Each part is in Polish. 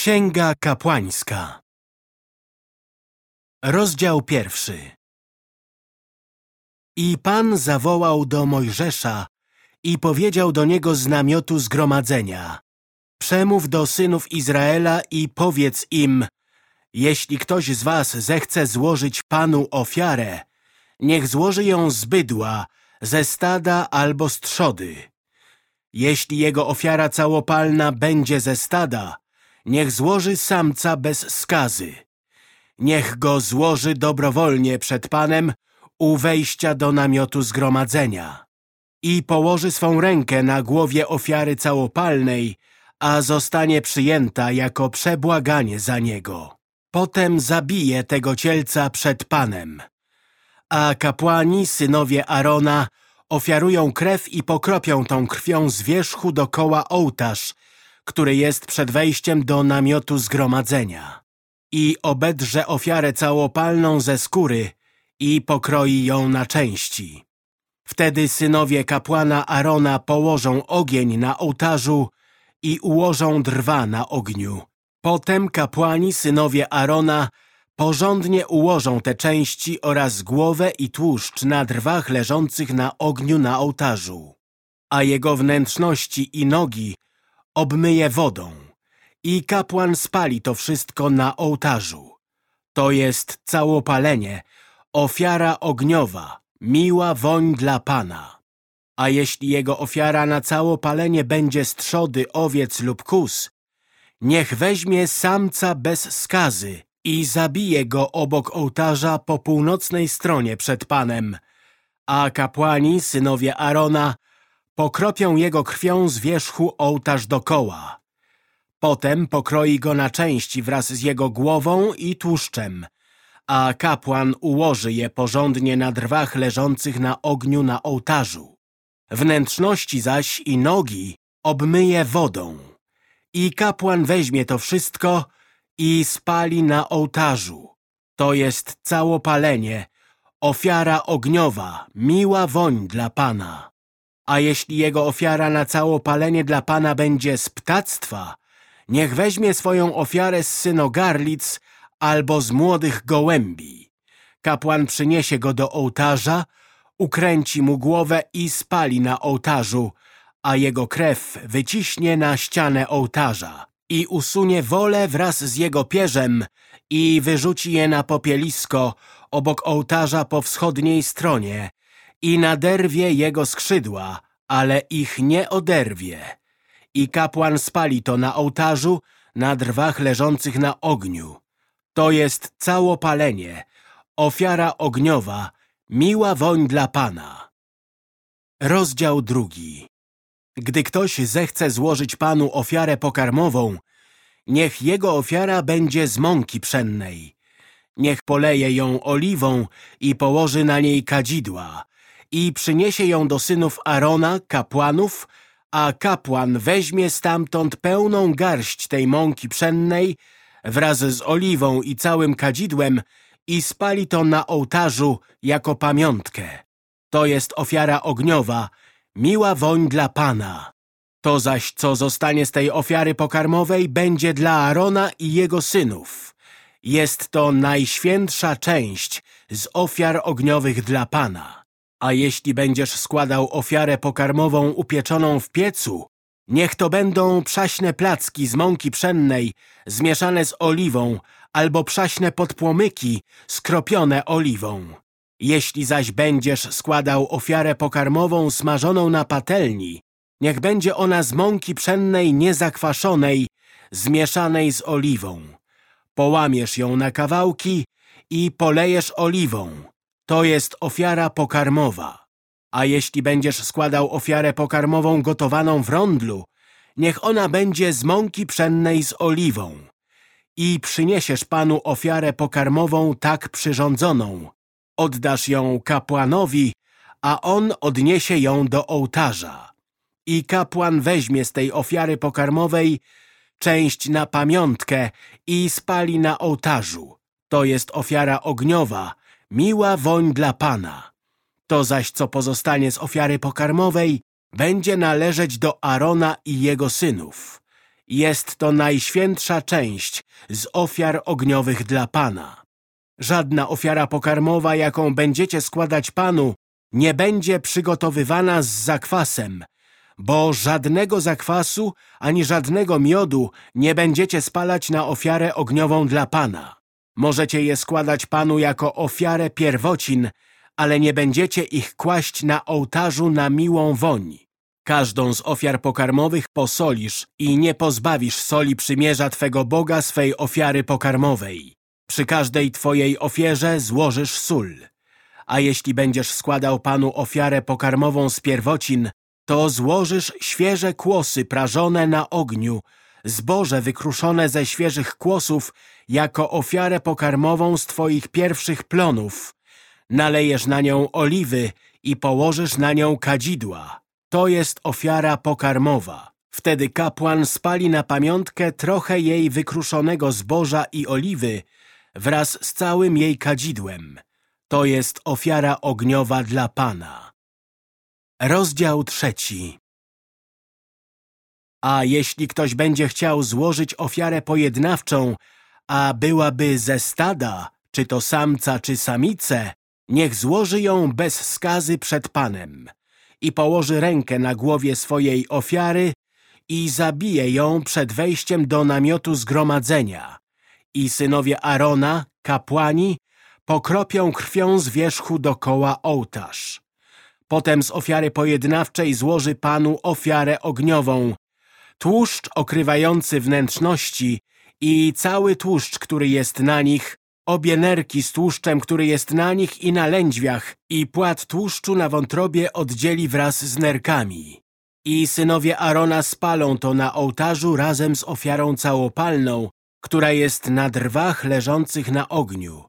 Księga Kapłańska. Rozdział pierwszy. I Pan zawołał do Mojżesza i powiedział do niego z namiotu zgromadzenia. Przemów do synów Izraela i powiedz im Jeśli ktoś z was zechce złożyć Panu ofiarę, niech złoży ją z bydła, ze stada albo z trzody. Jeśli jego ofiara całopalna będzie ze stada, niech złoży samca bez skazy. Niech go złoży dobrowolnie przed Panem u wejścia do namiotu zgromadzenia i położy swą rękę na głowie ofiary całopalnej, a zostanie przyjęta jako przebłaganie za niego. Potem zabije tego cielca przed Panem. A kapłani, synowie Arona, ofiarują krew i pokropią tą krwią z wierzchu dokoła ołtarz, który jest przed wejściem do namiotu zgromadzenia. I obedrze ofiarę całopalną ze skóry i pokroi ją na części. Wtedy synowie kapłana Arona położą ogień na ołtarzu i ułożą drwa na ogniu. Potem kapłani, synowie Arona, porządnie ułożą te części oraz głowę i tłuszcz na drwach leżących na ogniu na ołtarzu, a jego wnętrzności i nogi obmyje wodą i kapłan spali to wszystko na ołtarzu. To jest całopalenie, ofiara ogniowa, miła woń dla Pana. A jeśli jego ofiara na całopalenie będzie z trzody, owiec lub kus, niech weźmie samca bez skazy i zabije go obok ołtarza po północnej stronie przed Panem, a kapłani, synowie Arona, pokropią jego krwią z wierzchu ołtarz dokoła. Potem pokroi go na części wraz z jego głową i tłuszczem, a kapłan ułoży je porządnie na drwach leżących na ogniu na ołtarzu. Wnętrzności zaś i nogi obmyje wodą. I kapłan weźmie to wszystko i spali na ołtarzu. To jest całopalenie, ofiara ogniowa, miła woń dla Pana. A jeśli jego ofiara na całopalenie dla Pana będzie z ptactwa, niech weźmie swoją ofiarę z synogarlic albo z młodych gołębi. Kapłan przyniesie go do ołtarza, ukręci mu głowę i spali na ołtarzu, a jego krew wyciśnie na ścianę ołtarza i usunie wolę wraz z jego pierzem i wyrzuci je na popielisko obok ołtarza po wschodniej stronie i naderwie jego skrzydła, ale ich nie oderwie. I kapłan spali to na ołtarzu, na drwach leżących na ogniu. To jest całopalenie, ofiara ogniowa, miła woń dla Pana. Rozdział drugi Gdy ktoś zechce złożyć Panu ofiarę pokarmową, niech jego ofiara będzie z mąki pszennej. Niech poleje ją oliwą i położy na niej kadzidła i przyniesie ją do synów Arona, kapłanów, a kapłan weźmie stamtąd pełną garść tej mąki pszennej wraz z oliwą i całym kadzidłem i spali to na ołtarzu jako pamiątkę. To jest ofiara ogniowa, miła woń dla Pana. To zaś, co zostanie z tej ofiary pokarmowej, będzie dla Arona i jego synów. Jest to najświętsza część z ofiar ogniowych dla Pana. A jeśli będziesz składał ofiarę pokarmową upieczoną w piecu, niech to będą przaśne placki z mąki pszennej zmieszane z oliwą albo przaśne podpłomyki skropione oliwą. Jeśli zaś będziesz składał ofiarę pokarmową smażoną na patelni, niech będzie ona z mąki pszennej niezakwaszonej, zmieszanej z oliwą. Połamiesz ją na kawałki i polejesz oliwą. To jest ofiara pokarmowa. A jeśli będziesz składał ofiarę pokarmową gotowaną w rondlu, niech ona będzie z mąki pszennej z oliwą. I przyniesiesz Panu ofiarę pokarmową tak przyrządzoną. Oddasz ją kapłanowi, a on odniesie ją do ołtarza. I kapłan weźmie z tej ofiary pokarmowej część na pamiątkę i spali na ołtarzu. To jest ofiara ogniowa, miła woń dla Pana. To zaś, co pozostanie z ofiary pokarmowej, będzie należeć do Arona i jego synów. Jest to najświętsza część z ofiar ogniowych dla Pana. Żadna ofiara pokarmowa, jaką będziecie składać Panu, nie będzie przygotowywana z zakwasem, bo żadnego zakwasu ani żadnego miodu nie będziecie spalać na ofiarę ogniową dla Pana. Możecie je składać Panu jako ofiarę pierwocin, ale nie będziecie ich kłaść na ołtarzu na miłą woń. Każdą z ofiar pokarmowych posolisz i nie pozbawisz soli przymierza Twego Boga swej ofiary pokarmowej. Przy każdej Twojej ofierze złożysz sól. A jeśli będziesz składał Panu ofiarę pokarmową z pierwocin, to złożysz świeże kłosy prażone na ogniu, zboże wykruszone ze świeżych kłosów jako ofiarę pokarmową z Twoich pierwszych plonów. Nalejesz na nią oliwy i położysz na nią kadzidła. To jest ofiara pokarmowa. Wtedy kapłan spali na pamiątkę trochę jej wykruszonego zboża i oliwy wraz z całym jej kadzidłem. To jest ofiara ogniowa dla Pana. Rozdział trzeci A jeśli ktoś będzie chciał złożyć ofiarę pojednawczą, a byłaby ze stada, czy to samca, czy samice, niech złoży ją bez skazy przed Panem i położy rękę na głowie swojej ofiary i zabije ją przed wejściem do namiotu zgromadzenia. I synowie Arona, kapłani, pokropią krwią z wierzchu dokoła ołtarz. Potem z ofiary pojednawczej złoży Panu ofiarę ogniową, tłuszcz okrywający wnętrzności i cały tłuszcz, który jest na nich, obie nerki z tłuszczem, który jest na nich i na lędźwiach i płat tłuszczu na wątrobie oddzieli wraz z nerkami. I synowie Arona spalą to na ołtarzu razem z ofiarą całopalną, która jest na drwach leżących na ogniu.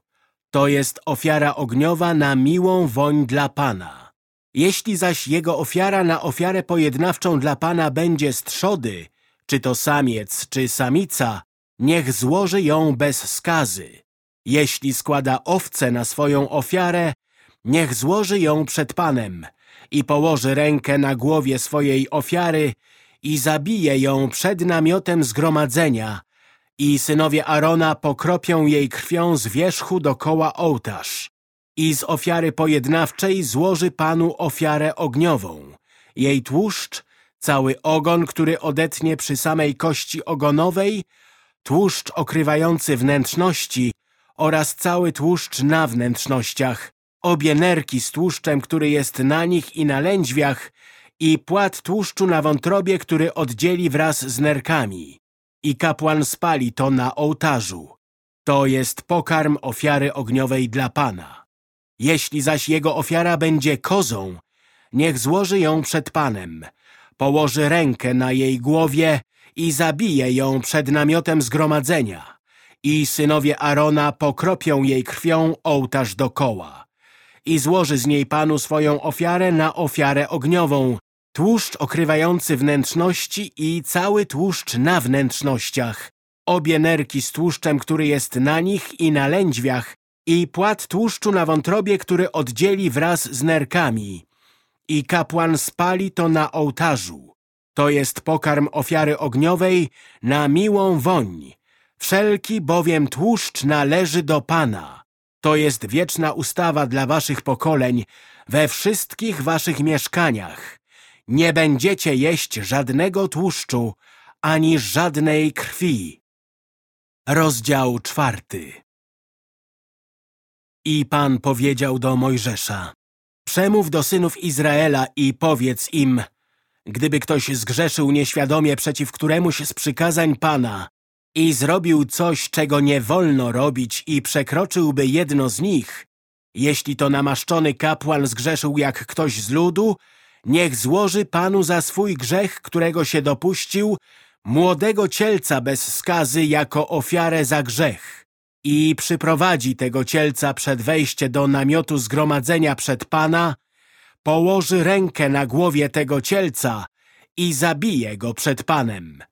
To jest ofiara ogniowa na miłą woń dla Pana. Jeśli zaś jego ofiara na ofiarę pojednawczą dla Pana będzie z trzody, czy to samiec, czy samica, niech złoży ją bez skazy. Jeśli składa owcę na swoją ofiarę, niech złoży ją przed Panem i położy rękę na głowie swojej ofiary i zabije ją przed namiotem zgromadzenia i synowie Arona pokropią jej krwią z wierzchu dokoła ołtarz i z ofiary pojednawczej złoży Panu ofiarę ogniową. Jej tłuszcz, cały ogon, który odetnie przy samej kości ogonowej, tłuszcz okrywający wnętrzności oraz cały tłuszcz na wnętrznościach, obie nerki z tłuszczem, który jest na nich i na lędźwiach i płat tłuszczu na wątrobie, który oddzieli wraz z nerkami. I kapłan spali to na ołtarzu. To jest pokarm ofiary ogniowej dla Pana. Jeśli zaś jego ofiara będzie kozą, niech złoży ją przed Panem, położy rękę na jej głowie i zabije ją przed namiotem zgromadzenia i synowie Arona pokropią jej krwią ołtarz dokoła i złoży z niej Panu swoją ofiarę na ofiarę ogniową, tłuszcz okrywający wnętrzności i cały tłuszcz na wnętrznościach, obie nerki z tłuszczem, który jest na nich i na lędźwiach i płat tłuszczu na wątrobie, który oddzieli wraz z nerkami. I kapłan spali to na ołtarzu. To jest pokarm ofiary ogniowej na miłą woń. Wszelki bowiem tłuszcz należy do Pana. To jest wieczna ustawa dla waszych pokoleń we wszystkich waszych mieszkaniach. Nie będziecie jeść żadnego tłuszczu, ani żadnej krwi. Rozdział czwarty I Pan powiedział do Mojżesza, Przemów do synów Izraela i powiedz im, gdyby ktoś zgrzeszył nieświadomie przeciw któremuś z przykazań Pana i zrobił coś, czego nie wolno robić i przekroczyłby jedno z nich, jeśli to namaszczony kapłan zgrzeszył jak ktoś z ludu, niech złoży Panu za swój grzech, którego się dopuścił, młodego cielca bez skazy jako ofiarę za grzech i przyprowadzi tego cielca przed wejście do namiotu zgromadzenia przed Pana, położy rękę na głowie tego cielca i zabije go przed Panem.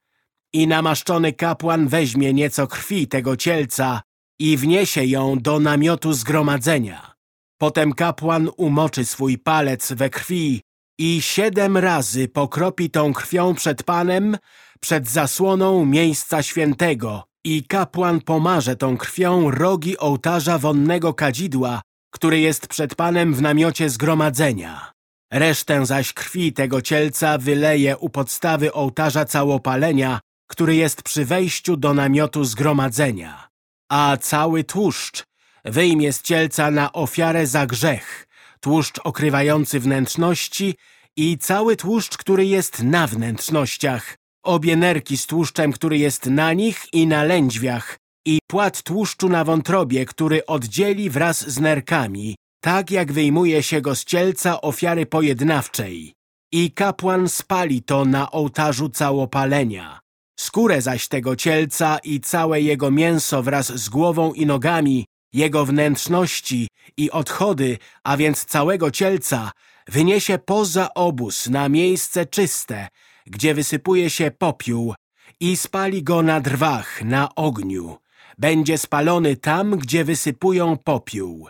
I namaszczony kapłan weźmie nieco krwi tego cielca i wniesie ją do namiotu zgromadzenia. Potem kapłan umoczy swój palec we krwi i siedem razy pokropi tą krwią przed Panem, przed zasłoną miejsca świętego i kapłan pomarze tą krwią rogi ołtarza wonnego kadzidła, który jest przed Panem w namiocie zgromadzenia. Resztę zaś krwi tego cielca wyleje u podstawy ołtarza całopalenia, który jest przy wejściu do namiotu zgromadzenia. A cały tłuszcz wyjmie z cielca na ofiarę za grzech, tłuszcz okrywający wnętrzności i cały tłuszcz, który jest na wnętrznościach, obie nerki z tłuszczem, który jest na nich i na lędźwiach i płat tłuszczu na wątrobie, który oddzieli wraz z nerkami, tak jak wyjmuje się go z cielca ofiary pojednawczej. I kapłan spali to na ołtarzu całopalenia. Skórę zaś tego cielca i całe jego mięso wraz z głową i nogami, jego wnętrzności i odchody, a więc całego cielca, wyniesie poza obóz na miejsce czyste, gdzie wysypuje się popiół i spali go na drwach, na ogniu. Będzie spalony tam, gdzie wysypują popiół.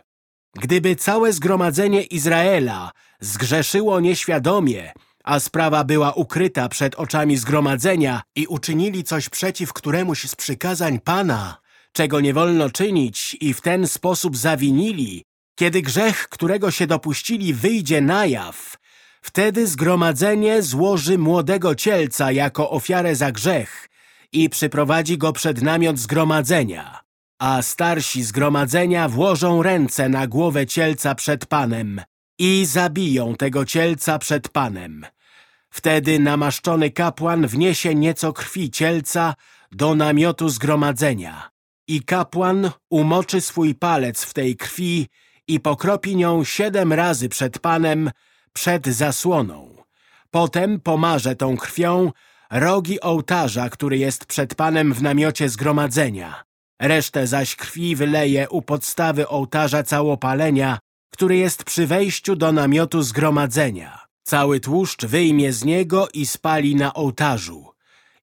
Gdyby całe zgromadzenie Izraela zgrzeszyło nieświadomie, a sprawa była ukryta przed oczami zgromadzenia i uczynili coś przeciw któremuś z przykazań Pana, czego nie wolno czynić i w ten sposób zawinili, kiedy grzech, którego się dopuścili, wyjdzie na jaw, wtedy zgromadzenie złoży młodego cielca jako ofiarę za grzech i przyprowadzi go przed namiot zgromadzenia, a starsi zgromadzenia włożą ręce na głowę cielca przed Panem i zabiją tego cielca przed Panem. Wtedy namaszczony kapłan wniesie nieco krwi cielca do namiotu zgromadzenia i kapłan umoczy swój palec w tej krwi i pokropi nią siedem razy przed Panem, przed zasłoną. Potem pomarze tą krwią rogi ołtarza, który jest przed Panem w namiocie zgromadzenia. Resztę zaś krwi wyleje u podstawy ołtarza całopalenia, który jest przy wejściu do namiotu zgromadzenia. Cały tłuszcz wyjmie z niego i spali na ołtarzu.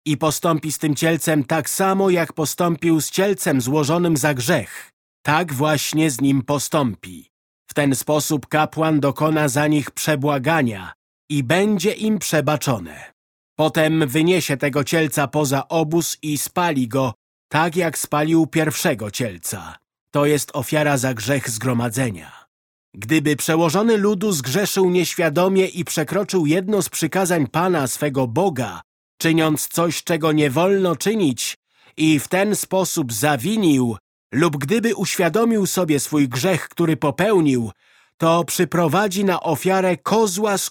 I postąpi z tym cielcem tak samo, jak postąpił z cielcem złożonym za grzech. Tak właśnie z nim postąpi. W ten sposób kapłan dokona za nich przebłagania i będzie im przebaczone. Potem wyniesie tego cielca poza obóz i spali go, tak jak spalił pierwszego cielca. To jest ofiara za grzech zgromadzenia. Gdyby przełożony ludu zgrzeszył nieświadomie i przekroczył jedno z przykazań Pana swego Boga, czyniąc coś, czego nie wolno czynić i w ten sposób zawinił, lub gdyby uświadomił sobie swój grzech, który popełnił, to przyprowadzi na ofiarę kozła z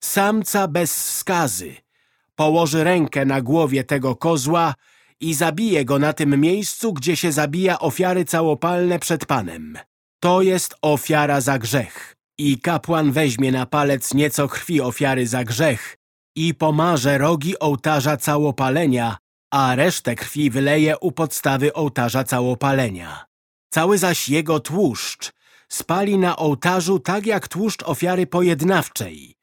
samca bez skazy, położy rękę na głowie tego kozła i zabije go na tym miejscu, gdzie się zabija ofiary całopalne przed Panem. To jest ofiara za grzech. I kapłan weźmie na palec nieco krwi ofiary za grzech i pomarze rogi ołtarza całopalenia, a resztę krwi wyleje u podstawy ołtarza całopalenia. Cały zaś jego tłuszcz spali na ołtarzu tak jak tłuszcz ofiary pojednawczej.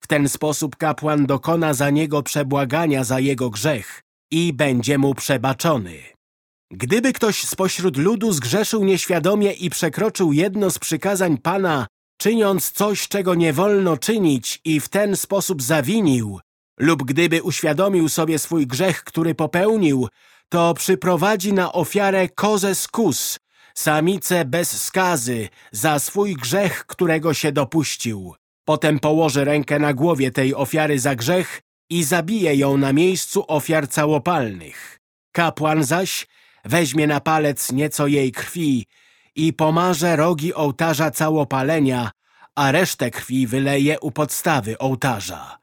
W ten sposób kapłan dokona za niego przebłagania za jego grzech i będzie mu przebaczony. Gdyby ktoś spośród ludu zgrzeszył nieświadomie i przekroczył jedno z przykazań Pana, czyniąc coś, czego nie wolno czynić i w ten sposób zawinił, lub gdyby uświadomił sobie swój grzech, który popełnił, to przyprowadzi na ofiarę kozę z kus, samicę bez skazy, za swój grzech, którego się dopuścił. Potem położy rękę na głowie tej ofiary za grzech i zabije ją na miejscu ofiar całopalnych. Kapłan zaś weźmie na palec nieco jej krwi i pomarze rogi ołtarza całopalenia, a resztę krwi wyleje u podstawy ołtarza.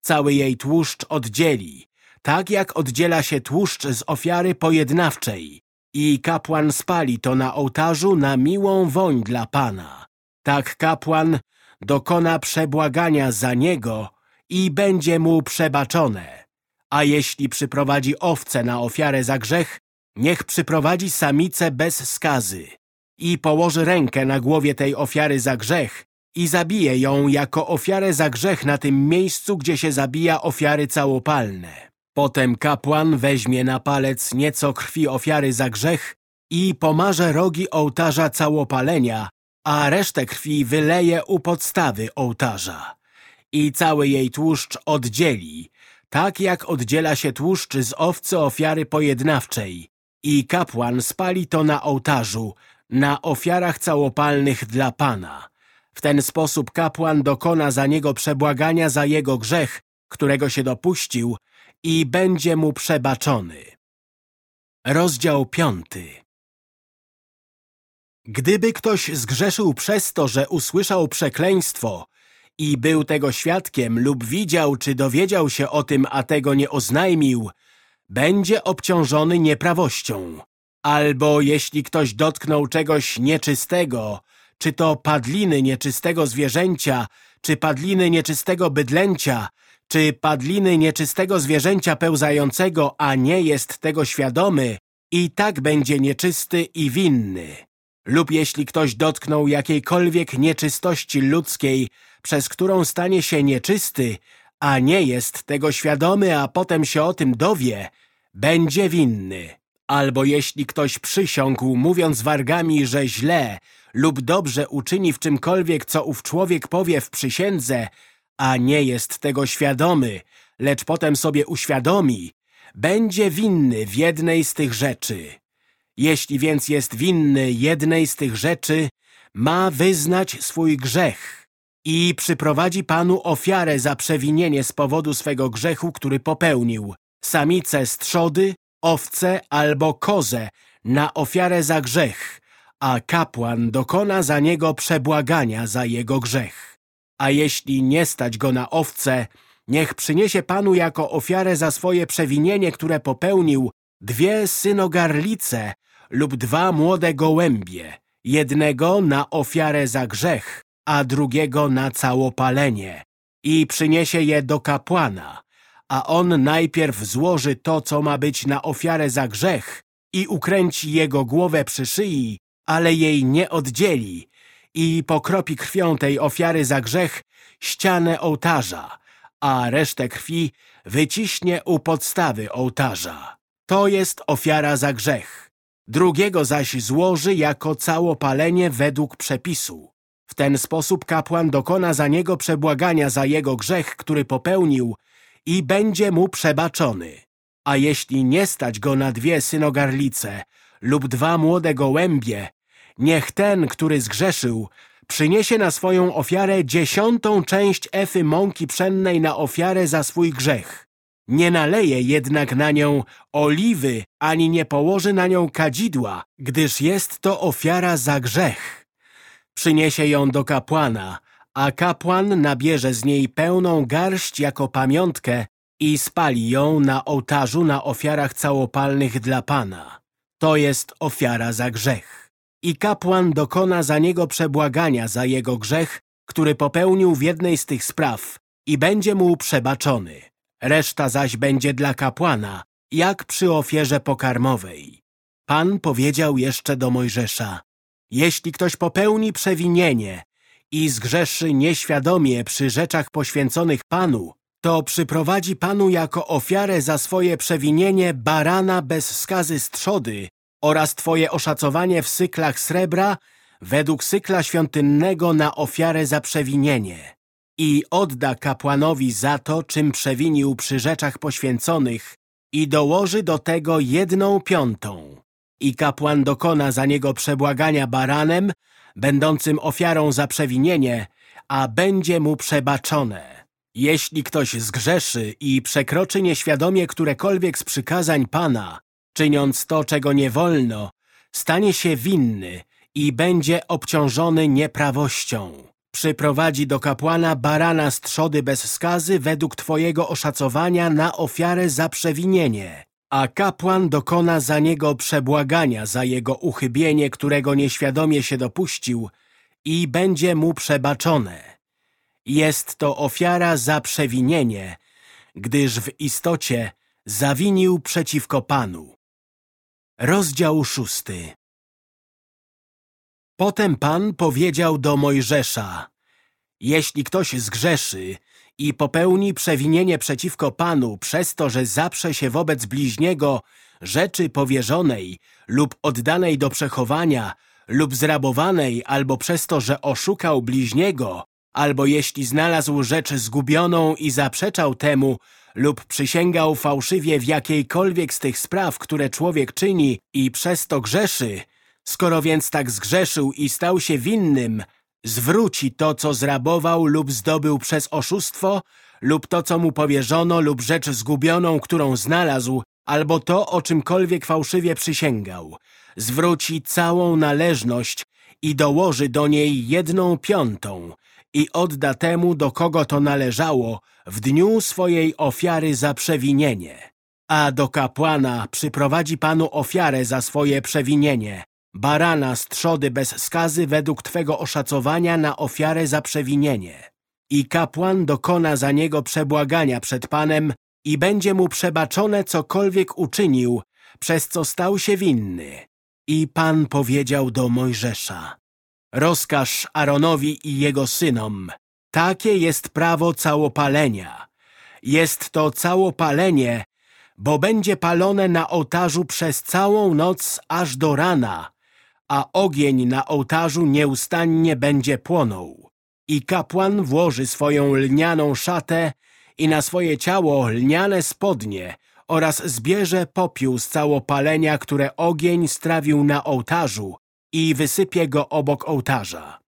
Cały jej tłuszcz oddzieli, tak jak oddziela się tłuszcz z ofiary pojednawczej i kapłan spali to na ołtarzu na miłą woń dla Pana. Tak kapłan dokona przebłagania za niego i będzie mu przebaczone. A jeśli przyprowadzi owce na ofiarę za grzech, niech przyprowadzi samicę bez skazy i położy rękę na głowie tej ofiary za grzech i zabije ją jako ofiarę za grzech na tym miejscu, gdzie się zabija ofiary całopalne. Potem kapłan weźmie na palec nieco krwi ofiary za grzech i pomarze rogi ołtarza całopalenia, a resztę krwi wyleje u podstawy ołtarza. I cały jej tłuszcz oddzieli, tak jak oddziela się tłuszcz z owcy ofiary pojednawczej. I kapłan spali to na ołtarzu, na ofiarach całopalnych dla Pana. W ten sposób kapłan dokona za niego przebłagania za jego grzech, którego się dopuścił i będzie mu przebaczony. Rozdział piąty Gdyby ktoś zgrzeszył przez to, że usłyszał przekleństwo i był tego świadkiem lub widział czy dowiedział się o tym, a tego nie oznajmił, będzie obciążony nieprawością. Albo jeśli ktoś dotknął czegoś nieczystego, czy to padliny nieczystego zwierzęcia, czy padliny nieczystego bydlęcia, czy padliny nieczystego zwierzęcia pełzającego, a nie jest tego świadomy, i tak będzie nieczysty i winny. Lub jeśli ktoś dotknął jakiejkolwiek nieczystości ludzkiej, przez którą stanie się nieczysty, a nie jest tego świadomy, a potem się o tym dowie, będzie winny. Albo jeśli ktoś przysiągł, mówiąc wargami, że źle lub dobrze uczyni w czymkolwiek, co ów człowiek powie w przysiędze, a nie jest tego świadomy, lecz potem sobie uświadomi, będzie winny w jednej z tych rzeczy. Jeśli więc jest winny jednej z tych rzeczy, ma wyznać swój grzech i przyprowadzi Panu ofiarę za przewinienie z powodu swego grzechu, który popełnił, samicę z trzody, owcę albo kozę na ofiarę za grzech, a kapłan dokona za niego przebłagania za jego grzech. A jeśli nie stać go na owce, niech przyniesie Panu jako ofiarę za swoje przewinienie, które popełnił, dwie synogarlice lub dwa młode gołębie, jednego na ofiarę za grzech, a drugiego na całopalenie i przyniesie je do kapłana, a on najpierw złoży to, co ma być na ofiarę za grzech i ukręci jego głowę przy szyi, ale jej nie oddzieli i pokropi krwią tej ofiary za grzech ścianę ołtarza, a resztę krwi wyciśnie u podstawy ołtarza. To jest ofiara za grzech. Drugiego zaś złoży jako całopalenie według przepisu. W ten sposób kapłan dokona za niego przebłagania za jego grzech, który popełnił i będzie mu przebaczony. A jeśli nie stać go na dwie synogarlice lub dwa młode gołębie, niech ten, który zgrzeszył, przyniesie na swoją ofiarę dziesiątą część efy mąki pszennej na ofiarę za swój grzech. Nie naleje jednak na nią oliwy, ani nie położy na nią kadzidła, gdyż jest to ofiara za grzech. Przyniesie ją do kapłana, a kapłan nabierze z niej pełną garść jako pamiątkę i spali ją na ołtarzu na ofiarach całopalnych dla Pana. To jest ofiara za grzech. I kapłan dokona za niego przebłagania za jego grzech, który popełnił w jednej z tych spraw i będzie mu przebaczony. Reszta zaś będzie dla kapłana, jak przy ofierze pokarmowej. Pan powiedział jeszcze do Mojżesza, jeśli ktoś popełni przewinienie i zgrzeszy nieświadomie przy rzeczach poświęconych Panu, to przyprowadzi Panu jako ofiarę za swoje przewinienie barana bez skazy strzody oraz Twoje oszacowanie w syklach srebra według sykla świątynnego na ofiarę za przewinienie i odda kapłanowi za to, czym przewinił przy rzeczach poświęconych i dołoży do tego jedną piątą. I kapłan dokona za niego przebłagania baranem, będącym ofiarą za przewinienie, a będzie mu przebaczone. Jeśli ktoś zgrzeszy i przekroczy nieświadomie którekolwiek z przykazań Pana, czyniąc to, czego nie wolno, stanie się winny i będzie obciążony nieprawością. Przyprowadzi do kapłana barana z trzody bez skazy według Twojego oszacowania na ofiarę za przewinienie, a kapłan dokona za niego przebłagania za jego uchybienie, którego nieświadomie się dopuścił i będzie mu przebaczone. Jest to ofiara za przewinienie, gdyż w istocie zawinił przeciwko Panu. Rozdział szósty. Potem Pan powiedział do Mojżesza, jeśli ktoś zgrzeszy i popełni przewinienie przeciwko Panu przez to, że zaprze się wobec bliźniego rzeczy powierzonej lub oddanej do przechowania lub zrabowanej albo przez to, że oszukał bliźniego, albo jeśli znalazł rzecz zgubioną i zaprzeczał temu lub przysięgał fałszywie w jakiejkolwiek z tych spraw, które człowiek czyni i przez to grzeszy, skoro więc tak zgrzeszył i stał się winnym, zwróci to, co zrabował lub zdobył przez oszustwo, lub to, co mu powierzono, lub rzecz zgubioną, którą znalazł, albo to, o czymkolwiek fałszywie przysięgał. Zwróci całą należność i dołoży do niej jedną piątą i odda temu, do kogo to należało, w dniu swojej ofiary za przewinienie. A do kapłana przyprowadzi panu ofiarę za swoje przewinienie, barana z trzody bez skazy według twego oszacowania na ofiarę za przewinienie. I kapłan dokona za niego przebłagania przed Panem i będzie mu przebaczone cokolwiek uczynił, przez co stał się winny. I Pan powiedział do Mojżesza, rozkaż Aaronowi i jego synom, takie jest prawo całopalenia. Jest to całopalenie, bo będzie palone na ołtarzu przez całą noc aż do rana, a ogień na ołtarzu nieustannie będzie płonął. I kapłan włoży swoją lnianą szatę i na swoje ciało lniane spodnie oraz zbierze popiół z całopalenia, które ogień strawił na ołtarzu i wysypie go obok ołtarza.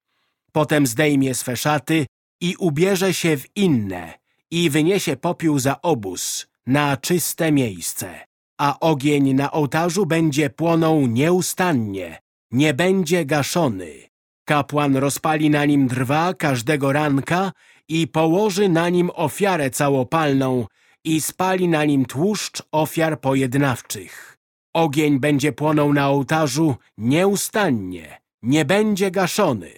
Potem zdejmie swe szaty i ubierze się w inne i wyniesie popiół za obóz na czyste miejsce. A ogień na ołtarzu będzie płonął nieustannie, nie będzie gaszony. Kapłan rozpali na nim drwa każdego ranka i położy na nim ofiarę całopalną i spali na nim tłuszcz ofiar pojednawczych. Ogień będzie płonął na ołtarzu nieustannie, nie będzie gaszony.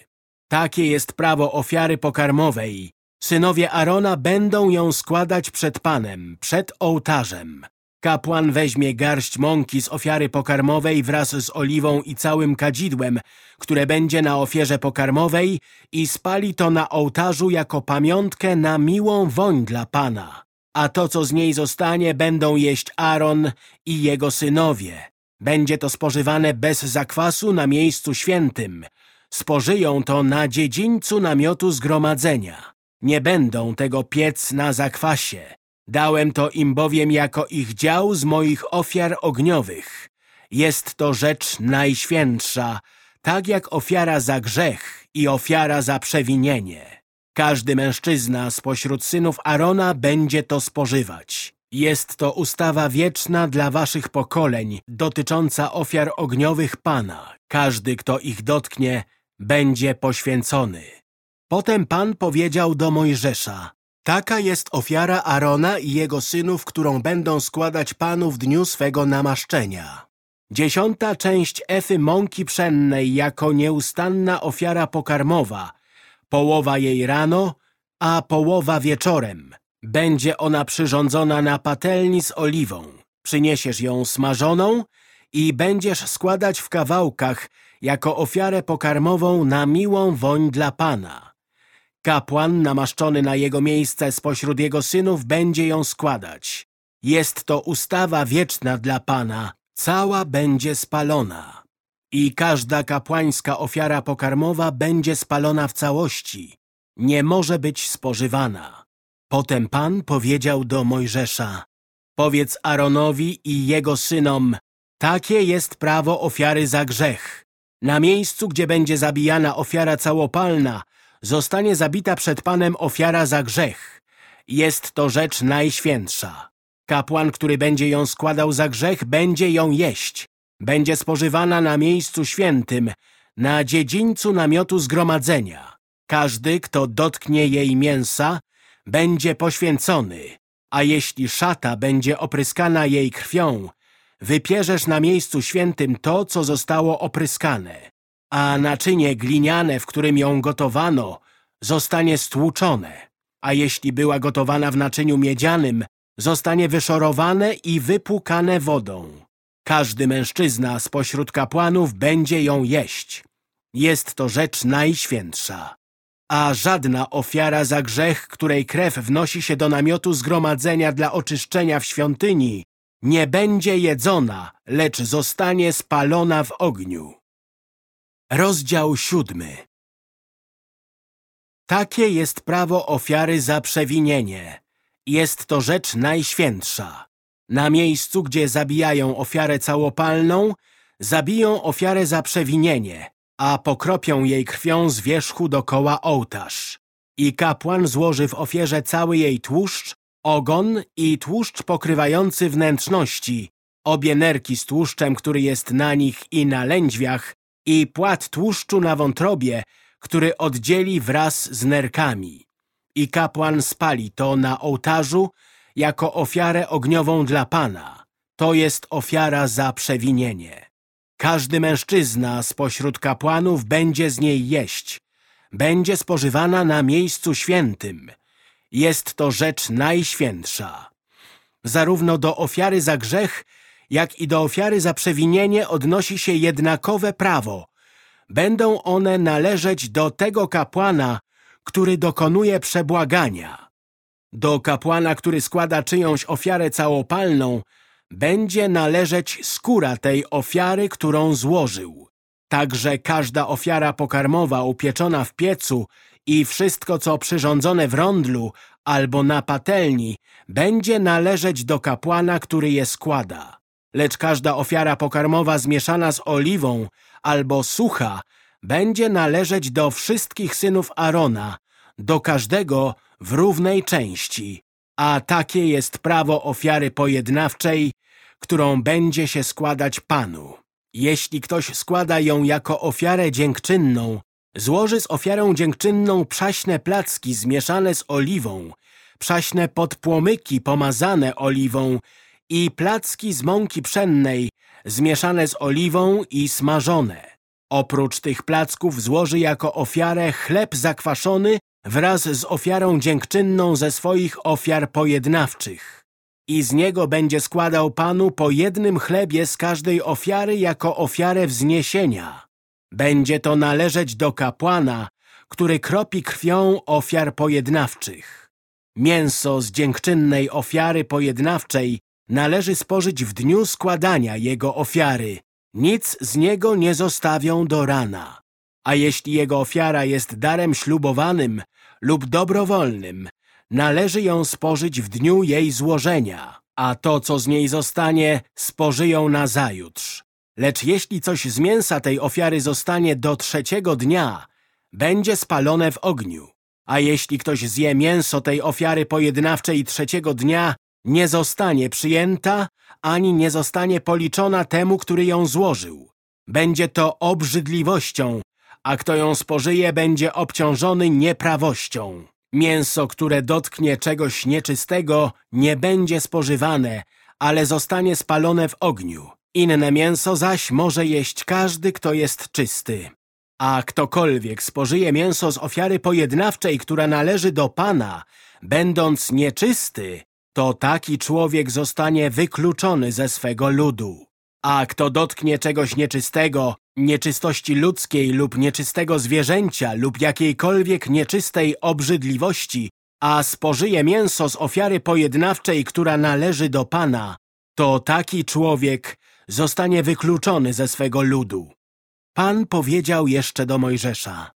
Takie jest prawo ofiary pokarmowej. Synowie Arona będą ją składać przed Panem, przed ołtarzem. Kapłan weźmie garść mąki z ofiary pokarmowej wraz z oliwą i całym kadzidłem, które będzie na ofierze pokarmowej i spali to na ołtarzu jako pamiątkę na miłą woń dla Pana. A to, co z niej zostanie, będą jeść Aaron i jego synowie. Będzie to spożywane bez zakwasu na miejscu świętym. Spożyją to na dziedzińcu namiotu zgromadzenia. Nie będą tego piec na zakwasie. Dałem to im bowiem jako ich dział z moich ofiar ogniowych. Jest to rzecz najświętsza, tak jak ofiara za grzech i ofiara za przewinienie. Każdy mężczyzna spośród synów Arona będzie to spożywać. Jest to ustawa wieczna dla waszych pokoleń, dotycząca ofiar ogniowych Pana. Każdy, kto ich dotknie, będzie poświęcony. Potem Pan powiedział do Mojżesza, Taka jest ofiara Arona i jego synów, którą będą składać Panu w dniu swego namaszczenia. Dziesiąta część efy mąki pszennej jako nieustanna ofiara pokarmowa, połowa jej rano, a połowa wieczorem. Będzie ona przyrządzona na patelni z oliwą. Przyniesiesz ją smażoną i będziesz składać w kawałkach jako ofiarę pokarmową na miłą woń dla Pana. Kapłan namaszczony na jego miejsce spośród jego synów będzie ją składać. Jest to ustawa wieczna dla Pana, cała będzie spalona. I każda kapłańska ofiara pokarmowa będzie spalona w całości. Nie może być spożywana. Potem Pan powiedział do Mojżesza, powiedz Aaronowi i jego synom, takie jest prawo ofiary za grzech. Na miejscu, gdzie będzie zabijana ofiara całopalna, zostanie zabita przed Panem ofiara za grzech. Jest to rzecz najświętsza. Kapłan, który będzie ją składał za grzech, będzie ją jeść. Będzie spożywana na miejscu świętym, na dziedzińcu namiotu zgromadzenia. Każdy, kto dotknie jej mięsa, będzie poświęcony, a jeśli szata będzie opryskana jej krwią, wypierzesz na miejscu świętym to, co zostało opryskane a naczynie gliniane, w którym ją gotowano, zostanie stłuczone, a jeśli była gotowana w naczyniu miedzianym, zostanie wyszorowane i wypłukane wodą. Każdy mężczyzna spośród kapłanów będzie ją jeść. Jest to rzecz najświętsza. A żadna ofiara za grzech, której krew wnosi się do namiotu zgromadzenia dla oczyszczenia w świątyni, nie będzie jedzona, lecz zostanie spalona w ogniu. Rozdział siódmy Takie jest prawo ofiary za przewinienie. Jest to rzecz najświętsza. Na miejscu, gdzie zabijają ofiarę całopalną, zabiją ofiarę za przewinienie, a pokropią jej krwią z wierzchu dokoła ołtarz. I kapłan złoży w ofierze cały jej tłuszcz, ogon i tłuszcz pokrywający wnętrzności, obie nerki z tłuszczem, który jest na nich i na lędźwiach, i płat tłuszczu na wątrobie, który oddzieli wraz z nerkami. I kapłan spali to na ołtarzu jako ofiarę ogniową dla Pana. To jest ofiara za przewinienie. Każdy mężczyzna spośród kapłanów będzie z niej jeść. Będzie spożywana na miejscu świętym. Jest to rzecz najświętsza. Zarówno do ofiary za grzech, jak i do ofiary za przewinienie odnosi się jednakowe prawo. Będą one należeć do tego kapłana, który dokonuje przebłagania. Do kapłana, który składa czyjąś ofiarę całopalną, będzie należeć skóra tej ofiary, którą złożył. Także każda ofiara pokarmowa upieczona w piecu i wszystko, co przyrządzone w rondlu albo na patelni, będzie należeć do kapłana, który je składa. Lecz każda ofiara pokarmowa zmieszana z oliwą albo sucha będzie należeć do wszystkich synów Arona, do każdego w równej części. A takie jest prawo ofiary pojednawczej, którą będzie się składać Panu. Jeśli ktoś składa ją jako ofiarę dziękczynną, złoży z ofiarą dziękczynną przaśne placki zmieszane z oliwą, przaśne podpłomyki pomazane oliwą i placki z mąki pszennej zmieszane z oliwą i smażone. Oprócz tych placków złoży jako ofiarę chleb zakwaszony wraz z ofiarą dziękczynną ze swoich ofiar pojednawczych. I z niego będzie składał Panu po jednym chlebie z każdej ofiary jako ofiarę wzniesienia. Będzie to należeć do kapłana, który kropi krwią ofiar pojednawczych. Mięso z dziękczynnej ofiary pojednawczej należy spożyć w dniu składania jego ofiary. Nic z niego nie zostawią do rana. A jeśli jego ofiara jest darem ślubowanym lub dobrowolnym, należy ją spożyć w dniu jej złożenia, a to, co z niej zostanie, spożyją na zajutrz. Lecz jeśli coś z mięsa tej ofiary zostanie do trzeciego dnia, będzie spalone w ogniu. A jeśli ktoś zje mięso tej ofiary pojednawczej trzeciego dnia, nie zostanie przyjęta, ani nie zostanie policzona temu, który ją złożył. Będzie to obrzydliwością, a kto ją spożyje, będzie obciążony nieprawością. Mięso, które dotknie czegoś nieczystego, nie będzie spożywane, ale zostanie spalone w ogniu. Inne mięso zaś może jeść każdy, kto jest czysty. A ktokolwiek spożyje mięso z ofiary pojednawczej, która należy do Pana, będąc nieczysty, to taki człowiek zostanie wykluczony ze swego ludu. A kto dotknie czegoś nieczystego, nieczystości ludzkiej lub nieczystego zwierzęcia lub jakiejkolwiek nieczystej obrzydliwości, a spożyje mięso z ofiary pojednawczej, która należy do Pana, to taki człowiek zostanie wykluczony ze swego ludu. Pan powiedział jeszcze do Mojżesza,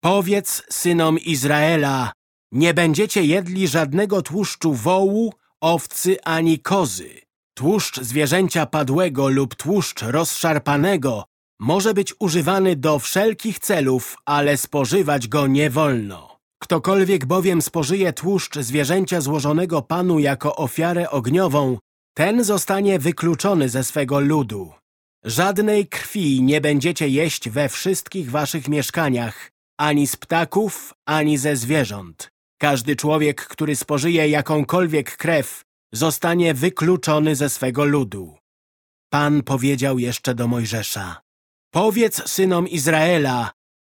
powiedz synom Izraela, nie będziecie jedli żadnego tłuszczu wołu, owcy ani kozy. Tłuszcz zwierzęcia padłego lub tłuszcz rozszarpanego może być używany do wszelkich celów, ale spożywać go nie wolno. Ktokolwiek bowiem spożyje tłuszcz zwierzęcia złożonego Panu jako ofiarę ogniową, ten zostanie wykluczony ze swego ludu. Żadnej krwi nie będziecie jeść we wszystkich waszych mieszkaniach, ani z ptaków, ani ze zwierząt. Każdy człowiek, który spożyje jakąkolwiek krew, zostanie wykluczony ze swego ludu. Pan powiedział jeszcze do Mojżesza, powiedz synom Izraela,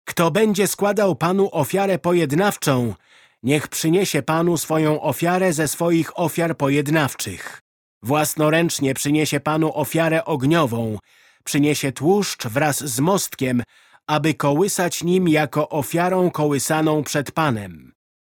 kto będzie składał Panu ofiarę pojednawczą, niech przyniesie Panu swoją ofiarę ze swoich ofiar pojednawczych. Własnoręcznie przyniesie Panu ofiarę ogniową, przyniesie tłuszcz wraz z mostkiem, aby kołysać nim jako ofiarą kołysaną przed Panem.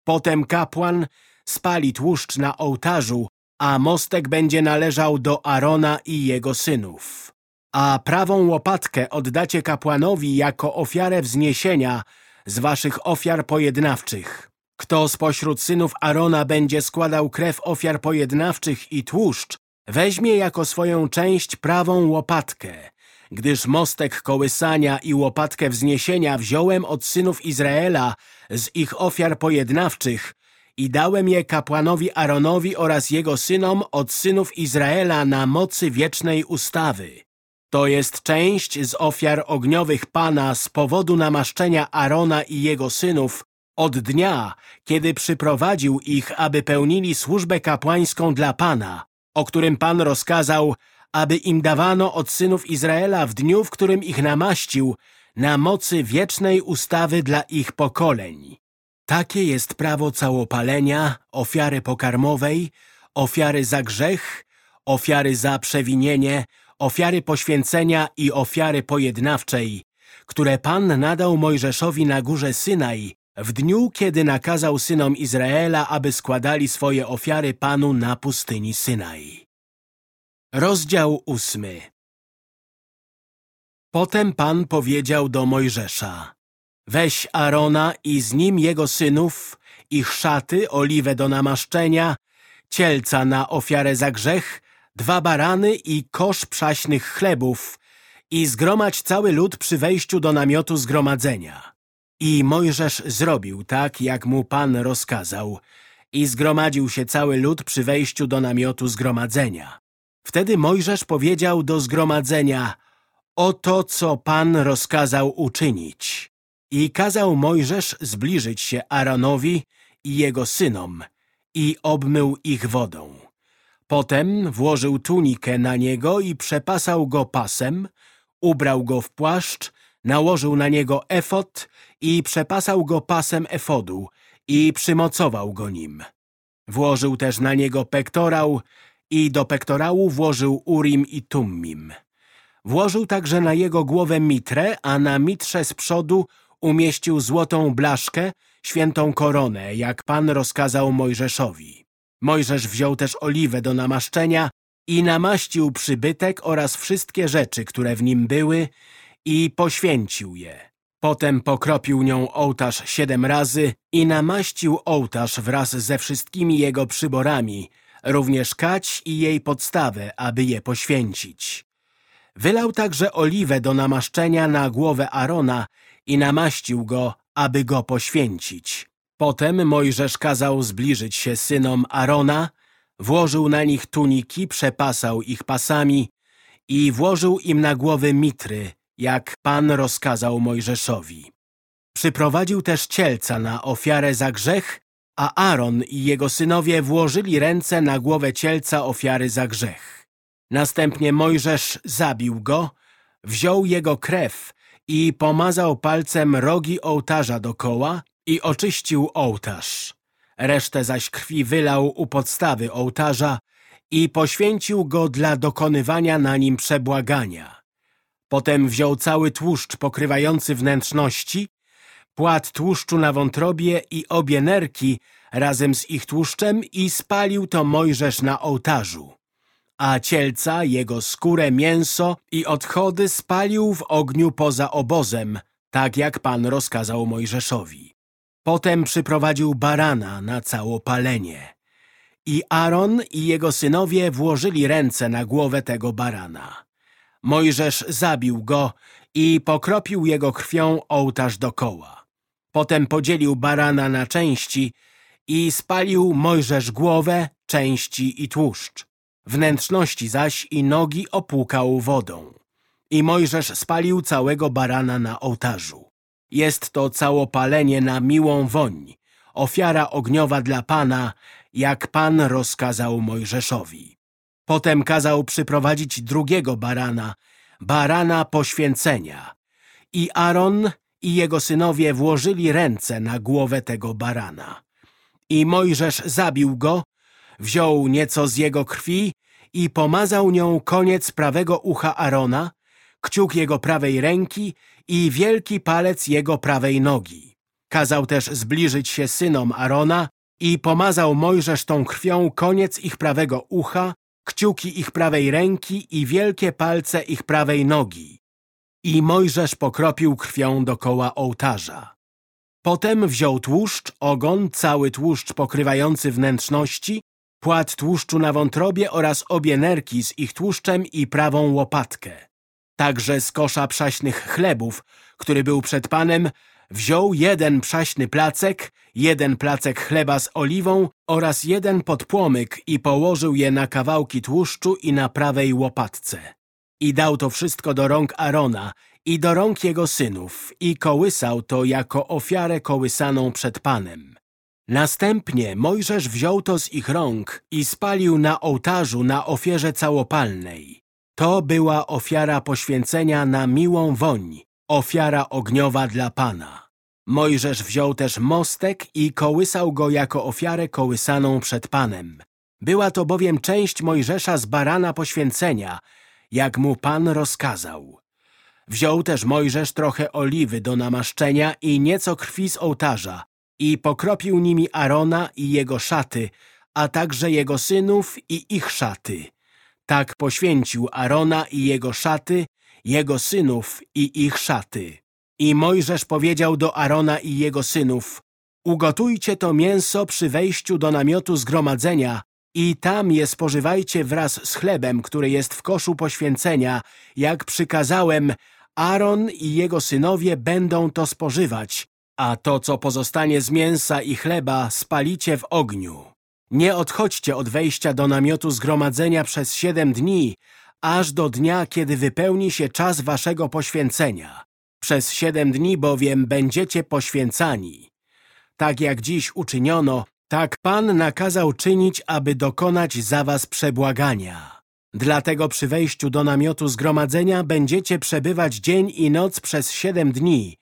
Potem kapłan spali tłuszcz na ołtarzu, a mostek będzie należał do Arona i jego synów. A prawą łopatkę oddacie kapłanowi jako ofiarę wzniesienia z waszych ofiar pojednawczych. Kto spośród synów Arona będzie składał krew ofiar pojednawczych i tłuszcz, weźmie jako swoją część prawą łopatkę, gdyż mostek kołysania i łopatkę wzniesienia wziąłem od synów Izraela z ich ofiar pojednawczych i dałem je kapłanowi Aaronowi oraz jego synom od synów Izraela na mocy wiecznej ustawy. To jest część z ofiar ogniowych Pana z powodu namaszczenia Arona i jego synów od dnia, kiedy przyprowadził ich, aby pełnili służbę kapłańską dla Pana, o którym Pan rozkazał, aby im dawano od synów Izraela w dniu, w którym ich namaścił, na mocy wiecznej ustawy dla ich pokoleń. Takie jest prawo całopalenia, ofiary pokarmowej, ofiary za grzech, ofiary za przewinienie, ofiary poświęcenia i ofiary pojednawczej, które Pan nadał Mojżeszowi na górze Synaj, w dniu, kiedy nakazał synom Izraela, aby składali swoje ofiary Panu na pustyni Synaj. Rozdział ósmy Potem Pan powiedział do Mojżesza Weź Arona i z nim jego synów, ich szaty, oliwę do namaszczenia, cielca na ofiarę za grzech, dwa barany i kosz przaśnych chlebów i zgromadź cały lud przy wejściu do namiotu zgromadzenia. I Mojżesz zrobił tak, jak mu Pan rozkazał i zgromadził się cały lud przy wejściu do namiotu zgromadzenia. Wtedy Mojżesz powiedział do zgromadzenia Oto, co Pan rozkazał uczynić. I kazał Mojżesz zbliżyć się Aaronowi i jego synom i obmył ich wodą. Potem włożył tunikę na niego i przepasał go pasem, ubrał go w płaszcz, nałożył na niego efot i przepasał go pasem efodu i przymocował go nim. Włożył też na niego pektorał i do pektorału włożył urim i tummim. Włożył także na jego głowę mitrę, a na mitrze z przodu umieścił złotą blaszkę, świętą koronę, jak Pan rozkazał Mojżeszowi. Mojżesz wziął też oliwę do namaszczenia i namaścił przybytek oraz wszystkie rzeczy, które w nim były i poświęcił je. Potem pokropił nią ołtarz siedem razy i namaścił ołtarz wraz ze wszystkimi jego przyborami, również kać i jej podstawę, aby je poświęcić. Wylał także oliwę do namaszczenia na głowę Arona i namaścił go, aby go poświęcić. Potem Mojżesz kazał zbliżyć się synom Arona, włożył na nich tuniki, przepasał ich pasami i włożył im na głowy mitry, jak Pan rozkazał Mojżeszowi. Przyprowadził też cielca na ofiarę za grzech, a Aaron i jego synowie włożyli ręce na głowę cielca ofiary za grzech. Następnie Mojżesz zabił go, wziął jego krew i pomazał palcem rogi ołtarza dokoła i oczyścił ołtarz. Resztę zaś krwi wylał u podstawy ołtarza i poświęcił go dla dokonywania na nim przebłagania. Potem wziął cały tłuszcz pokrywający wnętrzności, płat tłuszczu na wątrobie i obie nerki razem z ich tłuszczem i spalił to Mojżesz na ołtarzu. A cielca, jego skórę, mięso i odchody spalił w ogniu poza obozem, tak jak Pan rozkazał Mojżeszowi. Potem przyprowadził barana na całopalenie. I Aaron i jego synowie włożyli ręce na głowę tego barana. Mojżesz zabił go i pokropił jego krwią ołtarz dokoła. Potem podzielił barana na części i spalił Mojżesz głowę, części i tłuszcz. Wnętrzności zaś i nogi opłukał wodą. I Mojżesz spalił całego barana na ołtarzu. Jest to całopalenie na miłą woń, ofiara ogniowa dla Pana, jak Pan rozkazał Mojżeszowi. Potem kazał przyprowadzić drugiego barana, barana poświęcenia. I Aaron i jego synowie włożyli ręce na głowę tego barana. I Mojżesz zabił go, wziął nieco z jego krwi i pomazał nią koniec prawego ucha Arona, kciuk jego prawej ręki i wielki palec jego prawej nogi. Kazał też zbliżyć się synom Arona i pomazał Mojżesz tą krwią koniec ich prawego ucha, kciuki ich prawej ręki i wielkie palce ich prawej nogi. I Mojżesz pokropił krwią dokoła ołtarza. Potem wziął tłuszcz, ogon, cały tłuszcz pokrywający wnętrzności, płat tłuszczu na wątrobie oraz obie nerki z ich tłuszczem i prawą łopatkę. Także z kosza przaśnych chlebów, który był przed Panem, wziął jeden przaśny placek, jeden placek chleba z oliwą oraz jeden podpłomyk i położył je na kawałki tłuszczu i na prawej łopatce. I dał to wszystko do rąk Arona i do rąk jego synów i kołysał to jako ofiarę kołysaną przed Panem. Następnie Mojżesz wziął to z ich rąk i spalił na ołtarzu na ofierze całopalnej. To była ofiara poświęcenia na miłą woń, ofiara ogniowa dla Pana. Mojżesz wziął też mostek i kołysał go jako ofiarę kołysaną przed Panem. Była to bowiem część Mojżesza z barana poświęcenia, jak mu Pan rozkazał. Wziął też Mojżesz trochę oliwy do namaszczenia i nieco krwi z ołtarza i pokropił nimi Arona i jego szaty, a także jego synów i ich szaty. Tak poświęcił Arona i jego szaty, jego synów i ich szaty. I Mojżesz powiedział do Arona i jego synów, ugotujcie to mięso przy wejściu do namiotu zgromadzenia i tam je spożywajcie wraz z chlebem, który jest w koszu poświęcenia, jak przykazałem, Aaron i jego synowie będą to spożywać, a to, co pozostanie z mięsa i chleba, spalicie w ogniu. Nie odchodźcie od wejścia do namiotu zgromadzenia przez siedem dni, aż do dnia, kiedy wypełni się czas waszego poświęcenia. Przez siedem dni bowiem będziecie poświęcani. Tak jak dziś uczyniono, tak Pan nakazał czynić, aby dokonać za was przebłagania. Dlatego przy wejściu do namiotu zgromadzenia będziecie przebywać dzień i noc przez siedem dni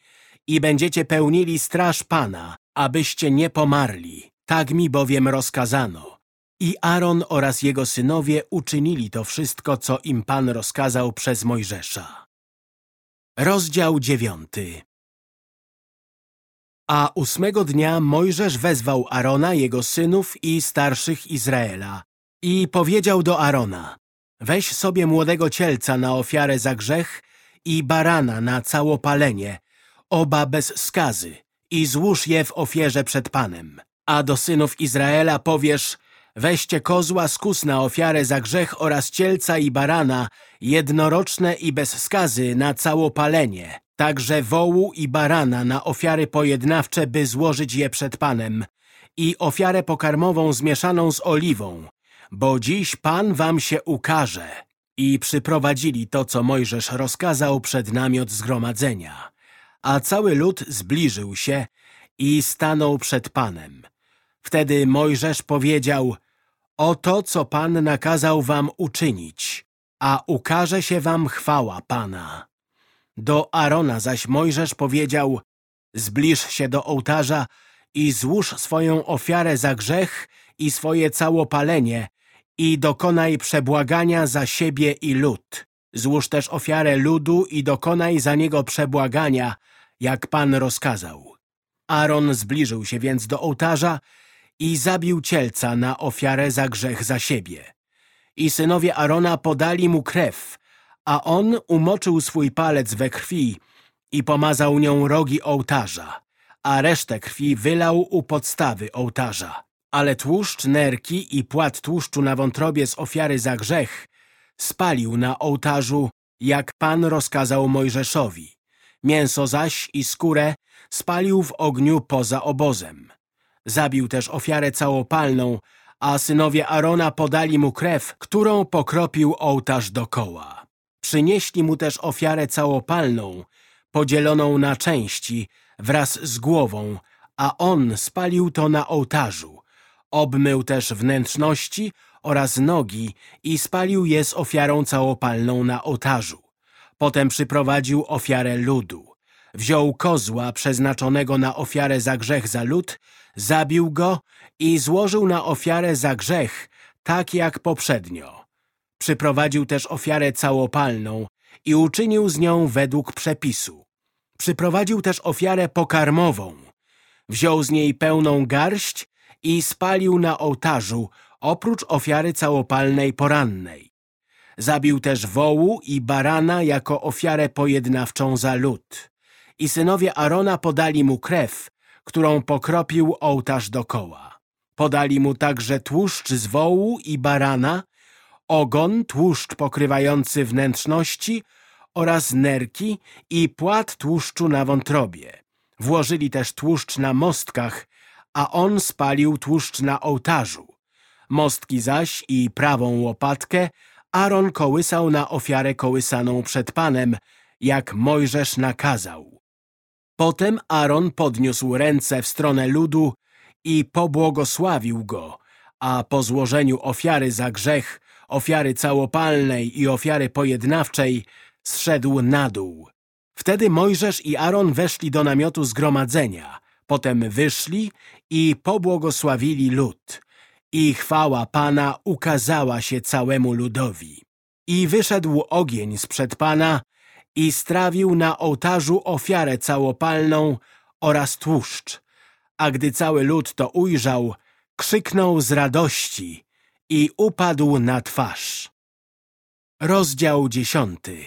i będziecie pełnili straż Pana, abyście nie pomarli. Tak mi bowiem rozkazano. I Aaron oraz jego synowie uczynili to wszystko, co im Pan rozkazał przez Mojżesza. Rozdział dziewiąty A ósmego dnia Mojżesz wezwał Arona, jego synów i starszych Izraela i powiedział do Arona Weź sobie młodego cielca na ofiarę za grzech i barana na całopalenie, oba bez skazy, i złóż je w ofierze przed Panem. A do synów Izraela powiesz, weźcie kozła skus na ofiarę za grzech oraz cielca i barana, jednoroczne i bez skazy na całopalenie, także wołu i barana na ofiary pojednawcze, by złożyć je przed Panem, i ofiarę pokarmową zmieszaną z oliwą, bo dziś Pan wam się ukaże. I przyprowadzili to, co Mojżesz rozkazał przed namiot zgromadzenia. A cały lud zbliżył się i stanął przed Panem. Wtedy Mojżesz powiedział, oto, co Pan nakazał wam uczynić, a ukaże się wam chwała Pana. Do Arona zaś Mojżesz powiedział, zbliż się do ołtarza i złóż swoją ofiarę za grzech i swoje całopalenie i dokonaj przebłagania za siebie i lud. Złóż też ofiarę ludu i dokonaj za niego przebłagania, jak Pan rozkazał. Aaron zbliżył się więc do ołtarza i zabił cielca na ofiarę za grzech za siebie. I synowie Arona podali mu krew, a on umoczył swój palec we krwi i pomazał nią rogi ołtarza, a resztę krwi wylał u podstawy ołtarza. Ale tłuszcz nerki i płat tłuszczu na wątrobie z ofiary za grzech spalił na ołtarzu, jak Pan rozkazał Mojżeszowi. Mięso zaś i skórę spalił w ogniu poza obozem. Zabił też ofiarę całopalną, a synowie Arona podali mu krew, którą pokropił ołtarz dokoła. Przynieśli mu też ofiarę całopalną, podzieloną na części, wraz z głową, a on spalił to na ołtarzu. Obmył też wnętrzności oraz nogi i spalił je z ofiarą całopalną na ołtarzu. Potem przyprowadził ofiarę ludu. Wziął kozła przeznaczonego na ofiarę za grzech za lud, zabił go i złożył na ofiarę za grzech, tak jak poprzednio. Przyprowadził też ofiarę całopalną i uczynił z nią według przepisu. Przyprowadził też ofiarę pokarmową. Wziął z niej pełną garść i spalił na ołtarzu, oprócz ofiary całopalnej porannej. Zabił też wołu i barana jako ofiarę pojednawczą za lud. I synowie Arona podali mu krew, którą pokropił ołtarz dokoła. Podali mu także tłuszcz z wołu i barana, ogon, tłuszcz pokrywający wnętrzności oraz nerki i płat tłuszczu na wątrobie. Włożyli też tłuszcz na mostkach, a on spalił tłuszcz na ołtarzu. Mostki zaś i prawą łopatkę Aaron kołysał na ofiarę kołysaną przed Panem, jak Mojżesz nakazał. Potem Aaron podniósł ręce w stronę ludu i pobłogosławił go, a po złożeniu ofiary za grzech, ofiary całopalnej i ofiary pojednawczej zszedł na dół. Wtedy Mojżesz i Aaron weszli do namiotu zgromadzenia, potem wyszli i pobłogosławili lud. I chwała Pana ukazała się całemu ludowi. I wyszedł ogień sprzed Pana i strawił na ołtarzu ofiarę całopalną oraz tłuszcz. A gdy cały lud to ujrzał, krzyknął z radości i upadł na twarz. Rozdział dziesiąty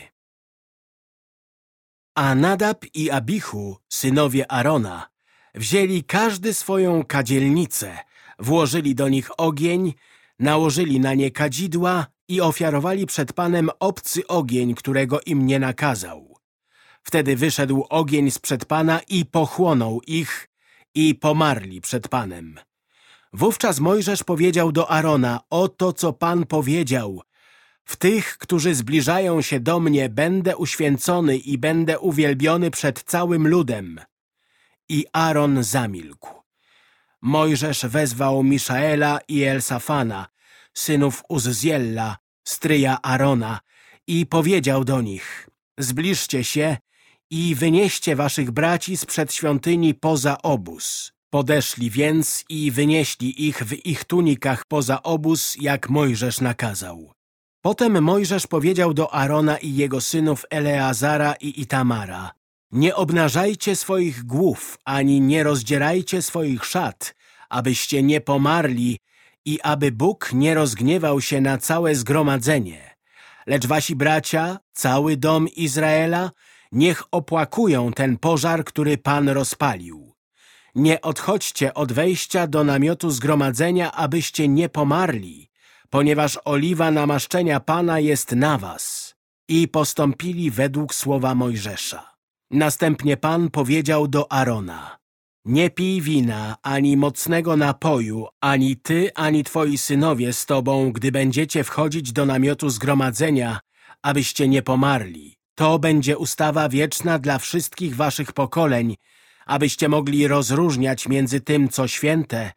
A Nadab i Abichu, synowie Arona, wzięli każdy swoją kadzielnicę, włożyli do nich ogień, nałożyli na nie kadzidła i ofiarowali przed Panem obcy ogień, którego im nie nakazał. Wtedy wyszedł ogień sprzed Pana i pochłonął ich i pomarli przed Panem. Wówczas Mojżesz powiedział do Arona, oto co Pan powiedział, w tych, którzy zbliżają się do mnie, będę uświęcony i będę uwielbiony przed całym ludem. I Aaron zamilkł. Mojżesz wezwał Miszaela i Elsafana, synów Uzziella, stryja Arona, i powiedział do nich, zbliżcie się i wynieście waszych braci sprzed świątyni poza obóz. Podeszli więc i wynieśli ich w ich tunikach poza obóz, jak Mojżesz nakazał. Potem Mojżesz powiedział do Arona i jego synów Eleazara i Itamara, nie obnażajcie swoich głów, ani nie rozdzierajcie swoich szat, abyście nie pomarli i aby Bóg nie rozgniewał się na całe zgromadzenie. Lecz wasi bracia, cały dom Izraela, niech opłakują ten pożar, który Pan rozpalił. Nie odchodźcie od wejścia do namiotu zgromadzenia, abyście nie pomarli, ponieważ oliwa namaszczenia Pana jest na was. I postąpili według słowa Mojżesza. Następnie Pan powiedział do Arona, nie pij wina, ani mocnego napoju, ani ty, ani twoi synowie z tobą, gdy będziecie wchodzić do namiotu zgromadzenia, abyście nie pomarli. To będzie ustawa wieczna dla wszystkich waszych pokoleń, abyście mogli rozróżniać między tym, co święte,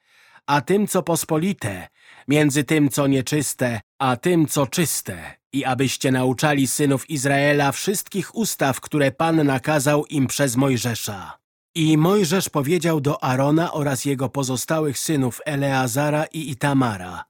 a tym, co pospolite, między tym, co nieczyste, a tym, co czyste i abyście nauczali synów Izraela wszystkich ustaw, które Pan nakazał im przez Mojżesza. I Mojżesz powiedział do Arona oraz jego pozostałych synów Eleazara i Itamara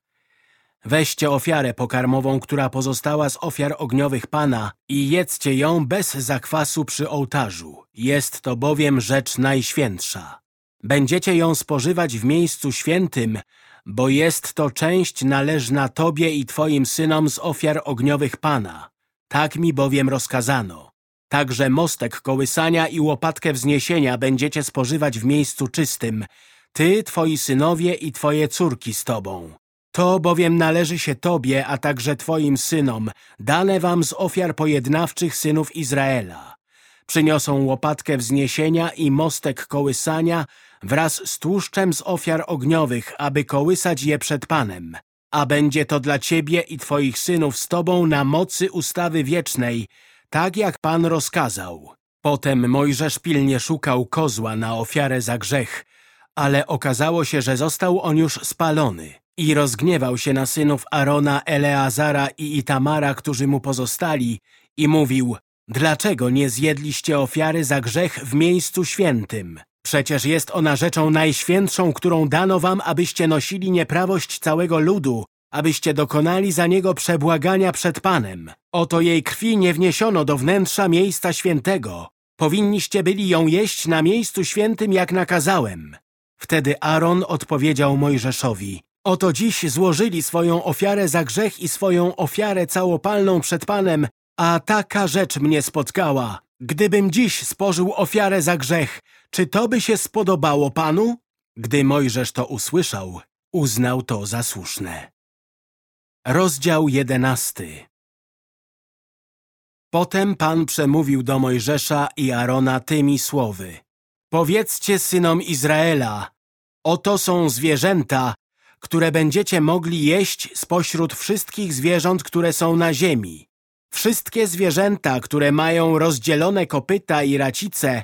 Weźcie ofiarę pokarmową, która pozostała z ofiar ogniowych Pana i jedzcie ją bez zakwasu przy ołtarzu. Jest to bowiem rzecz najświętsza. Będziecie ją spożywać w miejscu świętym, bo jest to część należna Tobie i Twoim synom z ofiar ogniowych Pana. Tak mi bowiem rozkazano. Także mostek kołysania i łopatkę wzniesienia będziecie spożywać w miejscu czystym, Ty, Twoi synowie i Twoje córki z Tobą. To bowiem należy się Tobie, a także Twoim synom, dane Wam z ofiar pojednawczych synów Izraela. Przyniosą łopatkę wzniesienia i mostek kołysania wraz z tłuszczem z ofiar ogniowych, aby kołysać je przed Panem. A będzie to dla Ciebie i Twoich synów z Tobą na mocy ustawy wiecznej, tak jak Pan rozkazał. Potem Mojżesz pilnie szukał kozła na ofiarę za grzech, ale okazało się, że został on już spalony. I rozgniewał się na synów Arona, Eleazara i Itamara, którzy mu pozostali, i mówił, dlaczego nie zjedliście ofiary za grzech w miejscu świętym? Przecież jest ona rzeczą najświętszą, którą dano wam, abyście nosili nieprawość całego ludu, abyście dokonali za niego przebłagania przed Panem. Oto jej krwi nie wniesiono do wnętrza miejsca świętego. Powinniście byli ją jeść na miejscu świętym, jak nakazałem. Wtedy Aaron odpowiedział Mojżeszowi, Oto dziś złożyli swoją ofiarę za grzech i swoją ofiarę całopalną przed Panem, a taka rzecz mnie spotkała. Gdybym dziś spożył ofiarę za grzech, czy to by się spodobało Panu? Gdy Mojżesz to usłyszał, uznał to za słuszne. Rozdział jedenasty Potem Pan przemówił do Mojżesza i Arona tymi słowy. Powiedzcie synom Izraela, oto są zwierzęta, które będziecie mogli jeść spośród wszystkich zwierząt, które są na ziemi. Wszystkie zwierzęta, które mają rozdzielone kopyta i racice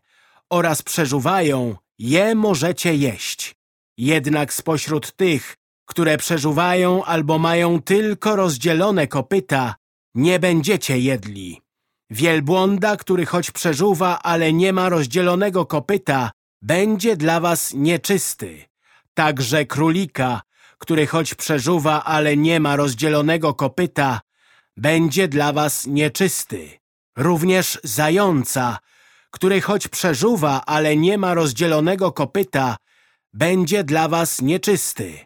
oraz przeżuwają, je możecie jeść. Jednak spośród tych, które przeżuwają albo mają tylko rozdzielone kopyta, nie będziecie jedli. Wielbłąda, który choć przeżuwa, ale nie ma rozdzielonego kopyta, będzie dla was nieczysty. Także królika, który choć przeżuwa, ale nie ma rozdzielonego kopyta, będzie dla was nieczysty. Również zająca, który choć przeżuwa, ale nie ma rozdzielonego kopyta, będzie dla was nieczysty.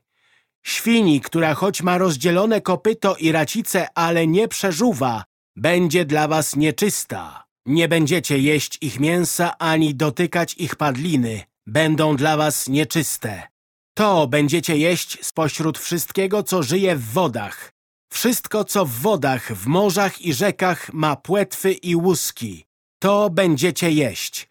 Świni, która choć ma rozdzielone kopyto i racice, ale nie przeżuwa, będzie dla was nieczysta. Nie będziecie jeść ich mięsa, ani dotykać ich padliny. Będą dla was nieczyste. To będziecie jeść spośród wszystkiego, co żyje w wodach. Wszystko, co w wodach, w morzach i rzekach ma płetwy i łuski. To będziecie jeść.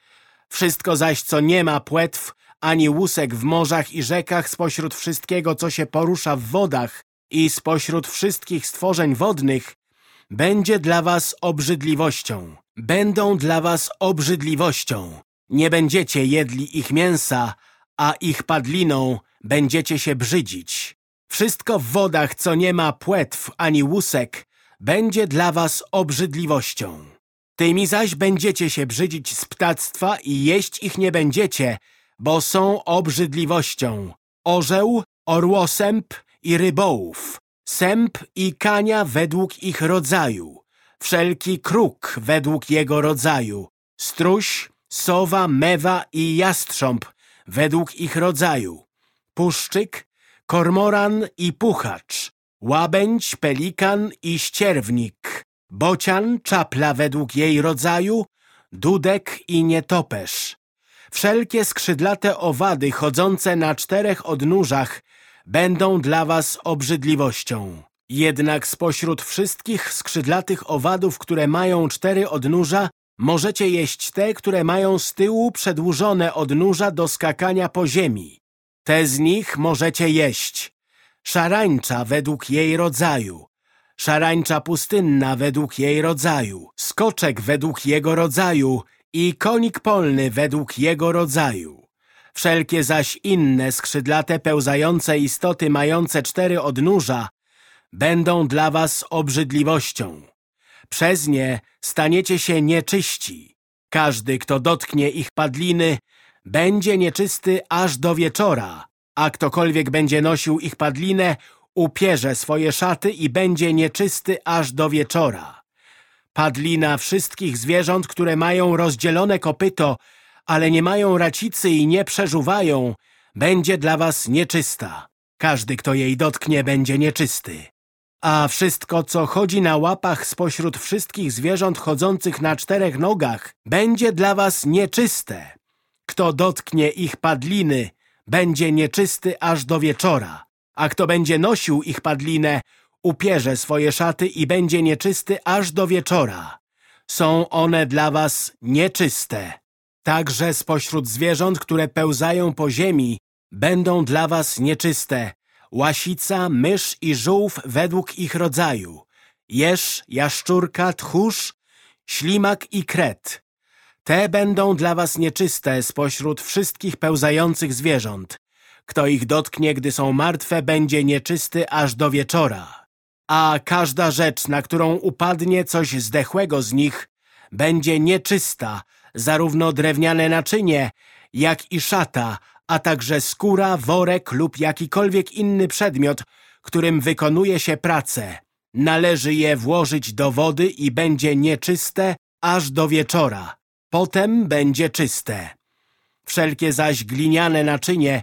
Wszystko zaś, co nie ma płetw, ani łusek w morzach i rzekach spośród wszystkiego, co się porusza w wodach i spośród wszystkich stworzeń wodnych, będzie dla was obrzydliwością. Będą dla was obrzydliwością. Nie będziecie jedli ich mięsa, a ich padliną będziecie się brzydzić. Wszystko w wodach, co nie ma płetw ani łusek, będzie dla was obrzydliwością. Tymi zaś będziecie się brzydzić z ptactwa i jeść ich nie będziecie, bo są obrzydliwością. Orzeł, orłosęp i rybołów, sęp i kania według ich rodzaju, wszelki kruk według jego rodzaju, struś, sowa, mewa i jastrząb według ich rodzaju, puszczyk, kormoran i puchacz, łabędź, pelikan i ścierwnik, bocian, czapla według jej rodzaju, dudek i nietoperz. Wszelkie skrzydlate owady chodzące na czterech odnóżach będą dla was obrzydliwością. Jednak spośród wszystkich skrzydlatych owadów, które mają cztery odnóża, możecie jeść te, które mają z tyłu przedłużone odnóża do skakania po ziemi. Te z nich możecie jeść. Szarańcza według jej rodzaju, szarańcza pustynna według jej rodzaju, skoczek według jego rodzaju i konik polny według jego rodzaju. Wszelkie zaś inne skrzydlate pełzające istoty mające cztery odnóża będą dla was obrzydliwością. Przez nie staniecie się nieczyści. Każdy, kto dotknie ich padliny, będzie nieczysty aż do wieczora, a ktokolwiek będzie nosił ich padlinę, upierze swoje szaty i będzie nieczysty aż do wieczora. Padlina wszystkich zwierząt, które mają rozdzielone kopyto, ale nie mają racicy i nie przeżuwają, będzie dla was nieczysta. Każdy, kto jej dotknie, będzie nieczysty. A wszystko, co chodzi na łapach spośród wszystkich zwierząt chodzących na czterech nogach, będzie dla was nieczyste. Kto dotknie ich padliny, będzie nieczysty aż do wieczora. A kto będzie nosił ich padlinę, upierze swoje szaty i będzie nieczysty aż do wieczora. Są one dla was nieczyste. Także spośród zwierząt, które pełzają po ziemi, będą dla was nieczyste. Łasica, mysz i żółw według ich rodzaju. Jeż, jaszczurka, tchórz, ślimak i kret. Te będą dla was nieczyste spośród wszystkich pełzających zwierząt. Kto ich dotknie, gdy są martwe, będzie nieczysty aż do wieczora. A każda rzecz, na którą upadnie coś zdechłego z nich, będzie nieczysta, zarówno drewniane naczynie, jak i szata, a także skóra, worek lub jakikolwiek inny przedmiot, którym wykonuje się pracę. Należy je włożyć do wody i będzie nieczyste aż do wieczora. Potem będzie czyste. Wszelkie zaś gliniane naczynie,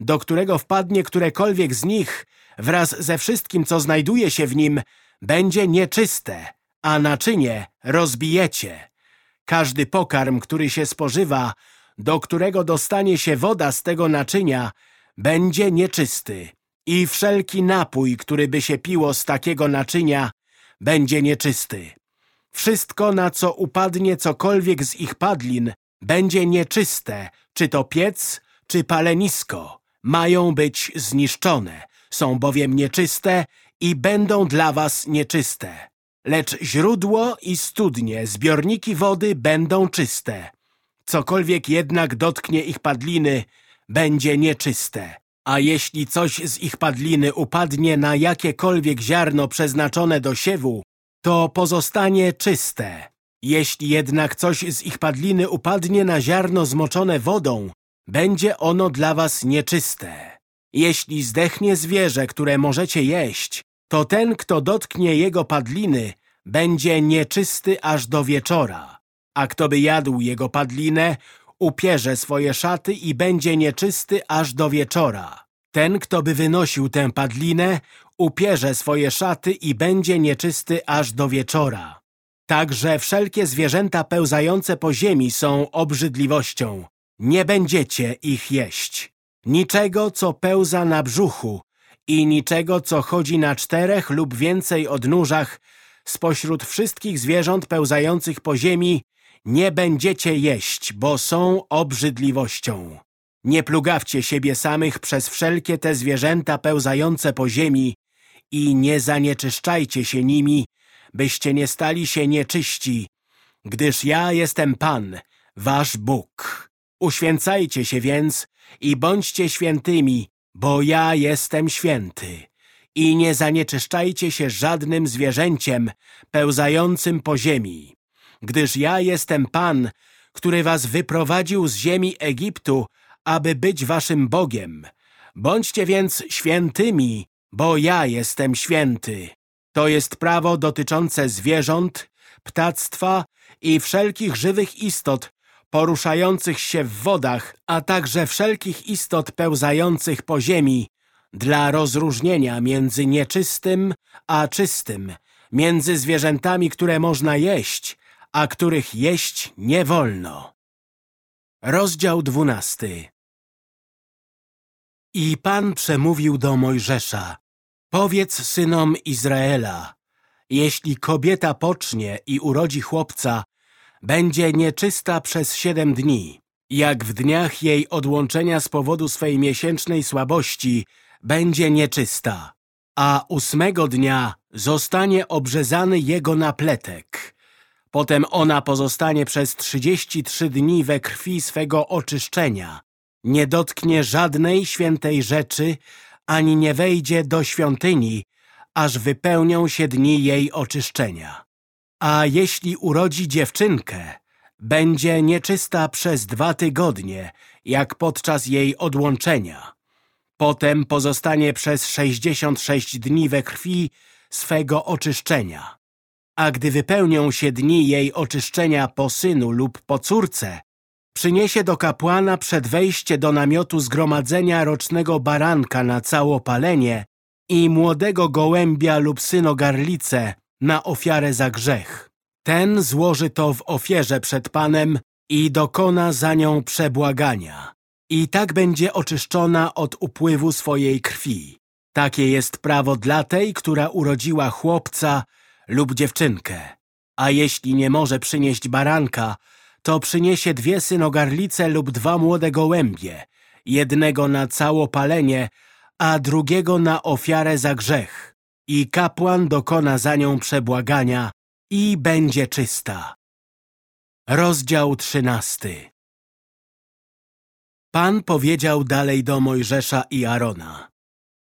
do którego wpadnie którekolwiek z nich, wraz ze wszystkim, co znajduje się w nim, będzie nieczyste, a naczynie rozbijecie. Każdy pokarm, który się spożywa, do którego dostanie się woda z tego naczynia, będzie nieczysty. I wszelki napój, który by się piło z takiego naczynia, będzie nieczysty. Wszystko, na co upadnie cokolwiek z ich padlin, będzie nieczyste, czy to piec, czy palenisko. Mają być zniszczone, są bowiem nieczyste i będą dla was nieczyste. Lecz źródło i studnie, zbiorniki wody będą czyste. Cokolwiek jednak dotknie ich padliny, będzie nieczyste. A jeśli coś z ich padliny upadnie na jakiekolwiek ziarno przeznaczone do siewu, to pozostanie czyste. Jeśli jednak coś z ich padliny upadnie na ziarno zmoczone wodą, będzie ono dla was nieczyste. Jeśli zdechnie zwierzę, które możecie jeść, to ten, kto dotknie jego padliny, będzie nieczysty aż do wieczora. A kto by jadł jego padlinę, upierze swoje szaty i będzie nieczysty aż do wieczora. Ten, kto by wynosił tę padlinę, upierze swoje szaty i będzie nieczysty aż do wieczora. Także wszelkie zwierzęta pełzające po ziemi są obrzydliwością. Nie będziecie ich jeść. Niczego, co pełza na brzuchu i niczego, co chodzi na czterech lub więcej odnóżach, spośród wszystkich zwierząt pełzających po ziemi nie będziecie jeść, bo są obrzydliwością. Nie plugawcie siebie samych przez wszelkie te zwierzęta pełzające po ziemi i nie zanieczyszczajcie się nimi, byście nie stali się nieczyści, gdyż ja jestem Pan, wasz Bóg. Uświęcajcie się więc i bądźcie świętymi, bo ja jestem święty. I nie zanieczyszczajcie się żadnym zwierzęciem pełzającym po ziemi, gdyż ja jestem Pan, który was wyprowadził z ziemi Egiptu, aby być waszym Bogiem. Bądźcie więc świętymi, bo ja jestem święty. To jest prawo dotyczące zwierząt, ptactwa i wszelkich żywych istot poruszających się w wodach, a także wszelkich istot pełzających po ziemi, dla rozróżnienia między nieczystym a czystym, między zwierzętami, które można jeść, a których jeść nie wolno. Rozdział dwunasty I Pan przemówił do Mojżesza, Powiedz synom Izraela, jeśli kobieta pocznie i urodzi chłopca, będzie nieczysta przez siedem dni, jak w dniach jej odłączenia z powodu swej miesięcznej słabości będzie nieczysta, a ósmego dnia zostanie obrzezany jego napletek. Potem ona pozostanie przez trzydzieści trzy dni we krwi swego oczyszczenia. Nie dotknie żadnej świętej rzeczy, ani nie wejdzie do świątyni, aż wypełnią się dni jej oczyszczenia. A jeśli urodzi dziewczynkę, będzie nieczysta przez dwa tygodnie, jak podczas jej odłączenia. Potem pozostanie przez sześćdziesiąt sześć dni we krwi swego oczyszczenia. A gdy wypełnią się dni jej oczyszczenia po synu lub po córce, przyniesie do kapłana przed wejście do namiotu zgromadzenia rocznego baranka na całopalenie i młodego gołębia lub synogarlicę na ofiarę za grzech. Ten złoży to w ofierze przed Panem i dokona za nią przebłagania. I tak będzie oczyszczona od upływu swojej krwi. Takie jest prawo dla tej, która urodziła chłopca lub dziewczynkę. A jeśli nie może przynieść baranka, to przyniesie dwie synogarlice lub dwa młode gołębie, jednego na całopalenie, a drugiego na ofiarę za grzech. I kapłan dokona za nią przebłagania i będzie czysta. Rozdział trzynasty Pan powiedział dalej do Mojżesza i Arona.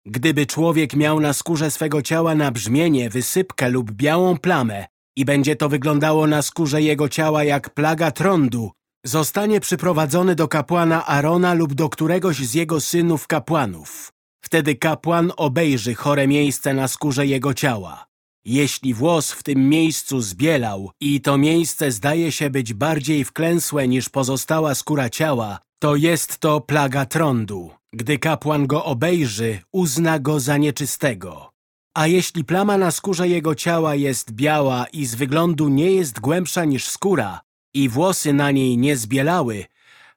Gdyby człowiek miał na skórze swego ciała nabrzmienie, wysypkę lub białą plamę, i będzie to wyglądało na skórze jego ciała jak plaga trądu, zostanie przyprowadzony do kapłana Arona lub do któregoś z jego synów kapłanów. Wtedy kapłan obejrzy chore miejsce na skórze jego ciała. Jeśli włos w tym miejscu zbielał i to miejsce zdaje się być bardziej wklęsłe niż pozostała skóra ciała, to jest to plaga trądu. Gdy kapłan go obejrzy, uzna go za nieczystego. A jeśli plama na skórze jego ciała jest biała i z wyglądu nie jest głębsza niż skóra, i włosy na niej nie zbielały,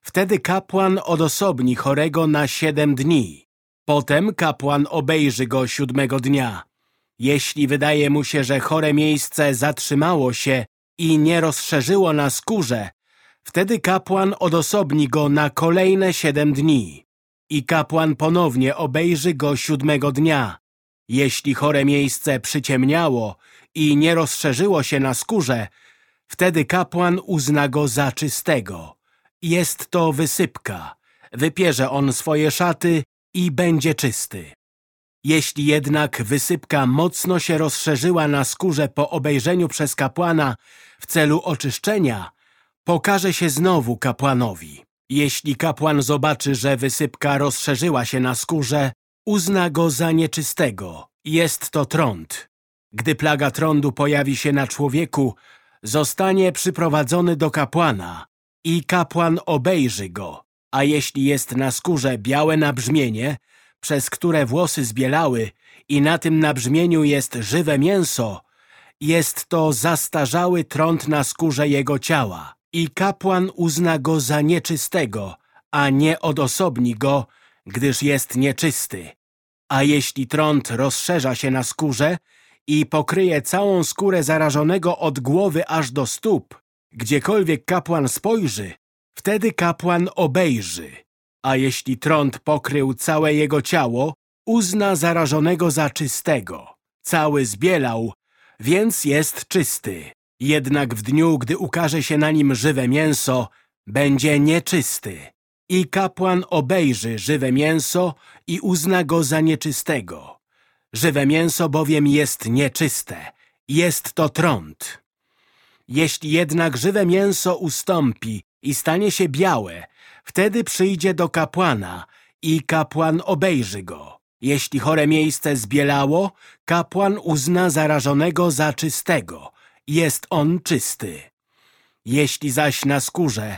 wtedy kapłan odosobni chorego na siedem dni. Potem kapłan obejrzy go siódmego dnia. Jeśli wydaje mu się, że chore miejsce zatrzymało się i nie rozszerzyło na skórze, wtedy kapłan odosobni go na kolejne siedem dni. I kapłan ponownie obejrzy go siódmego dnia. Jeśli chore miejsce przyciemniało i nie rozszerzyło się na skórze, wtedy kapłan uzna go za czystego. Jest to wysypka. Wypierze on swoje szaty i będzie czysty. Jeśli jednak wysypka mocno się rozszerzyła na skórze po obejrzeniu przez kapłana w celu oczyszczenia, pokaże się znowu kapłanowi. Jeśli kapłan zobaczy, że wysypka rozszerzyła się na skórze, uzna go za nieczystego. Jest to trąd. Gdy plaga trądu pojawi się na człowieku, zostanie przyprowadzony do kapłana i kapłan obejrzy go. A jeśli jest na skórze białe nabrzmienie, przez które włosy zbielały i na tym nabrzmieniu jest żywe mięso, jest to zastarzały trąd na skórze jego ciała i kapłan uzna go za nieczystego, a nie odosobni go, gdyż jest nieczysty. A jeśli trąd rozszerza się na skórze i pokryje całą skórę zarażonego od głowy aż do stóp, gdziekolwiek kapłan spojrzy, wtedy kapłan obejrzy. A jeśli trąd pokrył całe jego ciało, uzna zarażonego za czystego. Cały zbielał, więc jest czysty. Jednak w dniu, gdy ukaże się na nim żywe mięso, będzie nieczysty. I kapłan obejrzy żywe mięso i uzna go za nieczystego. Żywe mięso bowiem jest nieczyste. Jest to trąd. Jeśli jednak żywe mięso ustąpi i stanie się białe, wtedy przyjdzie do kapłana i kapłan obejrzy go. Jeśli chore miejsce zbielało, kapłan uzna zarażonego za czystego. Jest on czysty. Jeśli zaś na skórze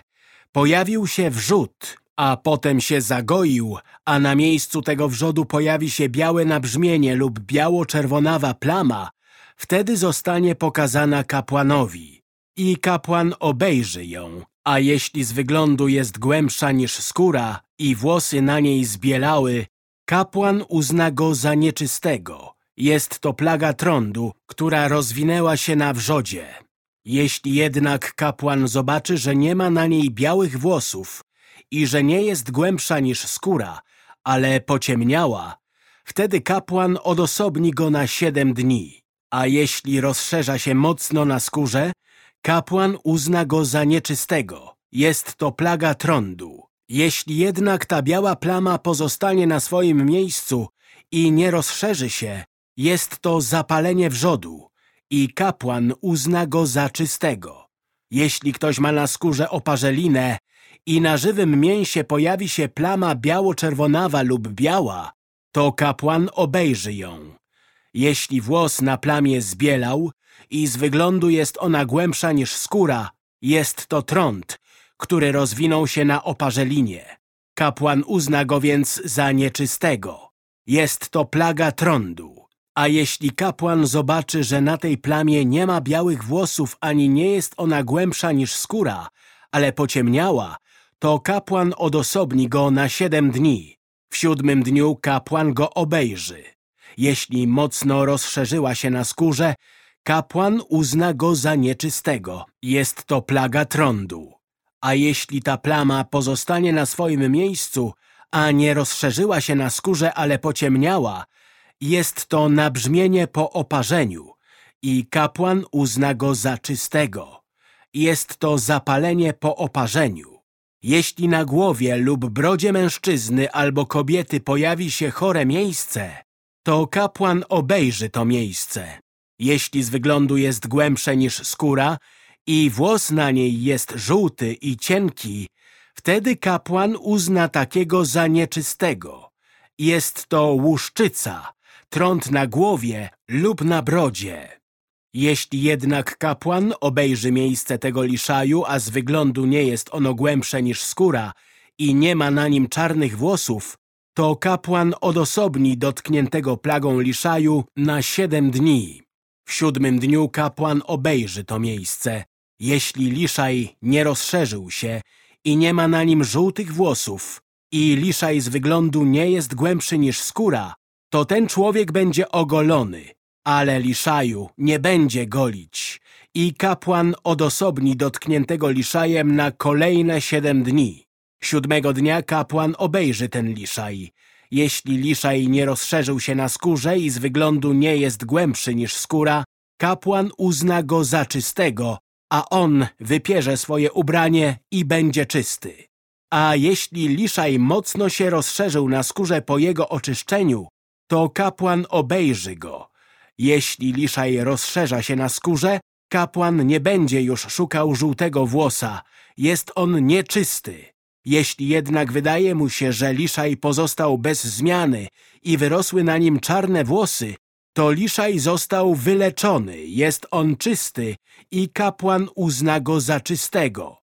pojawił się wrzód, a potem się zagoił, a na miejscu tego wrzodu pojawi się białe nabrzmienie lub biało-czerwonawa plama, wtedy zostanie pokazana kapłanowi i kapłan obejrzy ją. A jeśli z wyglądu jest głębsza niż skóra i włosy na niej zbielały, kapłan uzna go za nieczystego. Jest to plaga trądu, która rozwinęła się na wrzodzie. Jeśli jednak kapłan zobaczy, że nie ma na niej białych włosów i że nie jest głębsza niż skóra, ale pociemniała, wtedy kapłan odosobni go na siedem dni. A jeśli rozszerza się mocno na skórze, kapłan uzna go za nieczystego. Jest to plaga trądu. Jeśli jednak ta biała plama pozostanie na swoim miejscu i nie rozszerzy się, jest to zapalenie wrzodu i kapłan uzna go za czystego. Jeśli ktoś ma na skórze oparzelinę i na żywym mięsie pojawi się plama biało-czerwonawa lub biała, to kapłan obejrzy ją. Jeśli włos na plamie zbielał i z wyglądu jest ona głębsza niż skóra, jest to trąd, który rozwinął się na oparzelinie. Kapłan uzna go więc za nieczystego. Jest to plaga trądu. A jeśli kapłan zobaczy, że na tej plamie nie ma białych włosów ani nie jest ona głębsza niż skóra, ale pociemniała, to kapłan odosobni go na siedem dni. W siódmym dniu kapłan go obejrzy. Jeśli mocno rozszerzyła się na skórze, kapłan uzna go za nieczystego. Jest to plaga trądu. A jeśli ta plama pozostanie na swoim miejscu, a nie rozszerzyła się na skórze, ale pociemniała, jest to nabrzmienie po oparzeniu i kapłan uzna go za czystego. Jest to zapalenie po oparzeniu. Jeśli na głowie lub brodzie mężczyzny albo kobiety pojawi się chore miejsce, to kapłan obejrzy to miejsce. Jeśli z wyglądu jest głębsze niż skóra i włos na niej jest żółty i cienki, wtedy kapłan uzna takiego za nieczystego. Jest to łuszczyca, trąd na głowie lub na brodzie. Jeśli jednak kapłan obejrzy miejsce tego liszaju, a z wyglądu nie jest ono głębsze niż skóra i nie ma na nim czarnych włosów, to kapłan odosobni dotkniętego plagą liszaju na siedem dni. W siódmym dniu kapłan obejrzy to miejsce. Jeśli liszaj nie rozszerzył się i nie ma na nim żółtych włosów i liszaj z wyglądu nie jest głębszy niż skóra, to ten człowiek będzie ogolony, ale liszaju nie będzie golić i kapłan odosobni dotkniętego liszajem na kolejne siedem dni. Siódmego dnia kapłan obejrzy ten liszaj. Jeśli liszaj nie rozszerzył się na skórze i z wyglądu nie jest głębszy niż skóra, kapłan uzna go za czystego, a on wypierze swoje ubranie i będzie czysty. A jeśli liszaj mocno się rozszerzył na skórze po jego oczyszczeniu, to kapłan obejrzy go. Jeśli liszaj rozszerza się na skórze, kapłan nie będzie już szukał żółtego włosa. Jest on nieczysty. Jeśli jednak wydaje mu się, że liszaj pozostał bez zmiany i wyrosły na nim czarne włosy, to liszaj został wyleczony, jest on czysty i kapłan uzna go za czystego.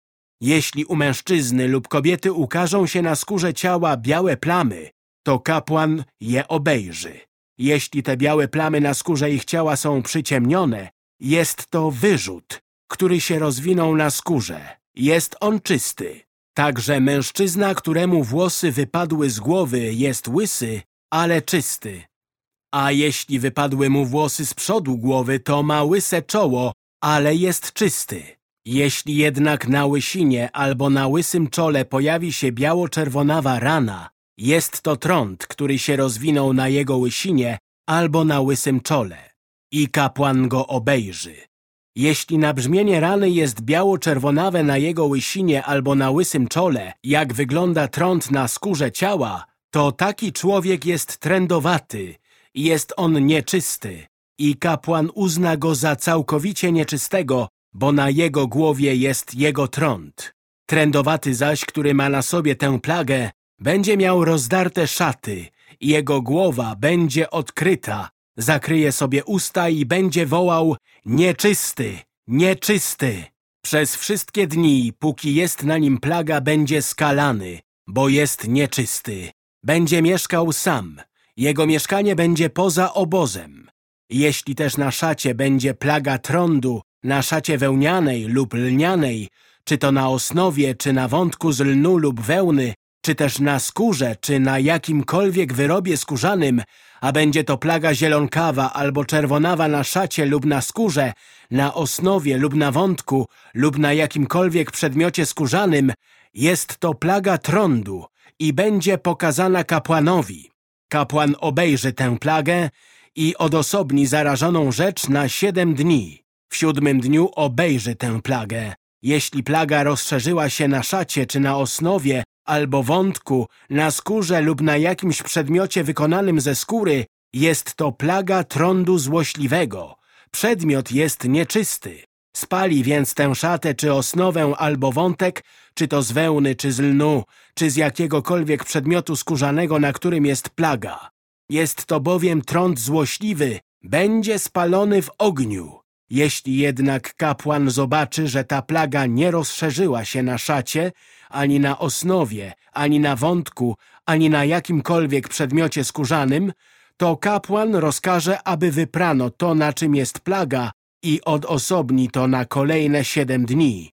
Jeśli u mężczyzny lub kobiety ukażą się na skórze ciała białe plamy, to kapłan je obejrzy. Jeśli te białe plamy na skórze ich ciała są przyciemnione, jest to wyrzut, który się rozwinął na skórze. Jest on czysty. Także mężczyzna, któremu włosy wypadły z głowy, jest łysy, ale czysty. A jeśli wypadły mu włosy z przodu głowy, to ma łyse czoło, ale jest czysty. Jeśli jednak na łysinie albo na łysym czole pojawi się biało-czerwonawa rana, jest to trąd, który się rozwinął na jego łysinie albo na łysym czole. I kapłan go obejrzy. Jeśli na brzmienie rany jest biało-czerwonawe na jego łysinie albo na łysym czole, jak wygląda trąd na skórze ciała, to taki człowiek jest trędowaty, jest on nieczysty i kapłan uzna go za całkowicie nieczystego, bo na jego głowie jest jego trąd. Trędowaty zaś, który ma na sobie tę plagę, będzie miał rozdarte szaty i jego głowa będzie odkryta, zakryje sobie usta i będzie wołał nieczysty, nieczysty. Przez wszystkie dni, póki jest na nim plaga, będzie skalany, bo jest nieczysty. Będzie mieszkał sam, jego mieszkanie będzie poza obozem. Jeśli też na szacie będzie plaga trądu, na szacie wełnianej lub lnianej, czy to na osnowie, czy na wątku z lnu lub wełny, czy też na skórze, czy na jakimkolwiek wyrobie skórzanym, a będzie to plaga zielonkawa albo czerwonawa na szacie lub na skórze, na osnowie lub na wątku lub na jakimkolwiek przedmiocie skórzanym, jest to plaga trądu i będzie pokazana kapłanowi. Kapłan obejrzy tę plagę i odosobni zarażoną rzecz na siedem dni. W siódmym dniu obejrzy tę plagę. Jeśli plaga rozszerzyła się na szacie czy na osnowie albo wątku, na skórze lub na jakimś przedmiocie wykonanym ze skóry, jest to plaga trądu złośliwego. Przedmiot jest nieczysty. Spali więc tę szatę czy osnowę albo wątek, czy to z wełny, czy z lnu, czy z jakiegokolwiek przedmiotu skórzanego, na którym jest plaga. Jest to bowiem trąd złośliwy, będzie spalony w ogniu. Jeśli jednak kapłan zobaczy, że ta plaga nie rozszerzyła się na szacie, ani na osnowie, ani na wątku, ani na jakimkolwiek przedmiocie skórzanym, to kapłan rozkaże, aby wyprano to, na czym jest plaga i odosobni to na kolejne siedem dni.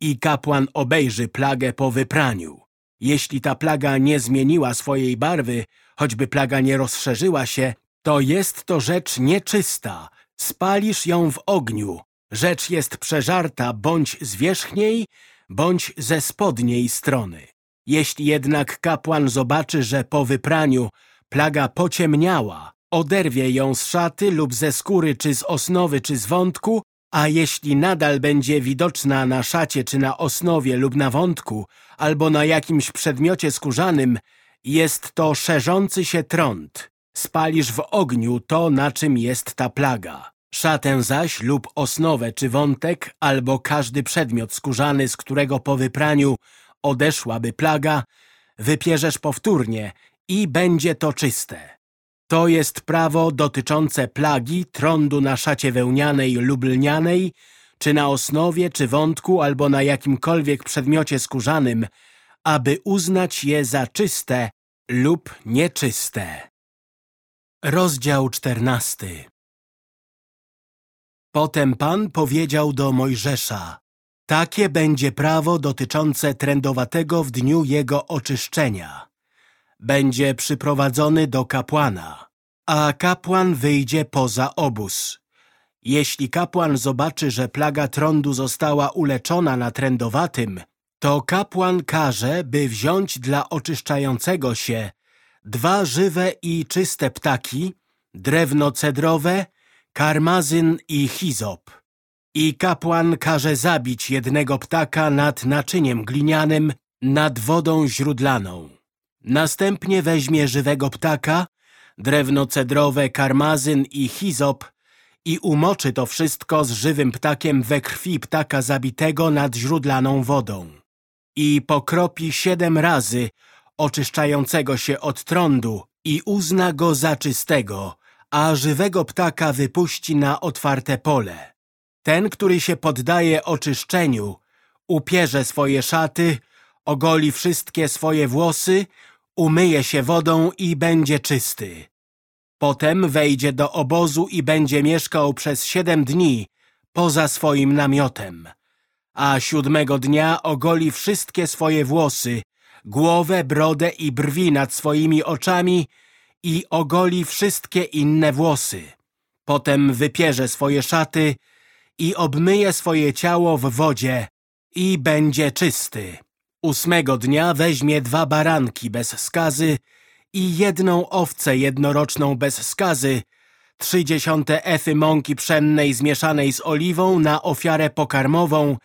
I kapłan obejrzy plagę po wypraniu. Jeśli ta plaga nie zmieniła swojej barwy, choćby plaga nie rozszerzyła się, to jest to rzecz nieczysta. Spalisz ją w ogniu. Rzecz jest przeżarta bądź z wierzchniej, bądź ze spodniej strony. Jeśli jednak kapłan zobaczy, że po wypraniu plaga pociemniała, oderwie ją z szaty lub ze skóry, czy z osnowy, czy z wątku, a jeśli nadal będzie widoczna na szacie, czy na osnowie lub na wątku, albo na jakimś przedmiocie skórzanym, jest to szerzący się trąd. Spalisz w ogniu to, na czym jest ta plaga. Szatę zaś lub osnowę czy wątek, albo każdy przedmiot skórzany, z którego po wypraniu odeszłaby plaga, wypierzesz powtórnie i będzie to czyste. To jest prawo dotyczące plagi, trądu na szacie wełnianej lub lnianej, czy na osnowie, czy wątku, albo na jakimkolwiek przedmiocie skórzanym, aby uznać je za czyste lub nieczyste. Rozdział czternasty Potem Pan powiedział do Mojżesza Takie będzie prawo dotyczące trędowatego w dniu jego oczyszczenia. Będzie przyprowadzony do kapłana, a kapłan wyjdzie poza obóz. Jeśli kapłan zobaczy, że plaga trądu została uleczona na trędowatym, to kapłan każe, by wziąć dla oczyszczającego się dwa żywe i czyste ptaki, drewno cedrowe, karmazyn i hizop. I kapłan każe zabić jednego ptaka nad naczyniem glinianym, nad wodą źródlaną. Następnie weźmie żywego ptaka, drewno cedrowe, karmazyn i hizop i umoczy to wszystko z żywym ptakiem we krwi ptaka zabitego nad źródlaną wodą. I pokropi siedem razy oczyszczającego się od trądu i uzna go za czystego, a żywego ptaka wypuści na otwarte pole. Ten, który się poddaje oczyszczeniu, upierze swoje szaty, ogoli wszystkie swoje włosy, umyje się wodą i będzie czysty. Potem wejdzie do obozu i będzie mieszkał przez siedem dni poza swoim namiotem. A siódmego dnia ogoli wszystkie swoje włosy, głowę, brodę i brwi nad swoimi oczami i ogoli wszystkie inne włosy. Potem wypierze swoje szaty i obmyje swoje ciało w wodzie i będzie czysty. Ósmego dnia weźmie dwa baranki bez skazy i jedną owcę jednoroczną bez skazy, trzydziesiąte efy mąki pszennej zmieszanej z oliwą na ofiarę pokarmową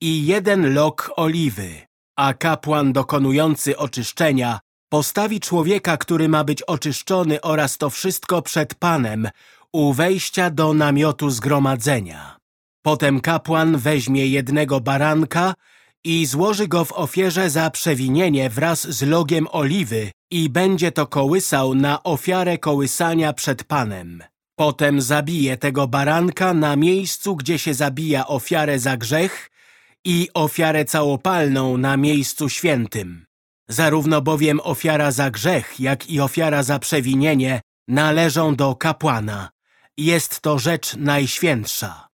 i jeden lok oliwy. A kapłan dokonujący oczyszczenia postawi człowieka, który ma być oczyszczony oraz to wszystko przed Panem u wejścia do namiotu zgromadzenia. Potem kapłan weźmie jednego baranka i złoży go w ofierze za przewinienie wraz z logiem oliwy i będzie to kołysał na ofiarę kołysania przed Panem. Potem zabije tego baranka na miejscu, gdzie się zabija ofiarę za grzech i ofiarę całopalną na miejscu świętym. Zarówno bowiem ofiara za grzech, jak i ofiara za przewinienie należą do kapłana. Jest to rzecz najświętsza.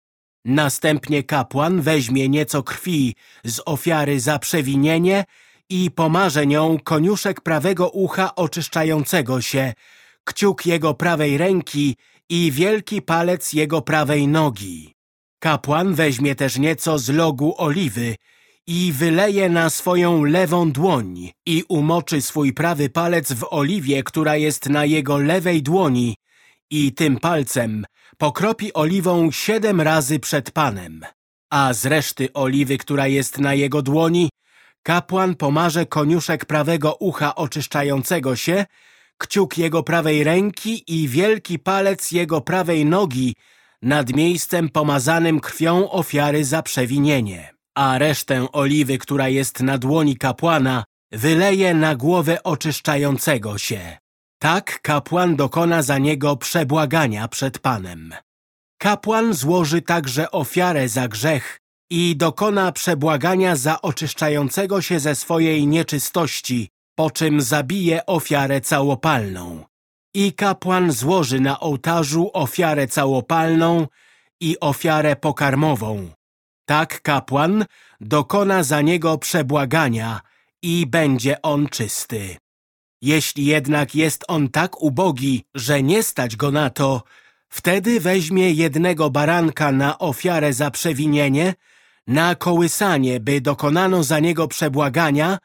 Następnie kapłan weźmie nieco krwi z ofiary za przewinienie i pomarze nią koniuszek prawego ucha oczyszczającego się, kciuk jego prawej ręki i wielki palec jego prawej nogi. Kapłan weźmie też nieco z logu oliwy i wyleje na swoją lewą dłoń i umoczy swój prawy palec w oliwie, która jest na jego lewej dłoni i tym palcem pokropi oliwą siedem razy przed Panem. A z reszty oliwy, która jest na jego dłoni, kapłan pomarze koniuszek prawego ucha oczyszczającego się, kciuk jego prawej ręki i wielki palec jego prawej nogi nad miejscem pomazanym krwią ofiary za przewinienie. A resztę oliwy, która jest na dłoni kapłana, wyleje na głowę oczyszczającego się. Tak kapłan dokona za niego przebłagania przed Panem. Kapłan złoży także ofiarę za grzech i dokona przebłagania za oczyszczającego się ze swojej nieczystości, po czym zabije ofiarę całopalną. I kapłan złoży na ołtarzu ofiarę całopalną i ofiarę pokarmową. Tak kapłan dokona za niego przebłagania i będzie on czysty. Jeśli jednak jest on tak ubogi, że nie stać go na to, wtedy weźmie jednego baranka na ofiarę za przewinienie, na kołysanie, by dokonano za niego przebłagania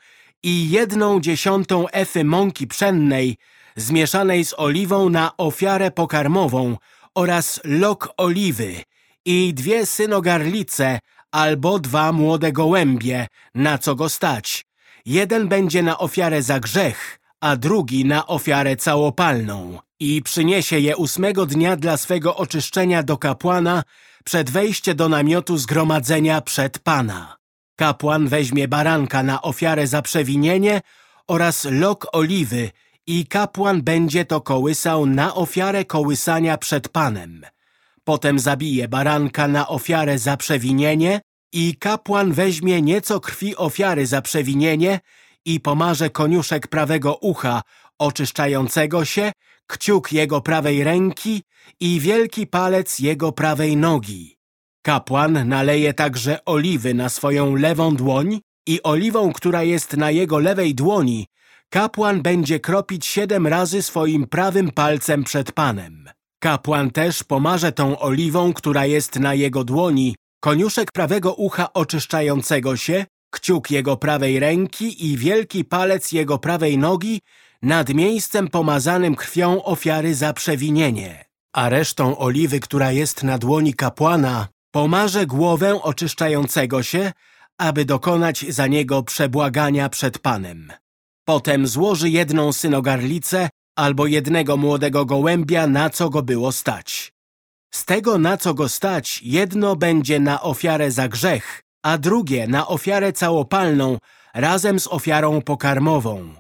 i jedną dziesiątą efy mąki pszennej zmieszanej z oliwą na ofiarę pokarmową oraz lok oliwy i dwie synogarlice albo dwa młode gołębie, na co go stać. Jeden będzie na ofiarę za grzech, a drugi na ofiarę całopalną i przyniesie je ósmego dnia dla swego oczyszczenia do kapłana przed wejście do namiotu zgromadzenia przed Pana. Kapłan weźmie baranka na ofiarę za przewinienie oraz lok oliwy i kapłan będzie to kołysał na ofiarę kołysania przed Panem. Potem zabije baranka na ofiarę za przewinienie i kapłan weźmie nieco krwi ofiary za przewinienie i pomarze koniuszek prawego ucha, oczyszczającego się, kciuk jego prawej ręki i wielki palec jego prawej nogi. Kapłan naleje także oliwy na swoją lewą dłoń i oliwą, która jest na jego lewej dłoni, kapłan będzie kropić siedem razy swoim prawym palcem przed Panem. Kapłan też pomarze tą oliwą, która jest na jego dłoni, koniuszek prawego ucha oczyszczającego się, kciuk jego prawej ręki i wielki palec jego prawej nogi nad miejscem pomazanym krwią ofiary za przewinienie. A resztą oliwy, która jest na dłoni kapłana, pomarze głowę oczyszczającego się, aby dokonać za niego przebłagania przed Panem. Potem złoży jedną synogarlicę albo jednego młodego gołębia, na co go było stać. Z tego, na co go stać, jedno będzie na ofiarę za grzech, a drugie na ofiarę całopalną razem z ofiarą pokarmową.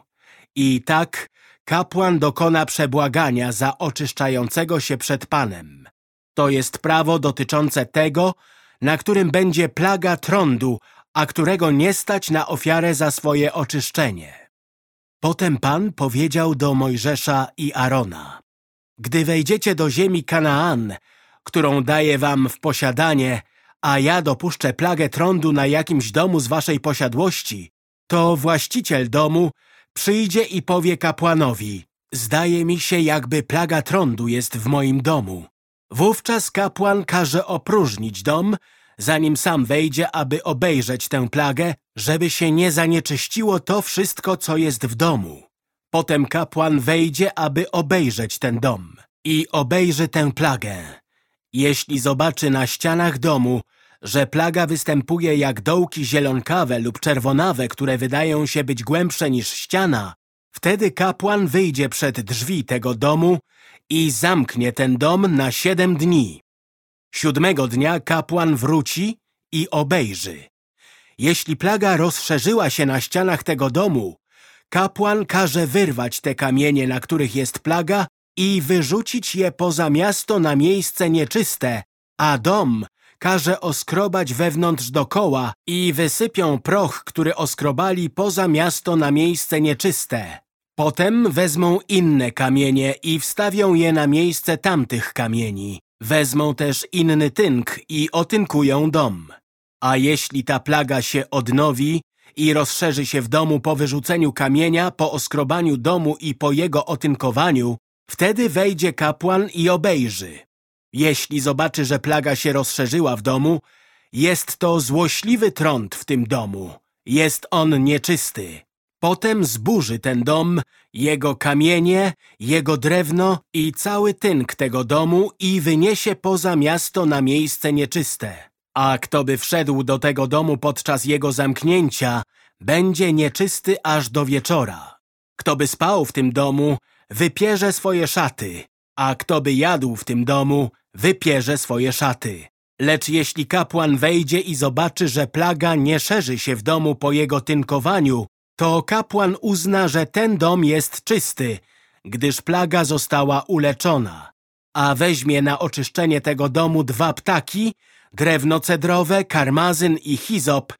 I tak kapłan dokona przebłagania za oczyszczającego się przed Panem. To jest prawo dotyczące tego, na którym będzie plaga trądu, a którego nie stać na ofiarę za swoje oczyszczenie. Potem Pan powiedział do Mojżesza i Arona, Gdy wejdziecie do ziemi Kanaan, którą daję wam w posiadanie, a ja dopuszczę plagę trądu na jakimś domu z waszej posiadłości, to właściciel domu przyjdzie i powie kapłanowi, zdaje mi się, jakby plaga trądu jest w moim domu. Wówczas kapłan każe opróżnić dom, zanim sam wejdzie, aby obejrzeć tę plagę, żeby się nie zanieczyściło to wszystko, co jest w domu. Potem kapłan wejdzie, aby obejrzeć ten dom i obejrzy tę plagę. Jeśli zobaczy na ścianach domu, że plaga występuje jak dołki zielonkawe lub czerwonawe, które wydają się być głębsze niż ściana, wtedy kapłan wyjdzie przed drzwi tego domu i zamknie ten dom na siedem dni. Siódmego dnia kapłan wróci i obejrzy. Jeśli plaga rozszerzyła się na ścianach tego domu, kapłan każe wyrwać te kamienie, na których jest plaga i wyrzucić je poza miasto na miejsce nieczyste, a dom każe oskrobać wewnątrz dokoła i wysypią proch, który oskrobali poza miasto na miejsce nieczyste. Potem wezmą inne kamienie i wstawią je na miejsce tamtych kamieni. Wezmą też inny tynk i otynkują dom. A jeśli ta plaga się odnowi i rozszerzy się w domu po wyrzuceniu kamienia, po oskrobaniu domu i po jego otynkowaniu, wtedy wejdzie kapłan i obejrzy. Jeśli zobaczy, że plaga się rozszerzyła w domu, jest to złośliwy trąd w tym domu. Jest on nieczysty. Potem zburzy ten dom, jego kamienie, jego drewno i cały tynk tego domu i wyniesie poza miasto na miejsce nieczyste. A kto by wszedł do tego domu podczas jego zamknięcia, będzie nieczysty aż do wieczora. Kto by spał w tym domu, wypierze swoje szaty, a kto by jadł w tym domu, wypierze swoje szaty. Lecz jeśli kapłan wejdzie i zobaczy, że plaga nie szerzy się w domu po jego tynkowaniu, to kapłan uzna, że ten dom jest czysty, gdyż plaga została uleczona, a weźmie na oczyszczenie tego domu dwa ptaki, drewno cedrowe, karmazyn i hizop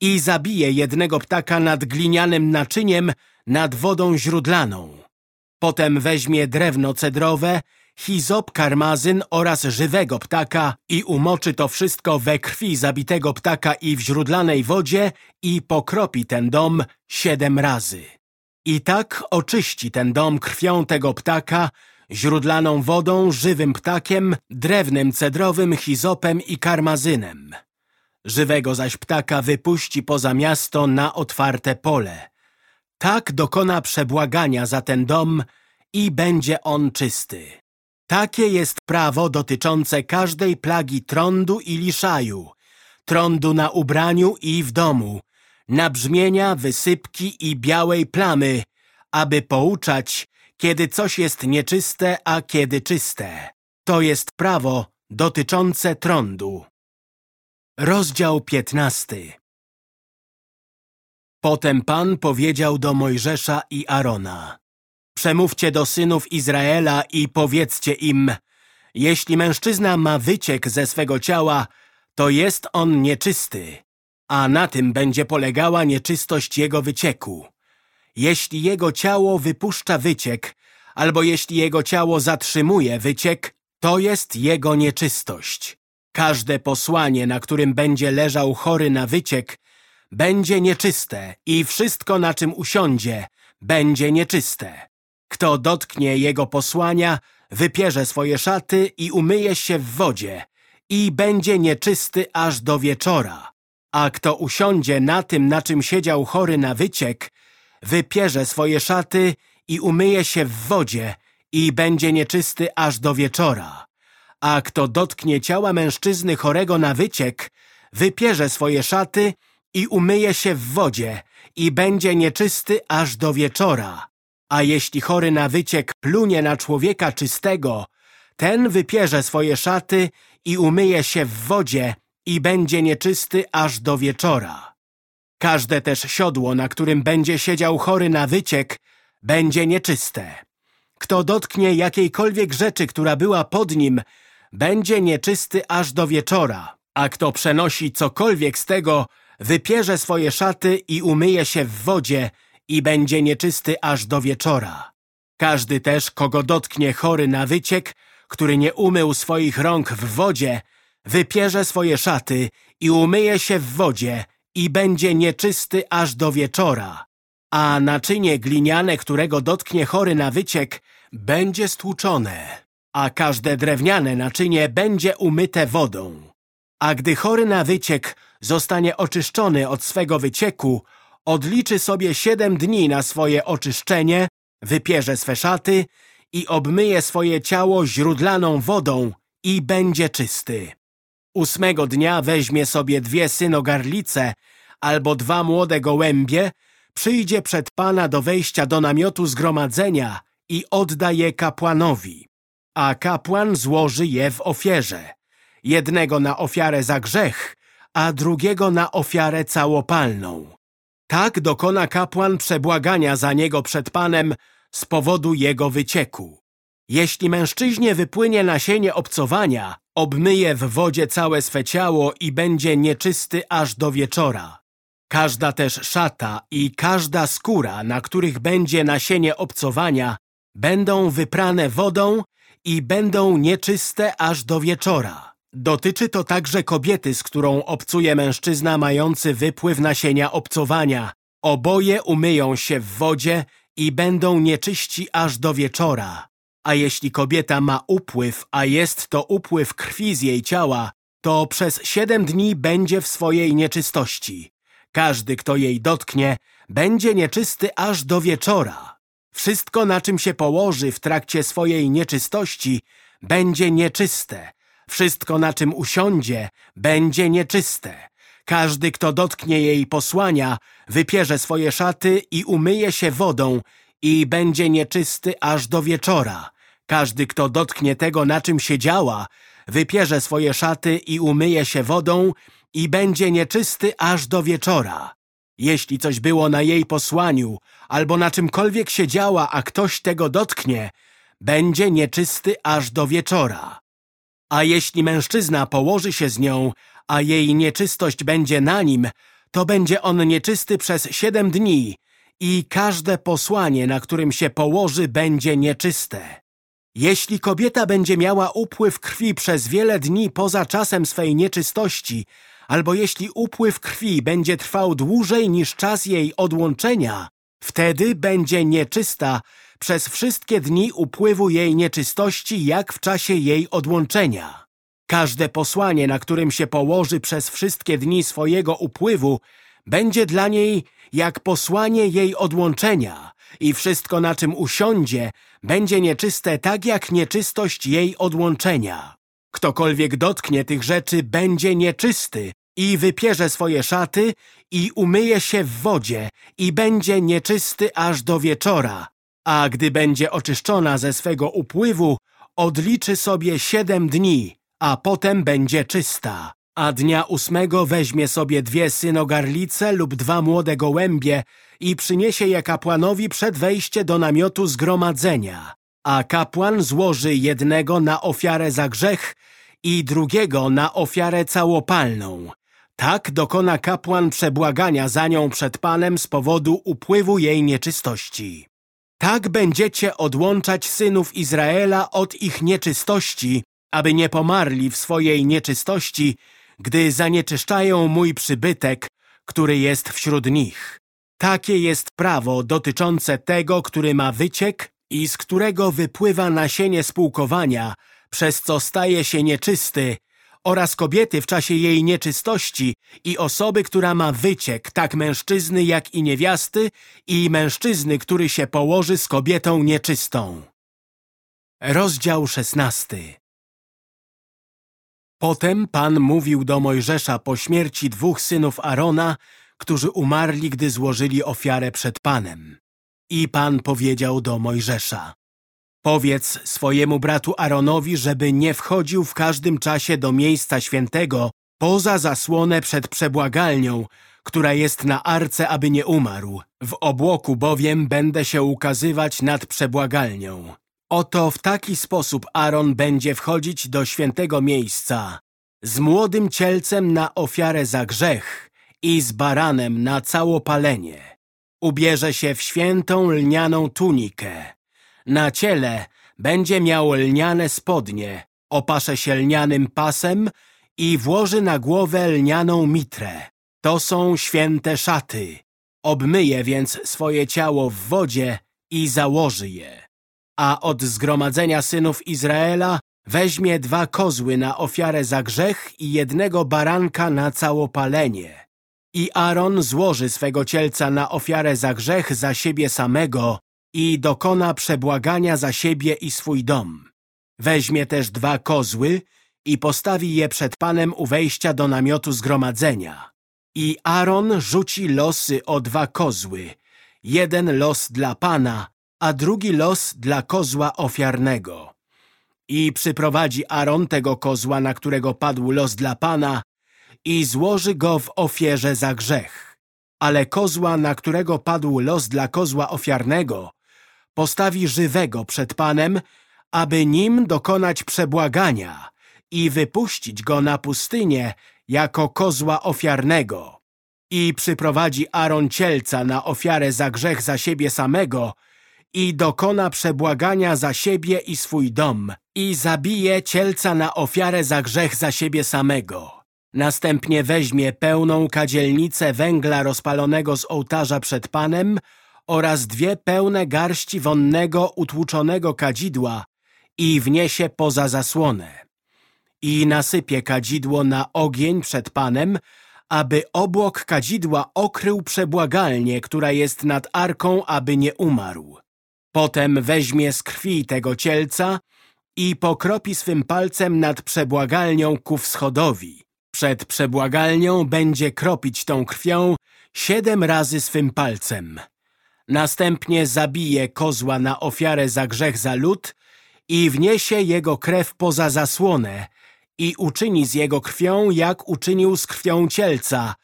i zabije jednego ptaka nad glinianym naczyniem nad wodą źródlaną. Potem weźmie drewno cedrowe, hizop, karmazyn oraz żywego ptaka i umoczy to wszystko we krwi zabitego ptaka i w źródlanej wodzie i pokropi ten dom siedem razy. I tak oczyści ten dom krwią tego ptaka, źródlaną wodą, żywym ptakiem, drewnem cedrowym, hizopem i karmazynem. Żywego zaś ptaka wypuści poza miasto na otwarte pole. Tak dokona przebłagania za ten dom i będzie on czysty. Takie jest prawo dotyczące każdej plagi trądu i liszaju, trądu na ubraniu i w domu, nabrzmienia, wysypki i białej plamy, aby pouczać, kiedy coś jest nieczyste, a kiedy czyste. To jest prawo dotyczące trądu. Rozdział piętnasty Potem Pan powiedział do Mojżesza i Arona Przemówcie do synów Izraela i powiedzcie im Jeśli mężczyzna ma wyciek ze swego ciała, to jest on nieczysty, a na tym będzie polegała nieczystość jego wycieku. Jeśli jego ciało wypuszcza wyciek, albo jeśli jego ciało zatrzymuje wyciek, to jest jego nieczystość. Każde posłanie, na którym będzie leżał chory na wyciek, będzie nieczyste i wszystko, na czym usiądzie, będzie nieczyste. Kto dotknie jego posłania, wypierze swoje szaty i umyje się w wodzie i będzie nieczysty aż do wieczora. A kto usiądzie na tym, na czym siedział chory na wyciek, wypierze swoje szaty i umyje się w wodzie i będzie nieczysty aż do wieczora. A kto dotknie ciała mężczyzny chorego na wyciek, wypierze swoje szaty i umyje się w wodzie i będzie nieczysty aż do wieczora. A jeśli chory na wyciek plunie na człowieka czystego, ten wypierze swoje szaty i umyje się w wodzie i będzie nieczysty aż do wieczora. Każde też siodło, na którym będzie siedział chory na wyciek, będzie nieczyste. Kto dotknie jakiejkolwiek rzeczy, która była pod nim, będzie nieczysty aż do wieczora, a kto przenosi cokolwiek z tego, wypierze swoje szaty i umyje się w wodzie i będzie nieczysty aż do wieczora. Każdy też, kogo dotknie chory na wyciek, który nie umył swoich rąk w wodzie, wypierze swoje szaty i umyje się w wodzie i będzie nieczysty aż do wieczora. A naczynie gliniane, którego dotknie chory na wyciek, będzie stłuczone, a każde drewniane naczynie będzie umyte wodą. A gdy chory na wyciek zostanie oczyszczony od swego wycieku, odliczy sobie siedem dni na swoje oczyszczenie, wypierze swe szaty i obmyje swoje ciało źródlaną wodą i będzie czysty. Ósmego dnia weźmie sobie dwie synogarlice albo dwa młode gołębie, przyjdzie przed Pana do wejścia do namiotu zgromadzenia i odda je kapłanowi. A kapłan złoży je w ofierze. Jednego na ofiarę za grzech, a drugiego na ofiarę całopalną. Tak dokona kapłan przebłagania za niego przed Panem z powodu jego wycieku. Jeśli mężczyźnie wypłynie nasienie obcowania, obmyje w wodzie całe swe ciało i będzie nieczysty aż do wieczora. Każda też szata i każda skóra, na których będzie nasienie obcowania, będą wyprane wodą i będą nieczyste aż do wieczora. Dotyczy to także kobiety, z którą obcuje mężczyzna mający wypływ nasienia obcowania. Oboje umyją się w wodzie i będą nieczyści aż do wieczora. A jeśli kobieta ma upływ, a jest to upływ krwi z jej ciała, to przez siedem dni będzie w swojej nieczystości. Każdy, kto jej dotknie, będzie nieczysty aż do wieczora. Wszystko, na czym się położy w trakcie swojej nieczystości, będzie nieczyste. Wszystko, na czym usiądzie, będzie nieczyste. Każdy, kto dotknie jej posłania, wypierze swoje szaty i umyje się wodą i będzie nieczysty aż do wieczora. Każdy, kto dotknie tego, na czym siedziała, wypierze swoje szaty i umyje się wodą i będzie nieczysty aż do wieczora. Jeśli coś było na jej posłaniu albo na czymkolwiek siedziała, a ktoś tego dotknie, będzie nieczysty aż do wieczora. A jeśli mężczyzna położy się z nią, a jej nieczystość będzie na nim, to będzie on nieczysty przez siedem dni i każde posłanie, na którym się położy, będzie nieczyste. Jeśli kobieta będzie miała upływ krwi przez wiele dni poza czasem swej nieczystości, albo jeśli upływ krwi będzie trwał dłużej niż czas jej odłączenia, wtedy będzie nieczysta przez wszystkie dni upływu jej nieczystości, jak w czasie jej odłączenia. Każde posłanie, na którym się położy przez wszystkie dni swojego upływu, będzie dla niej jak posłanie jej odłączenia i wszystko, na czym usiądzie, będzie nieczyste tak jak nieczystość jej odłączenia. Ktokolwiek dotknie tych rzeczy, będzie nieczysty i wypierze swoje szaty i umyje się w wodzie i będzie nieczysty aż do wieczora. A gdy będzie oczyszczona ze swego upływu, odliczy sobie siedem dni, a potem będzie czysta. A dnia ósmego weźmie sobie dwie synogarlice lub dwa młode gołębie i przyniesie je kapłanowi przed wejście do namiotu zgromadzenia. A kapłan złoży jednego na ofiarę za grzech i drugiego na ofiarę całopalną. Tak dokona kapłan przebłagania za nią przed Panem z powodu upływu jej nieczystości. Tak będziecie odłączać synów Izraela od ich nieczystości, aby nie pomarli w swojej nieczystości, gdy zanieczyszczają mój przybytek, który jest wśród nich. Takie jest prawo dotyczące tego, który ma wyciek i z którego wypływa nasienie spółkowania, przez co staje się nieczysty, oraz kobiety w czasie jej nieczystości i osoby, która ma wyciek, tak mężczyzny jak i niewiasty i mężczyzny, który się położy z kobietą nieczystą. Rozdział szesnasty Potem Pan mówił do Mojżesza po śmierci dwóch synów Arona, którzy umarli, gdy złożyli ofiarę przed Panem. I Pan powiedział do Mojżesza, Powiedz swojemu bratu Aaronowi, żeby nie wchodził w każdym czasie do miejsca świętego poza zasłonę przed przebłagalnią, która jest na arce, aby nie umarł. W obłoku bowiem będę się ukazywać nad przebłagalnią. Oto w taki sposób Aaron będzie wchodzić do świętego miejsca z młodym cielcem na ofiarę za grzech i z baranem na całopalenie. Ubierze się w świętą lnianą tunikę. Na ciele będzie miał lniane spodnie, opasze się lnianym pasem i włoży na głowę lnianą mitrę. To są święte szaty. Obmyje więc swoje ciało w wodzie i założy je a od zgromadzenia synów Izraela weźmie dwa kozły na ofiarę za grzech i jednego baranka na całopalenie. I Aaron złoży swego cielca na ofiarę za grzech za siebie samego i dokona przebłagania za siebie i swój dom. Weźmie też dwa kozły i postawi je przed Panem u wejścia do namiotu zgromadzenia. I Aaron rzuci losy o dwa kozły, jeden los dla Pana, a drugi los dla kozła ofiarnego. I przyprowadzi Aaron tego kozła, na którego padł los dla Pana i złoży go w ofierze za grzech. Ale kozła, na którego padł los dla kozła ofiarnego, postawi żywego przed Panem, aby nim dokonać przebłagania i wypuścić go na pustynię jako kozła ofiarnego. I przyprowadzi Aaron cielca na ofiarę za grzech za siebie samego i dokona przebłagania za siebie i swój dom i zabije cielca na ofiarę za grzech za siebie samego. Następnie weźmie pełną kadzielnicę węgla rozpalonego z ołtarza przed Panem oraz dwie pełne garści wonnego utłuczonego kadzidła i wniesie poza zasłonę. I nasypie kadzidło na ogień przed Panem, aby obłok kadzidła okrył przebłagalnię, która jest nad arką, aby nie umarł. Potem weźmie z krwi tego cielca i pokropi swym palcem nad przebłagalnią ku wschodowi. Przed przebłagalnią będzie kropić tą krwią siedem razy swym palcem. Następnie zabije kozła na ofiarę za grzech za lud i wniesie jego krew poza zasłonę i uczyni z jego krwią, jak uczynił z krwią cielca.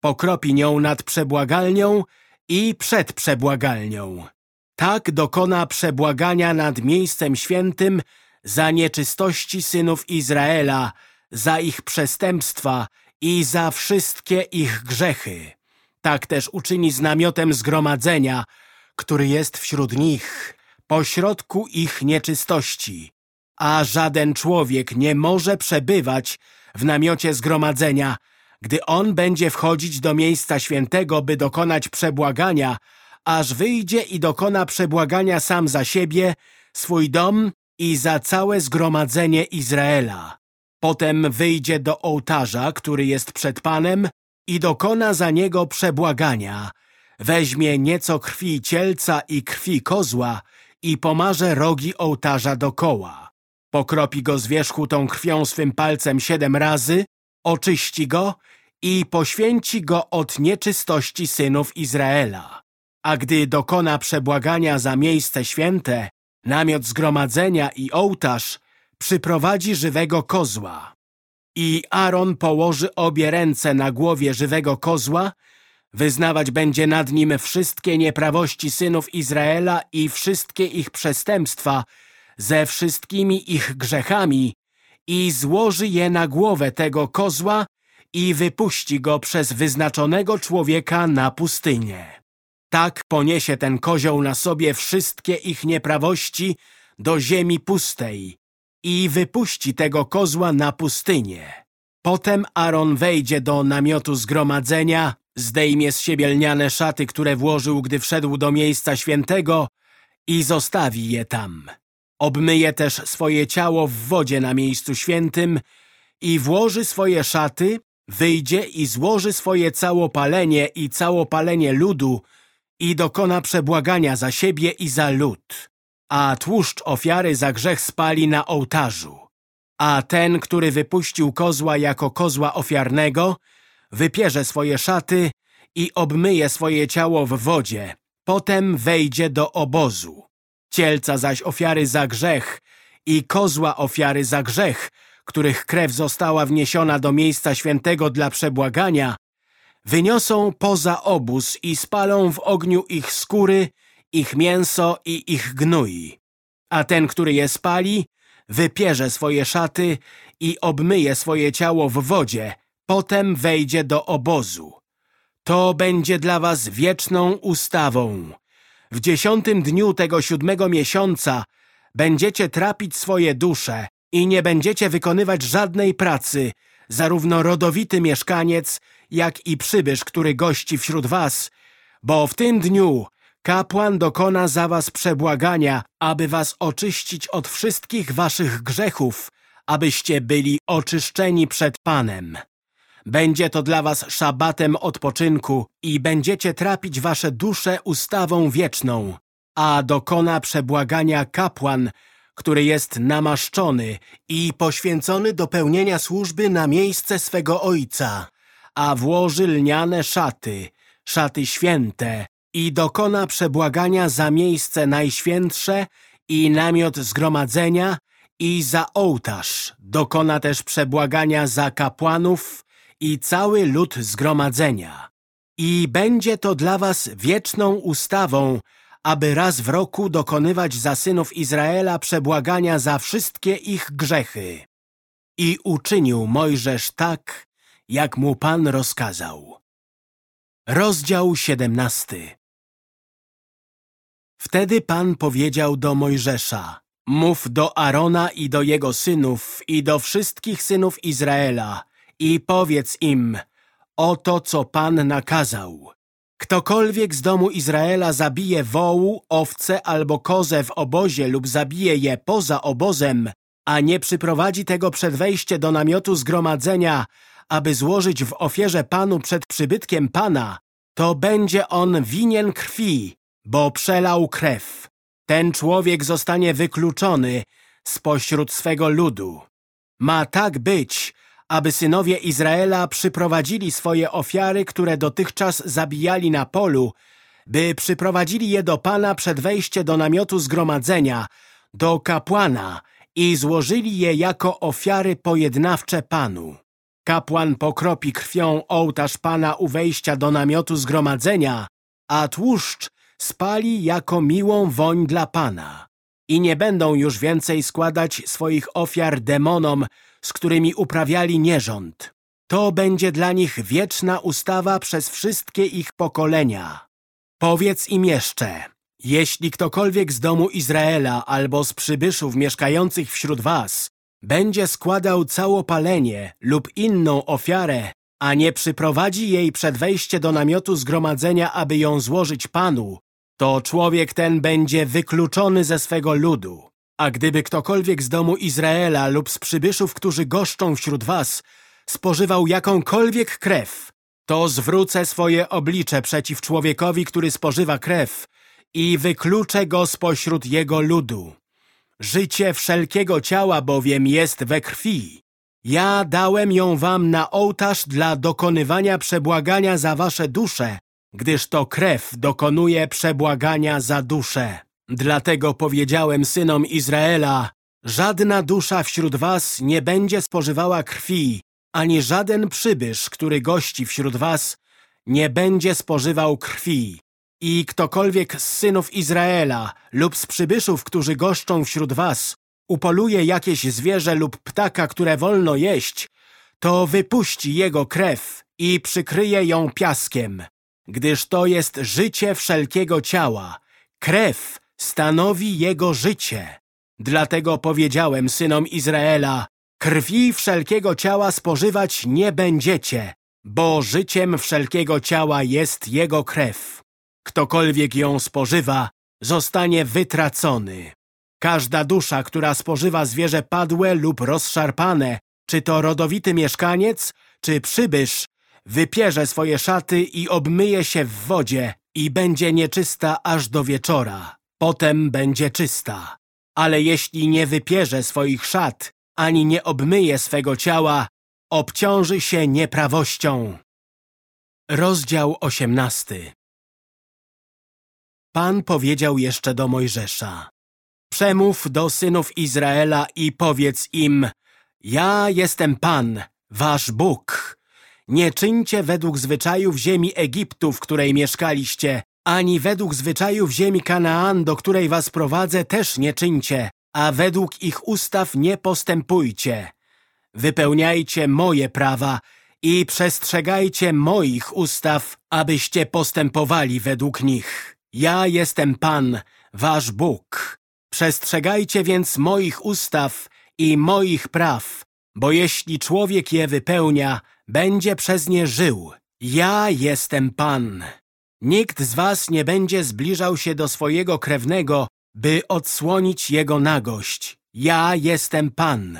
Pokropi nią nad przebłagalnią i przed przebłagalnią. Tak dokona przebłagania nad miejscem świętym za nieczystości synów Izraela, za ich przestępstwa i za wszystkie ich grzechy. Tak też uczyni z namiotem zgromadzenia, który jest wśród nich, pośrodku ich nieczystości. A żaden człowiek nie może przebywać w namiocie zgromadzenia, gdy on będzie wchodzić do miejsca świętego, by dokonać przebłagania, aż wyjdzie i dokona przebłagania sam za siebie, swój dom i za całe zgromadzenie Izraela. Potem wyjdzie do ołtarza, który jest przed Panem i dokona za niego przebłagania. Weźmie nieco krwi cielca i krwi kozła i pomarze rogi ołtarza dokoła. Pokropi go z wierzchu tą krwią swym palcem siedem razy, oczyści go i poświęci go od nieczystości synów Izraela a gdy dokona przebłagania za miejsce święte, namiot zgromadzenia i ołtarz, przyprowadzi żywego kozła. I Aaron położy obie ręce na głowie żywego kozła, wyznawać będzie nad nim wszystkie nieprawości synów Izraela i wszystkie ich przestępstwa ze wszystkimi ich grzechami i złoży je na głowę tego kozła i wypuści go przez wyznaczonego człowieka na pustynię. Tak poniesie ten kozioł na sobie wszystkie ich nieprawości do ziemi pustej i wypuści tego kozła na pustynię. Potem Aaron wejdzie do namiotu zgromadzenia, zdejmie z siebie lniane szaty, które włożył, gdy wszedł do miejsca świętego i zostawi je tam. Obmyje też swoje ciało w wodzie na miejscu świętym i włoży swoje szaty, wyjdzie i złoży swoje całopalenie i całopalenie ludu i dokona przebłagania za siebie i za lud, a tłuszcz ofiary za grzech spali na ołtarzu. A ten, który wypuścił kozła jako kozła ofiarnego, wypierze swoje szaty i obmyje swoje ciało w wodzie, potem wejdzie do obozu. Cielca zaś ofiary za grzech i kozła ofiary za grzech, których krew została wniesiona do miejsca świętego dla przebłagania, wyniosą poza obóz i spalą w ogniu ich skóry, ich mięso i ich gnój. A ten, który je spali, wypierze swoje szaty i obmyje swoje ciało w wodzie, potem wejdzie do obozu. To będzie dla was wieczną ustawą. W dziesiątym dniu tego siódmego miesiąca będziecie trapić swoje dusze i nie będziecie wykonywać żadnej pracy, zarówno rodowity mieszkaniec, jak i przybysz, który gości wśród was, bo w tym dniu kapłan dokona za was przebłagania, aby was oczyścić od wszystkich waszych grzechów, abyście byli oczyszczeni przed Panem. Będzie to dla was szabatem odpoczynku i będziecie trapić wasze dusze ustawą wieczną, a dokona przebłagania kapłan, który jest namaszczony i poświęcony do pełnienia służby na miejsce swego ojca, a włoży lniane szaty, szaty święte i dokona przebłagania za miejsce najświętsze i namiot zgromadzenia i za ołtarz. Dokona też przebłagania za kapłanów i cały lud zgromadzenia. I będzie to dla was wieczną ustawą, aby raz w roku dokonywać za synów Izraela przebłagania za wszystkie ich grzechy. I uczynił Mojżesz tak, jak mu Pan rozkazał. Rozdział siedemnasty Wtedy Pan powiedział do Mojżesza, mów do Arona i do jego synów i do wszystkich synów Izraela i powiedz im, oto co Pan nakazał. Ktokolwiek z domu Izraela zabije wołu, owce albo kozę w obozie lub zabije je poza obozem, a nie przyprowadzi tego przed wejście do namiotu zgromadzenia, aby złożyć w ofierze Panu przed przybytkiem Pana, to będzie on winien krwi, bo przelał krew. Ten człowiek zostanie wykluczony spośród swego ludu. Ma tak być, aby synowie Izraela przyprowadzili swoje ofiary, które dotychczas zabijali na polu, by przyprowadzili je do Pana przed wejście do namiotu zgromadzenia, do kapłana i złożyli je jako ofiary pojednawcze Panu. Kapłan pokropi krwią ołtarz Pana u wejścia do namiotu zgromadzenia, a tłuszcz spali jako miłą woń dla Pana. I nie będą już więcej składać swoich ofiar demonom, z którymi uprawiali nierząd. To będzie dla nich wieczna ustawa przez wszystkie ich pokolenia. Powiedz im jeszcze, jeśli ktokolwiek z domu Izraela albo z przybyszów mieszkających wśród was będzie składał całopalenie lub inną ofiarę, a nie przyprowadzi jej przed wejście do namiotu zgromadzenia, aby ją złożyć Panu, to człowiek ten będzie wykluczony ze swego ludu. A gdyby ktokolwiek z domu Izraela lub z przybyszów, którzy goszczą wśród was, spożywał jakąkolwiek krew, to zwrócę swoje oblicze przeciw człowiekowi, który spożywa krew i wykluczę go spośród jego ludu. Życie wszelkiego ciała bowiem jest we krwi. Ja dałem ją wam na ołtarz dla dokonywania przebłagania za wasze dusze, gdyż to krew dokonuje przebłagania za duszę. Dlatego powiedziałem synom Izraela, żadna dusza wśród was nie będzie spożywała krwi, ani żaden przybysz, który gości wśród was, nie będzie spożywał krwi. I ktokolwiek z synów Izraela lub z przybyszów, którzy goszczą wśród was, upoluje jakieś zwierzę lub ptaka, które wolno jeść, to wypuści jego krew i przykryje ją piaskiem, gdyż to jest życie wszelkiego ciała. Krew stanowi jego życie. Dlatego powiedziałem synom Izraela, krwi wszelkiego ciała spożywać nie będziecie, bo życiem wszelkiego ciała jest jego krew. Ktokolwiek ją spożywa, zostanie wytracony. Każda dusza, która spożywa zwierzę padłe lub rozszarpane, czy to rodowity mieszkaniec, czy przybysz, wypierze swoje szaty i obmyje się w wodzie i będzie nieczysta aż do wieczora. Potem będzie czysta. Ale jeśli nie wypierze swoich szat, ani nie obmyje swego ciała, obciąży się nieprawością. Rozdział osiemnasty Pan powiedział jeszcze do Mojżesza Przemów do synów Izraela i powiedz im Ja jestem Pan, wasz Bóg. Nie czyńcie według zwyczajów ziemi Egiptu, w której mieszkaliście, ani według zwyczajów ziemi Kanaan, do której was prowadzę, też nie czyńcie, a według ich ustaw nie postępujcie. Wypełniajcie moje prawa i przestrzegajcie moich ustaw, abyście postępowali według nich. Ja jestem Pan, wasz Bóg. Przestrzegajcie więc moich ustaw i moich praw, bo jeśli człowiek je wypełnia, będzie przez nie żył. Ja jestem Pan. Nikt z was nie będzie zbliżał się do swojego krewnego, by odsłonić jego nagość. Ja jestem Pan.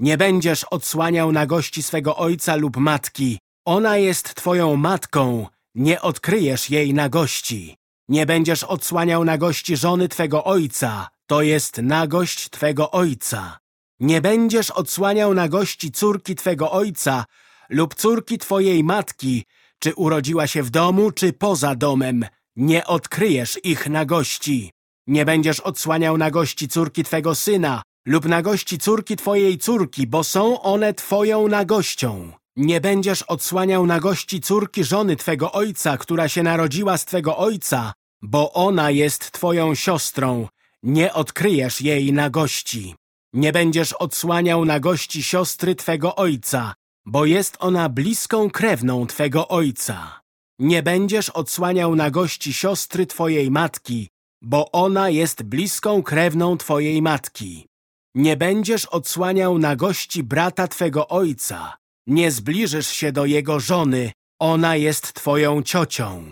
Nie będziesz odsłaniał nagości swego ojca lub matki. Ona jest twoją matką, nie odkryjesz jej nagości. Nie będziesz odsłaniał nagości żony twego ojca, to jest nagość twego ojca. Nie będziesz odsłaniał nagości córki twego ojca lub córki twojej matki, czy urodziła się w domu, czy poza domem. Nie odkryjesz ich nagości. Nie będziesz odsłaniał nagości córki twego syna lub nagości córki twojej córki, bo są one twoją nagością. Nie będziesz odsłaniał nagości córki żony twego ojca, która się narodziła z twego ojca, bo ona jest twoją siostrą. Nie odkryjesz jej nagości. Nie będziesz odsłaniał nagości siostry twego ojca, bo jest ona bliską krewną twego ojca. Nie będziesz odsłaniał nagości siostry twojej matki, bo ona jest bliską krewną twojej matki. Nie będziesz odsłaniał nagości brata twego ojca. Nie zbliżysz się do jego żony, ona jest twoją ciocią.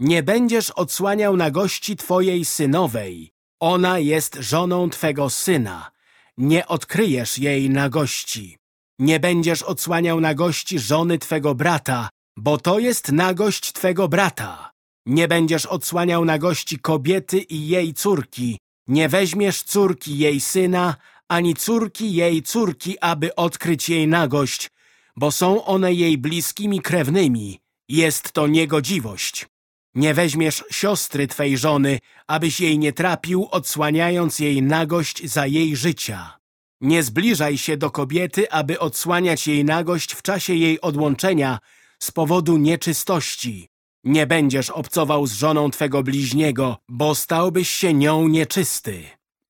Nie będziesz odsłaniał nagości twojej synowej. Ona jest żoną twego syna. Nie odkryjesz jej nagości. Nie będziesz odsłaniał nagości żony twego brata, bo to jest nagość twego brata. Nie będziesz odsłaniał nagości kobiety i jej córki. Nie weźmiesz córki jej syna, ani córki jej córki, aby odkryć jej nagość, bo są one jej bliskimi krewnymi. Jest to niegodziwość. Nie weźmiesz siostry twej żony, abyś jej nie trapił, odsłaniając jej nagość za jej życia. Nie zbliżaj się do kobiety, aby odsłaniać jej nagość w czasie jej odłączenia z powodu nieczystości. Nie będziesz obcował z żoną twego bliźniego, bo stałbyś się nią nieczysty.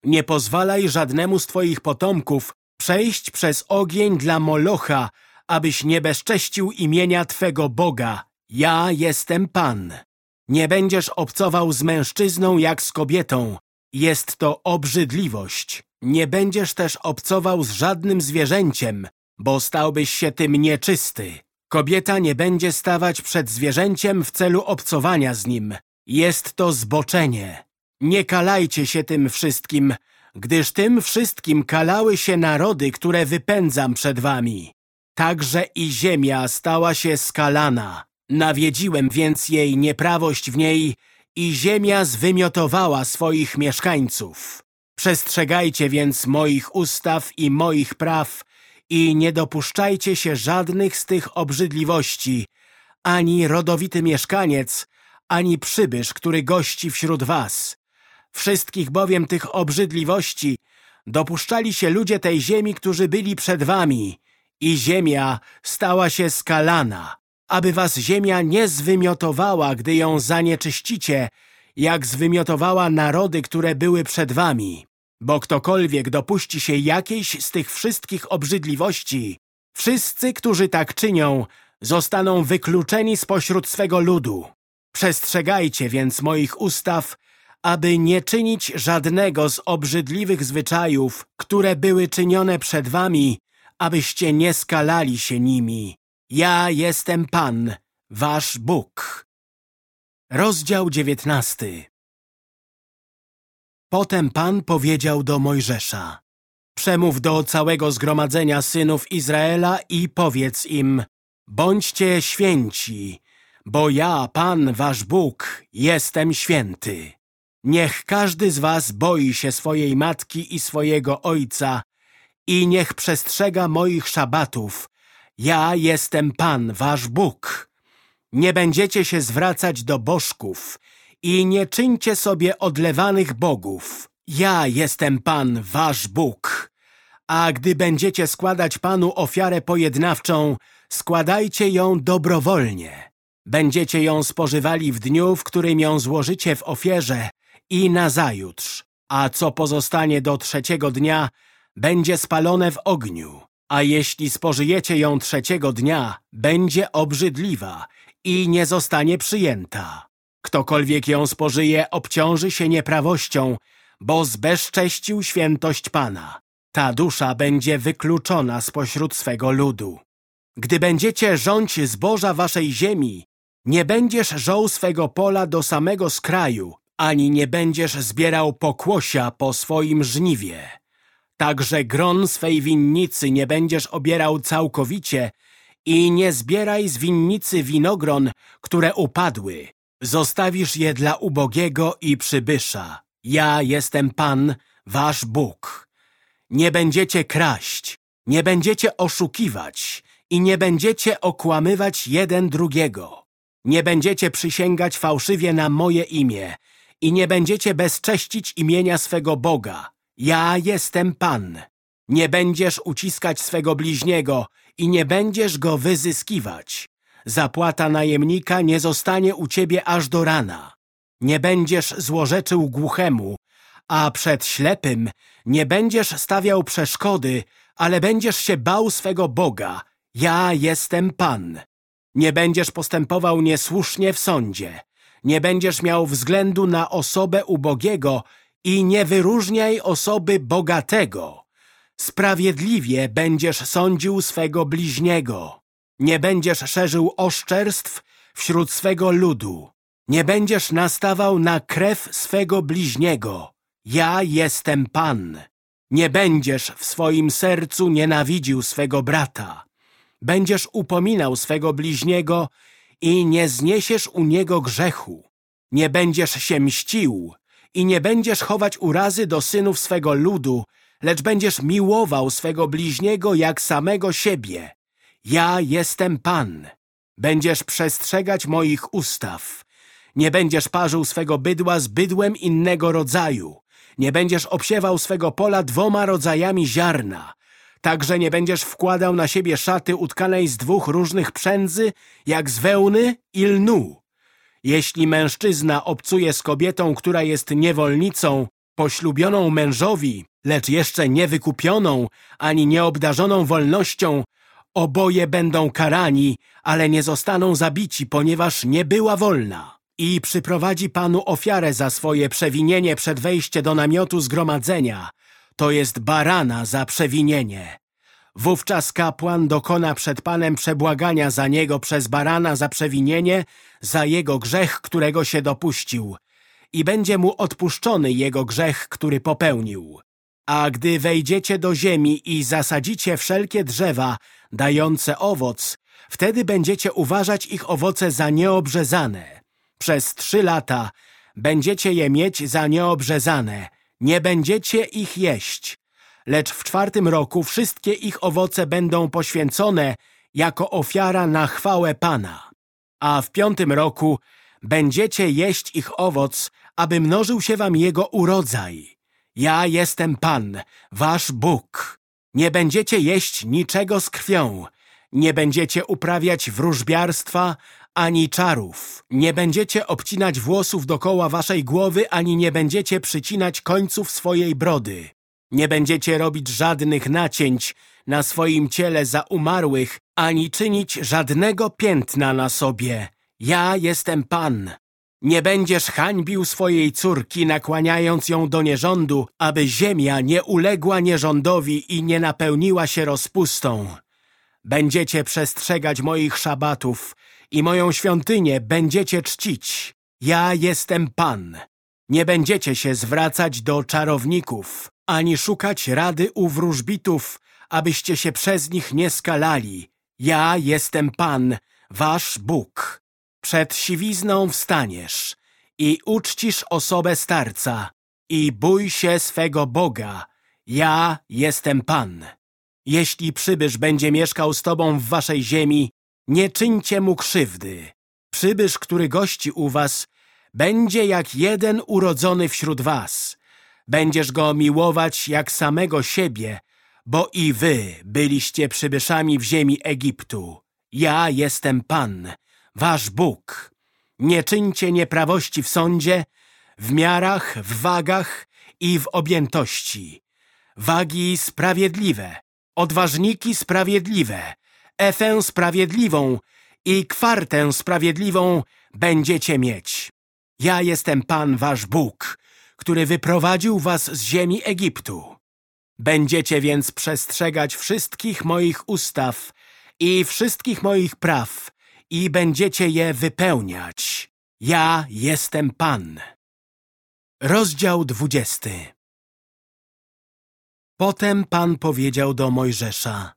Nie pozwalaj żadnemu z twoich potomków przejść przez ogień dla Molocha, abyś nie bezcześcił imienia twego Boga. Ja jestem Pan. Nie będziesz obcował z mężczyzną jak z kobietą. Jest to obrzydliwość. Nie będziesz też obcował z żadnym zwierzęciem, bo stałbyś się tym nieczysty. Kobieta nie będzie stawać przed zwierzęciem w celu obcowania z nim. Jest to zboczenie. Nie kalajcie się tym wszystkim, gdyż tym wszystkim kalały się narody, które wypędzam przed wami. Także i ziemia stała się skalana. Nawiedziłem więc jej nieprawość w niej i ziemia zwymiotowała swoich mieszkańców. Przestrzegajcie więc moich ustaw i moich praw i nie dopuszczajcie się żadnych z tych obrzydliwości, ani rodowity mieszkaniec, ani przybysz, który gości wśród was. Wszystkich bowiem tych obrzydliwości dopuszczali się ludzie tej ziemi, którzy byli przed wami i ziemia stała się skalana, aby was ziemia nie zwymiotowała, gdy ją zanieczyścicie, jak zwymiotowała narody, które były przed wami. Bo ktokolwiek dopuści się jakiejś z tych wszystkich obrzydliwości, wszyscy, którzy tak czynią, zostaną wykluczeni spośród swego ludu. Przestrzegajcie więc moich ustaw, aby nie czynić żadnego z obrzydliwych zwyczajów, które były czynione przed wami, abyście nie skalali się nimi. Ja jestem Pan, wasz Bóg. Rozdział dziewiętnasty Potem Pan powiedział do Mojżesza Przemów do całego zgromadzenia synów Izraela i powiedz im Bądźcie święci, bo ja, Pan, wasz Bóg, jestem święty. Niech każdy z was boi się swojej matki i swojego ojca i niech przestrzega moich szabatów. Ja jestem Pan, wasz Bóg. Nie będziecie się zwracać do bożków i nie czyńcie sobie odlewanych bogów. Ja jestem Pan, wasz Bóg. A gdy będziecie składać Panu ofiarę pojednawczą, składajcie ją dobrowolnie. Będziecie ją spożywali w dniu, w którym ją złożycie w ofierze i nazajutrz, a co pozostanie do trzeciego dnia, będzie spalone w ogniu. A jeśli spożyjecie ją trzeciego dnia, będzie obrzydliwa i nie zostanie przyjęta. Ktokolwiek ją spożyje, obciąży się nieprawością, bo zbezcześcił świętość Pana. Ta dusza będzie wykluczona spośród swego ludu. Gdy będziecie rządź zboża waszej ziemi, nie będziesz żął swego pola do samego skraju, ani nie będziesz zbierał pokłosia po swoim żniwie. Także gron swej winnicy nie będziesz obierał całkowicie i nie zbieraj z winnicy winogron, które upadły. Zostawisz je dla ubogiego i przybysza. Ja jestem Pan, wasz Bóg. Nie będziecie kraść, nie będziecie oszukiwać i nie będziecie okłamywać jeden drugiego. Nie będziecie przysięgać fałszywie na moje imię i nie będziecie bezcześcić imienia swego Boga. Ja jestem Pan. Nie będziesz uciskać swego bliźniego i nie będziesz go wyzyskiwać. Zapłata najemnika nie zostanie u ciebie aż do rana. Nie będziesz złorzeczył głuchemu, a przed ślepym nie będziesz stawiał przeszkody, ale będziesz się bał swego Boga. Ja jestem Pan. Nie będziesz postępował niesłusznie w sądzie. Nie będziesz miał względu na osobę ubogiego i nie wyróżniaj osoby bogatego. Sprawiedliwie będziesz sądził swego bliźniego. Nie będziesz szerzył oszczerstw wśród swego ludu. Nie będziesz nastawał na krew swego bliźniego. Ja jestem Pan. Nie będziesz w swoim sercu nienawidził swego brata. Będziesz upominał swego bliźniego i nie zniesiesz u niego grzechu. Nie będziesz się mścił i nie będziesz chować urazy do synów swego ludu, lecz będziesz miłował swego bliźniego jak samego siebie. Ja jestem Pan. Będziesz przestrzegać moich ustaw. Nie będziesz parzył swego bydła z bydłem innego rodzaju. Nie będziesz obsiewał swego pola dwoma rodzajami ziarna. Także nie będziesz wkładał na siebie szaty utkanej z dwóch różnych przędzy, jak z wełny i lnu. Jeśli mężczyzna obcuje z kobietą, która jest niewolnicą, poślubioną mężowi, lecz jeszcze niewykupioną, ani nieobdarzoną wolnością, oboje będą karani, ale nie zostaną zabici, ponieważ nie była wolna. I przyprowadzi Panu ofiarę za swoje przewinienie przed wejście do namiotu zgromadzenia, to jest barana za przewinienie. Wówczas kapłan dokona przed Panem przebłagania za niego przez barana za przewinienie, za jego grzech, którego się dopuścił i będzie mu odpuszczony jego grzech, który popełnił. A gdy wejdziecie do ziemi i zasadzicie wszelkie drzewa dające owoc, wtedy będziecie uważać ich owoce za nieobrzezane. Przez trzy lata będziecie je mieć za nieobrzezane, nie będziecie ich jeść, lecz w czwartym roku wszystkie ich owoce będą poświęcone jako ofiara na chwałę Pana. A w piątym roku będziecie jeść ich owoc, aby mnożył się wam jego urodzaj. Ja jestem Pan, wasz Bóg. Nie będziecie jeść niczego z krwią, nie będziecie uprawiać wróżbiarstwa ani czarów. Nie będziecie obcinać włosów dokoła waszej głowy, ani nie będziecie przycinać końców swojej brody. Nie będziecie robić żadnych nacięć na swoim ciele za umarłych, ani czynić żadnego piętna na sobie. Ja jestem Pan. Nie będziesz hańbił swojej córki, nakłaniając ją do nierządu, aby ziemia nie uległa nierządowi i nie napełniła się rozpustą. Będziecie przestrzegać moich szabatów i moją świątynię będziecie czcić. Ja jestem Pan. Nie będziecie się zwracać do czarowników, ani szukać rady u wróżbitów, abyście się przez nich nie skalali. Ja jestem Pan, wasz Bóg. Przed siwizną wstaniesz i uczcisz osobę starca i bój się swego Boga. Ja jestem Pan. Jeśli przybysz będzie mieszkał z tobą w waszej ziemi, nie czyńcie mu krzywdy. Przybysz, który gości u was, będzie jak jeden urodzony wśród was. Będziesz go miłować jak samego siebie, bo i wy byliście przybyszami w ziemi Egiptu. Ja jestem Pan, wasz Bóg. Nie czyńcie nieprawości w sądzie, w miarach, w wagach i w objętości. Wagi sprawiedliwe, odważniki sprawiedliwe, efę sprawiedliwą i kwartę sprawiedliwą będziecie mieć. Ja jestem Pan wasz Bóg, który wyprowadził was z ziemi Egiptu. Będziecie więc przestrzegać wszystkich moich ustaw i wszystkich moich praw i będziecie je wypełniać. Ja jestem Pan. Rozdział dwudziesty Potem Pan powiedział do Mojżesza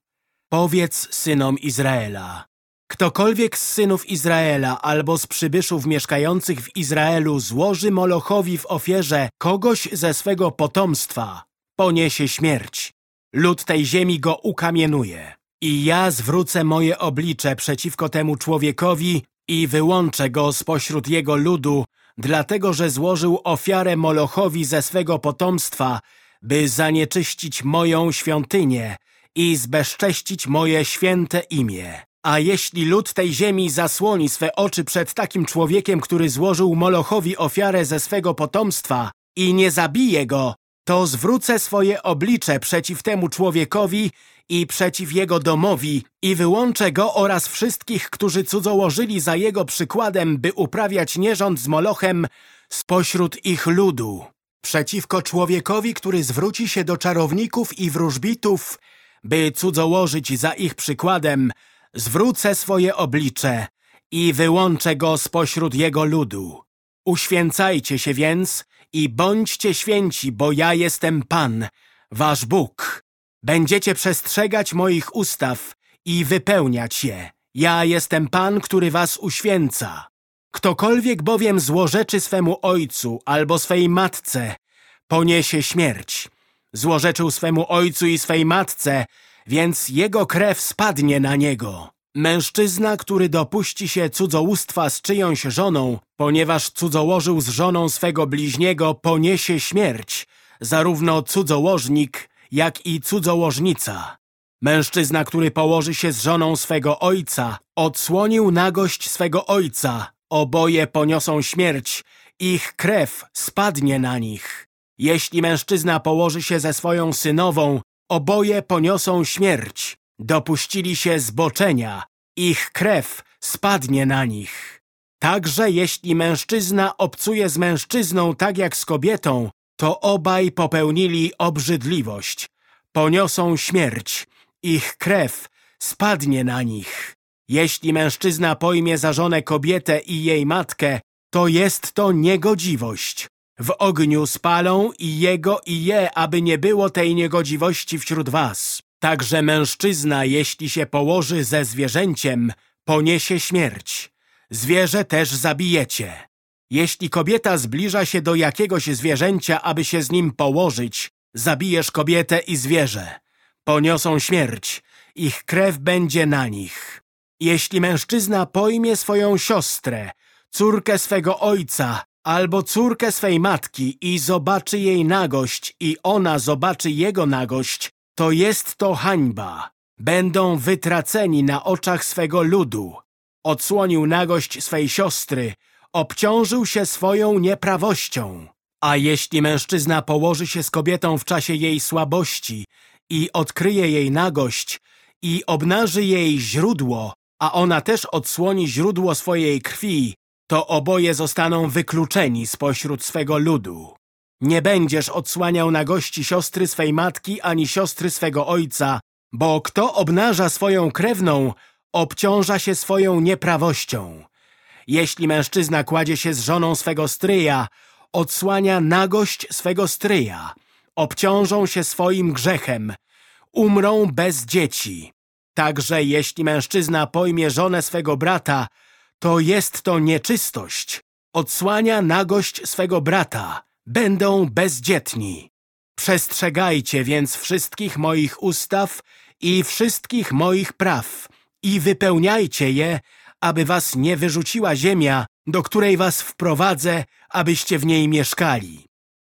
Powiedz synom Izraela Ktokolwiek z synów Izraela albo z przybyszów mieszkających w Izraelu złoży Molochowi w ofierze kogoś ze swego potomstwa, poniesie śmierć. Lud tej ziemi go ukamienuje. I ja zwrócę moje oblicze przeciwko temu człowiekowi i wyłączę go spośród jego ludu, dlatego że złożył ofiarę Molochowi ze swego potomstwa, by zanieczyścić moją świątynię i zbezcześcić moje święte imię. A jeśli lud tej ziemi zasłoni swe oczy przed takim człowiekiem, który złożył Molochowi ofiarę ze swego potomstwa i nie zabije go, to zwrócę swoje oblicze przeciw temu człowiekowi i przeciw jego domowi i wyłączę go oraz wszystkich, którzy cudzołożyli za jego przykładem, by uprawiać nierząd z Molochem spośród ich ludu. Przeciwko człowiekowi, który zwróci się do czarowników i wróżbitów, by cudzołożyć za ich przykładem, zwrócę swoje oblicze i wyłączę go spośród jego ludu. Uświęcajcie się więc i bądźcie święci, bo ja jestem Pan, wasz Bóg. Będziecie przestrzegać moich ustaw i wypełniać je. Ja jestem Pan, który was uświęca. Ktokolwiek bowiem złorzeczy swemu ojcu albo swej matce, poniesie śmierć. Złorzeczył swemu ojcu i swej matce, więc jego krew spadnie na niego. Mężczyzna, który dopuści się cudzołóstwa z czyjąś żoną, ponieważ cudzołożył z żoną swego bliźniego, poniesie śmierć, zarówno cudzołożnik, jak i cudzołożnica. Mężczyzna, który położy się z żoną swego ojca, odsłonił nagość swego ojca, oboje poniosą śmierć, ich krew spadnie na nich. Jeśli mężczyzna położy się ze swoją synową, oboje poniosą śmierć. Dopuścili się zboczenia, ich krew spadnie na nich. Także jeśli mężczyzna obcuje z mężczyzną tak jak z kobietą, to obaj popełnili obrzydliwość. Poniosą śmierć, ich krew spadnie na nich. Jeśli mężczyzna pojmie za żonę kobietę i jej matkę, to jest to niegodziwość. W ogniu spalą i jego i je, aby nie było tej niegodziwości wśród was. Także mężczyzna, jeśli się położy ze zwierzęciem, poniesie śmierć. Zwierzę też zabijecie. Jeśli kobieta zbliża się do jakiegoś zwierzęcia, aby się z nim położyć, zabijesz kobietę i zwierzę. Poniosą śmierć, ich krew będzie na nich. Jeśli mężczyzna pojmie swoją siostrę, córkę swego ojca albo córkę swej matki i zobaczy jej nagość i ona zobaczy jego nagość, to jest to hańba. Będą wytraceni na oczach swego ludu. Odsłonił nagość swej siostry, obciążył się swoją nieprawością. A jeśli mężczyzna położy się z kobietą w czasie jej słabości i odkryje jej nagość i obnaży jej źródło, a ona też odsłoni źródło swojej krwi, to oboje zostaną wykluczeni spośród swego ludu. Nie będziesz odsłaniał nagości siostry swej matki ani siostry swego ojca, bo kto obnaża swoją krewną, obciąża się swoją nieprawością. Jeśli mężczyzna kładzie się z żoną swego stryja, odsłania nagość swego stryja, obciążą się swoim grzechem, umrą bez dzieci. Także jeśli mężczyzna pojmie żonę swego brata, to jest to nieczystość. Odsłania nagość swego brata. Będą bezdzietni. Przestrzegajcie więc wszystkich moich ustaw i wszystkich moich praw i wypełniajcie je, aby was nie wyrzuciła ziemia, do której was wprowadzę, abyście w niej mieszkali.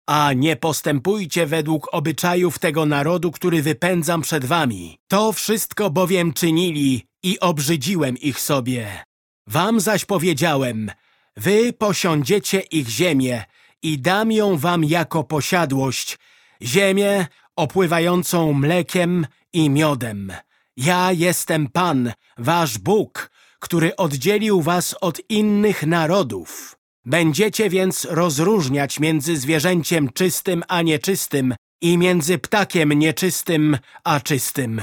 A nie postępujcie według obyczajów tego narodu, który wypędzam przed wami. To wszystko bowiem czynili i obrzydziłem ich sobie. Wam zaś powiedziałem, wy posiądziecie ich ziemię i dam ją wam jako posiadłość, ziemię opływającą mlekiem i miodem. Ja jestem Pan, wasz Bóg, który oddzielił was od innych narodów. Będziecie więc rozróżniać między zwierzęciem czystym a nieczystym i między ptakiem nieczystym a czystym.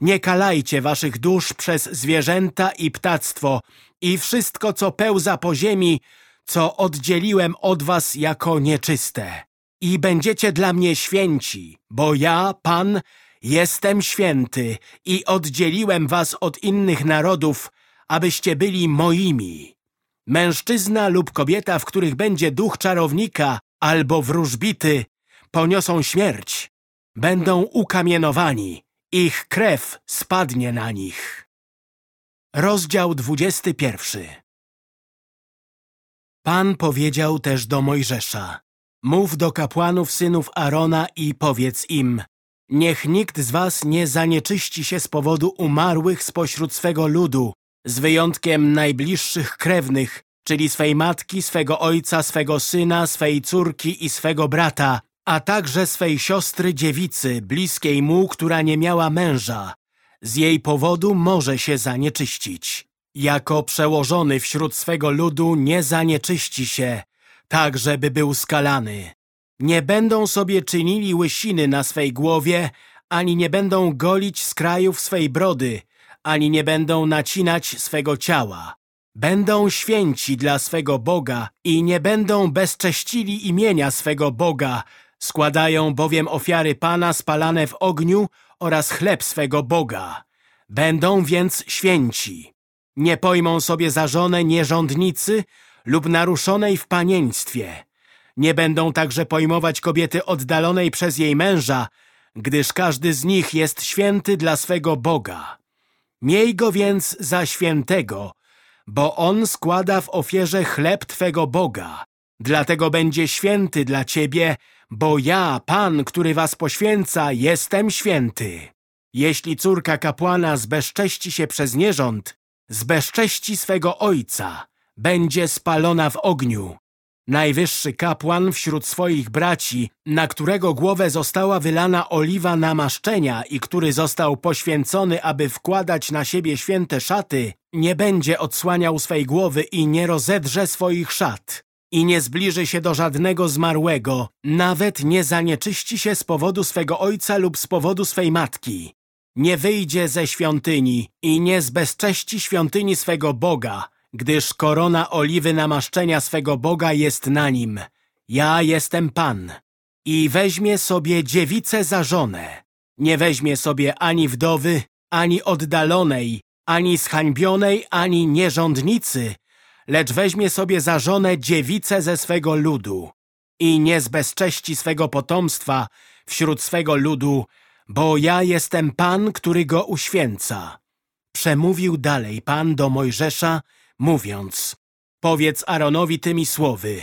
Nie kalajcie waszych dusz przez zwierzęta i ptactwo i wszystko, co pełza po ziemi, co oddzieliłem od was jako nieczyste. I będziecie dla mnie święci, bo ja, Pan, jestem święty i oddzieliłem was od innych narodów, abyście byli moimi. Mężczyzna lub kobieta, w których będzie duch czarownika albo wróżbity, poniosą śmierć. Będą ukamienowani. Ich krew spadnie na nich. Rozdział 21 Pan powiedział też do Mojżesza Mów do kapłanów synów Arona i powiedz im Niech nikt z was nie zanieczyści się z powodu umarłych spośród swego ludu, z wyjątkiem najbliższych krewnych, czyli swej matki, swego ojca, swego syna, swej córki i swego brata, a także swej siostry dziewicy, bliskiej mu, która nie miała męża. Z jej powodu może się zanieczyścić. Jako przełożony wśród swego ludu nie zanieczyści się, tak żeby był skalany. Nie będą sobie czynili łysiny na swej głowie, ani nie będą golić skrajów swej brody, ani nie będą nacinać swego ciała. Będą święci dla swego Boga i nie będą bezcześcili imienia swego Boga, składają bowiem ofiary Pana spalane w ogniu oraz chleb swego Boga. Będą więc święci. Nie pojmą sobie za żonę nierządnicy lub naruszonej w panieństwie. Nie będą także pojmować kobiety oddalonej przez jej męża, gdyż każdy z nich jest święty dla swego Boga. Miej go więc za świętego, bo on składa w ofierze chleb Twego Boga. Dlatego będzie święty dla Ciebie, bo ja, Pan, który was poświęca, jestem święty. Jeśli córka kapłana zbezcześci się przez nierząd, zbezcześci swego ojca, będzie spalona w ogniu. Najwyższy kapłan wśród swoich braci, na którego głowę została wylana oliwa namaszczenia i który został poświęcony, aby wkładać na siebie święte szaty, nie będzie odsłaniał swej głowy i nie rozedrze swoich szat i nie zbliży się do żadnego zmarłego, nawet nie zanieczyści się z powodu swego ojca lub z powodu swej matki. Nie wyjdzie ze świątyni i nie zbezcześci świątyni swego Boga, gdyż korona oliwy namaszczenia swego Boga jest na nim. Ja jestem Pan. I weźmie sobie dziewicę za żonę. Nie weźmie sobie ani wdowy, ani oddalonej, ani zhańbionej, ani nierządnicy, lecz weźmie sobie za żonę dziewicę ze swego ludu i nie zbezcześci swego potomstwa wśród swego ludu, bo ja jestem Pan, który go uświęca. Przemówił dalej Pan do Mojżesza, mówiąc, powiedz Aaronowi tymi słowy,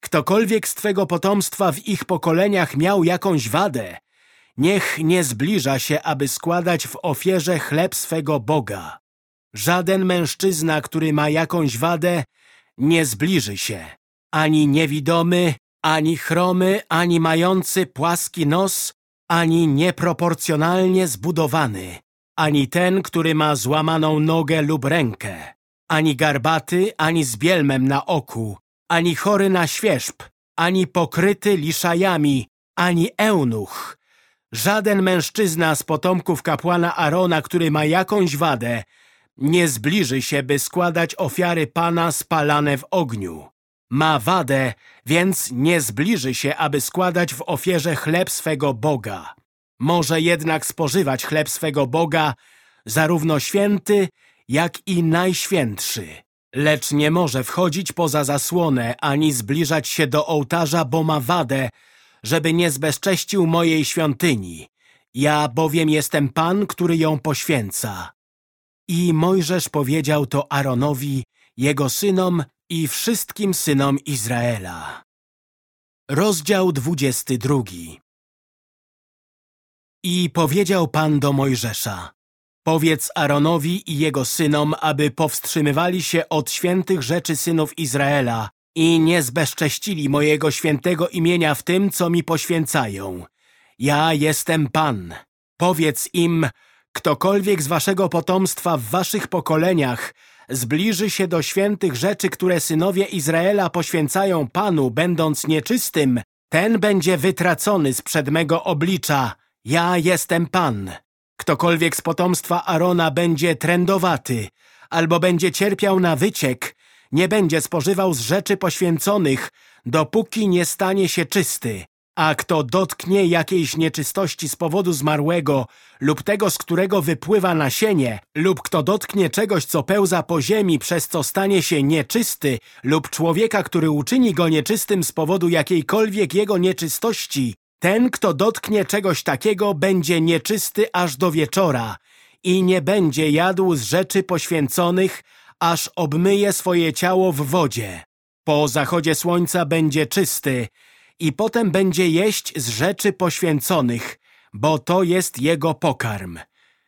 ktokolwiek z Twego potomstwa w ich pokoleniach miał jakąś wadę, niech nie zbliża się, aby składać w ofierze chleb swego Boga. Żaden mężczyzna, który ma jakąś wadę, nie zbliży się. Ani niewidomy, ani chromy, ani mający płaski nos, ani nieproporcjonalnie zbudowany, ani ten, który ma złamaną nogę lub rękę. ani garbaty, ani z bielmem na oku, ani chory na świerzb, ani pokryty liszajami, ani eunuch. Żaden mężczyzna z potomków kapłana Arona, który ma jakąś wadę, nie zbliży się, by składać ofiary Pana spalane w ogniu. Ma wadę, więc nie zbliży się, aby składać w ofierze chleb swego Boga. Może jednak spożywać chleb swego Boga, zarówno święty, jak i najświętszy. Lecz nie może wchodzić poza zasłonę, ani zbliżać się do ołtarza, bo ma wadę, żeby nie zbezcześcił mojej świątyni. Ja bowiem jestem Pan, który ją poświęca. I Mojżesz powiedział to Aaronowi, jego synom i wszystkim synom Izraela. Rozdział 22 I powiedział Pan do Mojżesza, Powiedz Aaronowi i jego synom, aby powstrzymywali się od świętych rzeczy synów Izraela i nie zbezcześcili mojego świętego imienia w tym, co mi poświęcają. Ja jestem Pan. Powiedz im, ktokolwiek z waszego potomstwa w waszych pokoleniach zbliży się do świętych rzeczy, które synowie Izraela poświęcają Panu, będąc nieczystym, ten będzie wytracony z przed mego oblicza. Ja jestem Pan. Ktokolwiek z potomstwa Arona będzie trędowaty albo będzie cierpiał na wyciek, nie będzie spożywał z rzeczy poświęconych, dopóki nie stanie się czysty. A kto dotknie jakiejś nieczystości z powodu zmarłego lub tego, z którego wypływa nasienie, lub kto dotknie czegoś, co pełza po ziemi, przez co stanie się nieczysty, lub człowieka, który uczyni go nieczystym z powodu jakiejkolwiek jego nieczystości, ten, kto dotknie czegoś takiego, będzie nieczysty aż do wieczora i nie będzie jadł z rzeczy poświęconych, aż obmyje swoje ciało w wodzie. Po zachodzie słońca będzie czysty i potem będzie jeść z rzeczy poświęconych, bo to jest jego pokarm.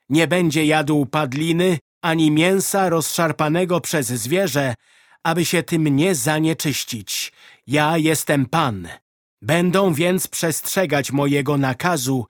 Nie będzie jadł padliny ani mięsa rozszarpanego przez zwierzę, aby się tym nie zanieczyścić. Ja jestem Pan. Będą więc przestrzegać mojego nakazu,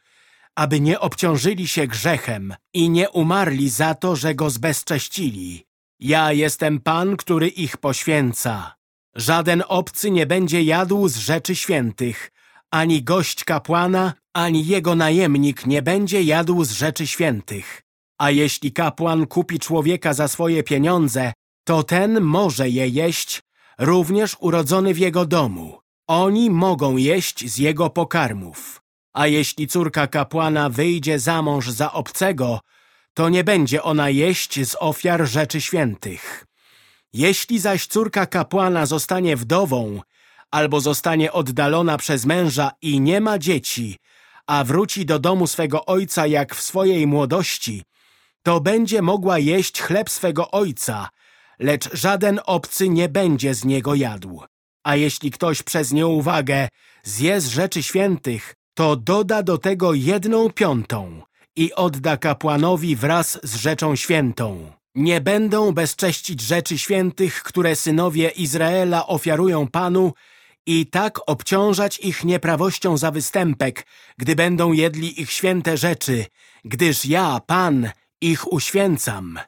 aby nie obciążyli się grzechem i nie umarli za to, że go zbezcześcili. Ja jestem Pan, który ich poświęca. Żaden obcy nie będzie jadł z rzeczy świętych, ani gość kapłana, ani jego najemnik nie będzie jadł z rzeczy świętych. A jeśli kapłan kupi człowieka za swoje pieniądze, to ten może je jeść, również urodzony w jego domu. Oni mogą jeść z jego pokarmów. A jeśli córka kapłana wyjdzie za mąż za obcego, to nie będzie ona jeść z ofiar rzeczy świętych. Jeśli zaś córka kapłana zostanie wdową albo zostanie oddalona przez męża i nie ma dzieci, a wróci do domu swego ojca jak w swojej młodości, to będzie mogła jeść chleb swego ojca, lecz żaden obcy nie będzie z niego jadł. A jeśli ktoś przez nieuwagę zje z rzeczy świętych, to doda do tego jedną piątą i odda kapłanowi wraz z rzeczą świętą. Nie będą bezcześcić rzeczy świętych, które synowie Izraela ofiarują Panu i tak obciążać ich nieprawością za występek, gdy będą jedli ich święte rzeczy, gdyż ja, Pan, ich uświęcam.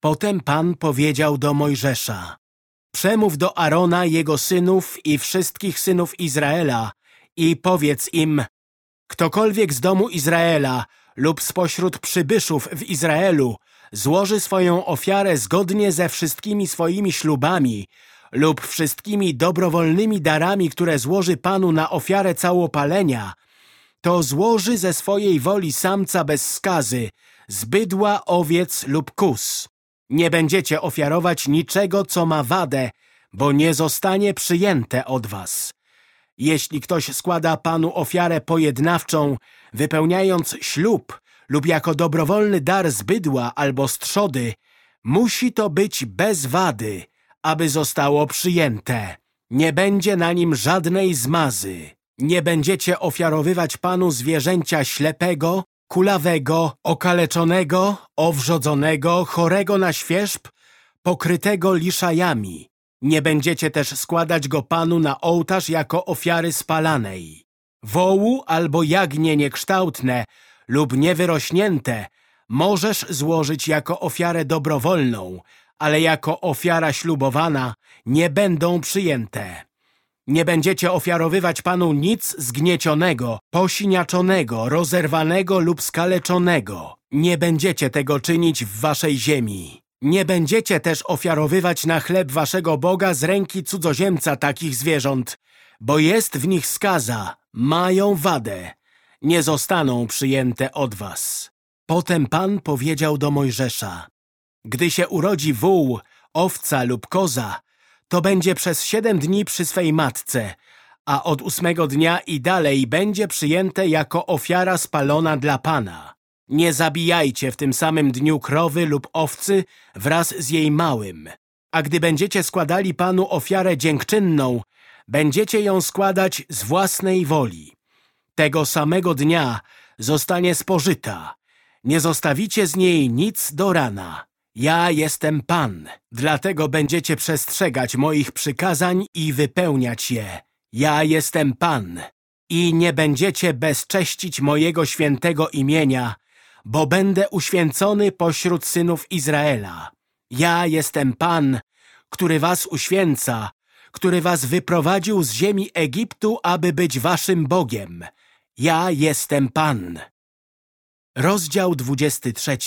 Potem Pan powiedział do Mojżesza, Przemów do Arona, jego synów i wszystkich synów Izraela i powiedz im, ktokolwiek z domu Izraela lub spośród przybyszów w Izraelu złoży swoją ofiarę zgodnie ze wszystkimi swoimi ślubami lub wszystkimi dobrowolnymi darami, które złoży Panu na ofiarę całopalenia, to złoży ze swojej woli samca bez skazy, z bydła, owiec lub kus. Nie będziecie ofiarować niczego, co ma wadę, bo nie zostanie przyjęte od was. Jeśli ktoś składa Panu ofiarę pojednawczą, wypełniając ślub lub jako dobrowolny dar z bydła albo z trzody, musi to być bez wady, aby zostało przyjęte. Nie będzie na nim żadnej zmazy. Nie będziecie ofiarowywać Panu zwierzęcia ślepego, kulawego, okaleczonego, owrzodzonego, chorego na świerzb, pokrytego liszajami. Nie będziecie też składać go Panu na ołtarz jako ofiary spalanej. Wołu albo jagnię niekształtne lub niewyrośnięte możesz złożyć jako ofiarę dobrowolną, ale jako ofiara ślubowana nie będą przyjęte. Nie będziecie ofiarowywać Panu nic zgniecionego, posiniaczonego, rozerwanego lub skaleczonego. Nie będziecie tego czynić w waszej ziemi. Nie będziecie też ofiarowywać na chleb waszego Boga z ręki cudzoziemca takich zwierząt, bo jest w nich skaza, mają wadę, nie zostaną przyjęte od was. Potem Pan powiedział do Mojżesza, gdy się urodzi wół, owca lub koza, to będzie przez siedem dni przy swej matce, a od ósmego dnia i dalej będzie przyjęte jako ofiara spalona dla Pana. Nie zabijajcie w tym samym dniu krowy lub owcy wraz z jej małym. A gdy będziecie składali Panu ofiarę dziękczynną, będziecie ją składać z własnej woli. Tego samego dnia zostanie spożyta. Nie zostawicie z niej nic do rana. Ja jestem Pan, dlatego będziecie przestrzegać moich przykazań i wypełniać je. Ja jestem Pan i nie będziecie bezcześcić mojego świętego imienia, bo będę uświęcony pośród synów Izraela. Ja jestem Pan, który was uświęca, który was wyprowadził z ziemi Egiptu, aby być waszym Bogiem. Ja jestem Pan. Rozdział 23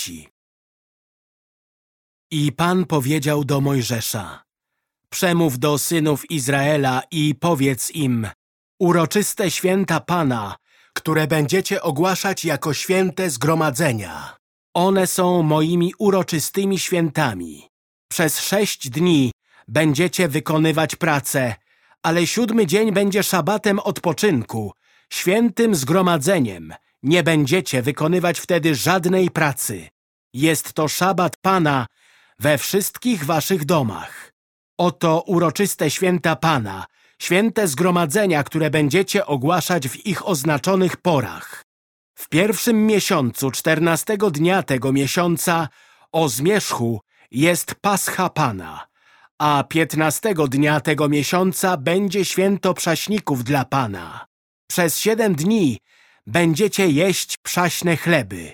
I Pan powiedział do Mojżesza Przemów do synów Izraela i powiedz im Uroczyste święta Pana, które będziecie ogłaszać jako święte zgromadzenia. One są moimi uroczystymi świętami. Przez sześć dni będziecie wykonywać pracę, ale siódmy dzień będzie szabatem odpoczynku, świętym zgromadzeniem. Nie będziecie wykonywać wtedy żadnej pracy. Jest to szabat Pana we wszystkich waszych domach. Oto uroczyste święta Pana, święte zgromadzenia, które będziecie ogłaszać w ich oznaczonych porach. W pierwszym miesiącu, czternastego dnia tego miesiąca, o zmierzchu, jest Pascha Pana, a piętnastego dnia tego miesiąca będzie święto przaśników dla Pana. Przez siedem dni będziecie jeść przaśne chleby.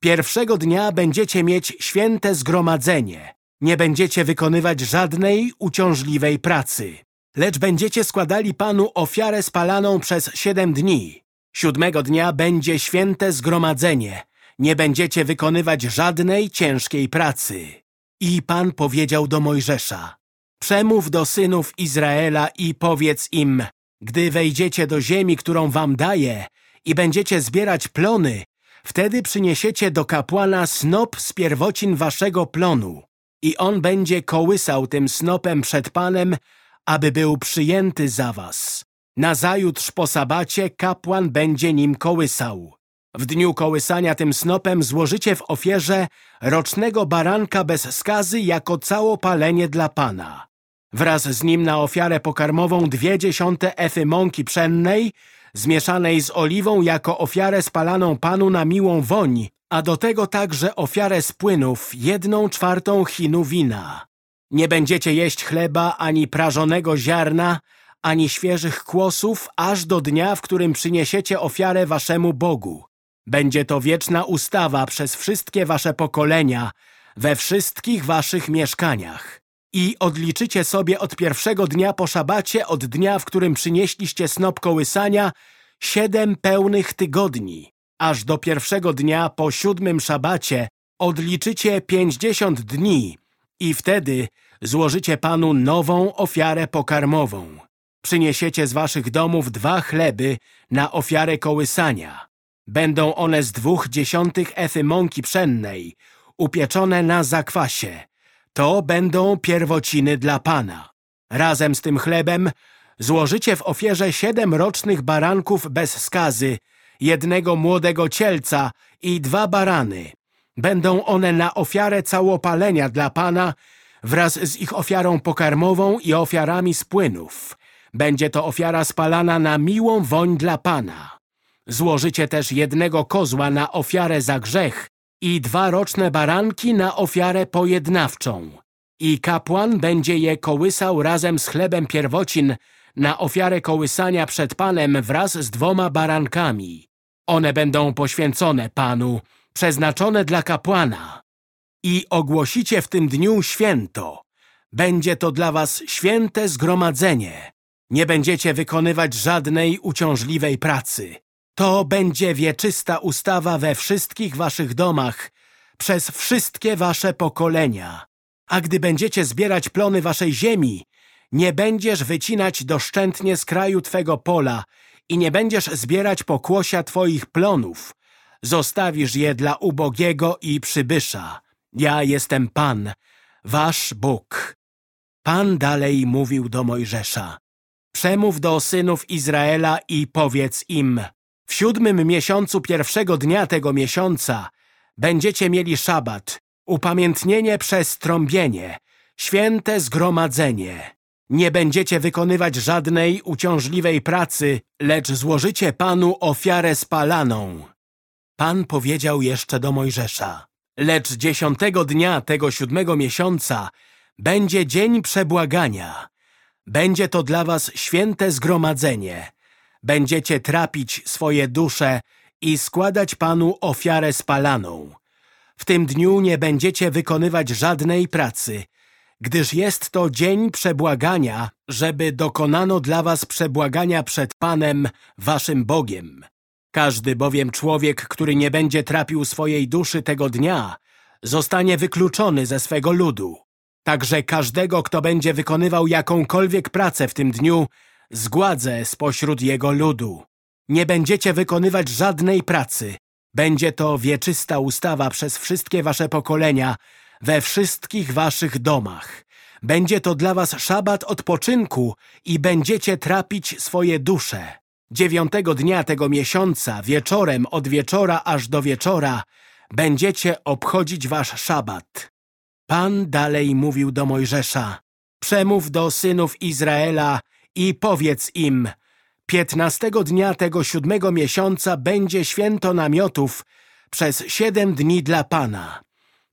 Pierwszego dnia będziecie mieć święte zgromadzenie. Nie będziecie wykonywać żadnej uciążliwej pracy. Lecz będziecie składali Panu ofiarę spalaną przez siedem dni. Siódmego dnia będzie święte zgromadzenie. Nie będziecie wykonywać żadnej ciężkiej pracy. I Pan powiedział do Mojżesza, Przemów do synów Izraela i powiedz im, gdy wejdziecie do ziemi, którą wam daję i będziecie zbierać plony, wtedy przyniesiecie do kapłana snop z pierwocin waszego plonu i on będzie kołysał tym snopem przed Panem, aby był przyjęty za was. Nazajutrz po sabacie kapłan będzie nim kołysał. W dniu kołysania tym snopem złożycie w ofierze rocznego baranka bez skazy jako całopalenie dla Pana. Wraz z nim na ofiarę pokarmową dwie dziesiąte efy mąki pszennej, zmieszanej z oliwą jako ofiarę spalaną Panu na miłą woń, a do tego także ofiarę z płynów, jedną czwartą chinu wina. Nie będziecie jeść chleba ani prażonego ziarna, ani świeżych kłosów, aż do dnia, w którym przyniesiecie ofiarę waszemu Bogu. Będzie to wieczna ustawa przez wszystkie wasze pokolenia, we wszystkich waszych mieszkaniach. I odliczycie sobie od pierwszego dnia po szabacie, od dnia, w którym przynieśliście snop kołysania, siedem pełnych tygodni. Aż do pierwszego dnia po siódmym szabacie odliczycie pięćdziesiąt dni i wtedy złożycie Panu nową ofiarę pokarmową. Przyniesiecie z waszych domów dwa chleby na ofiarę kołysania. Będą one z dwóch dziesiątych efy mąki pszennej, upieczone na zakwasie. To będą pierwociny dla Pana. Razem z tym chlebem złożycie w ofierze siedem rocznych baranków bez skazy, jednego młodego cielca i dwa barany. Będą one na ofiarę całopalenia dla Pana wraz z ich ofiarą pokarmową i ofiarami z płynów. Będzie to ofiara spalana na miłą woń dla Pana. Złożycie też jednego kozła na ofiarę za grzech i dwa roczne baranki na ofiarę pojednawczą. I kapłan będzie je kołysał razem z chlebem pierwocin na ofiarę kołysania przed Panem wraz z dwoma barankami. One będą poświęcone Panu, przeznaczone dla kapłana. i ogłosicie w tym dniu święto. Będzie to dla was święte zgromadzenie. Nie będziecie wykonywać żadnej uciążliwej pracy. To będzie wieczysta ustawa we wszystkich waszych domach, przez wszystkie wasze pokolenia. A gdy będziecie zbierać plony waszej ziemi, nie będziesz wycinać doszczętnie z kraju twego pola i nie będziesz zbierać pokłosia twoich plonów. Zostawisz je dla ubogiego i przybysza. Ja jestem Pan, wasz Bóg. Pan dalej mówił do Mojżesza. Przemów do synów Izraela i powiedz im, w siódmym miesiącu pierwszego dnia tego miesiąca będziecie mieli szabat, upamiętnienie przez trąbienie, święte zgromadzenie. Nie będziecie wykonywać żadnej uciążliwej pracy, lecz złożycie Panu ofiarę spalaną. Pan powiedział jeszcze do Mojżesza, lecz dziesiątego dnia tego siódmego miesiąca będzie dzień przebłagania. Będzie to dla was święte zgromadzenie. Będziecie trapić swoje dusze i składać Panu ofiarę spalaną. W tym dniu nie będziecie wykonywać żadnej pracy, gdyż jest to dzień przebłagania, żeby dokonano dla was przebłagania przed Panem, waszym Bogiem. Każdy bowiem człowiek, który nie będzie trapił swojej duszy tego dnia, zostanie wykluczony ze swego ludu. Także każdego, kto będzie wykonywał jakąkolwiek pracę w tym dniu, zgładzę spośród jego ludu. Nie będziecie wykonywać żadnej pracy. Będzie to wieczysta ustawa przez wszystkie wasze pokolenia, we wszystkich waszych domach. Będzie to dla was szabat odpoczynku i będziecie trapić swoje dusze. Dziewiątego dnia tego miesiąca, wieczorem od wieczora aż do wieczora, będziecie obchodzić wasz szabat. Pan dalej mówił do Mojżesza, przemów do synów Izraela i powiedz im, piętnastego dnia tego siódmego miesiąca będzie święto namiotów przez siedem dni dla Pana.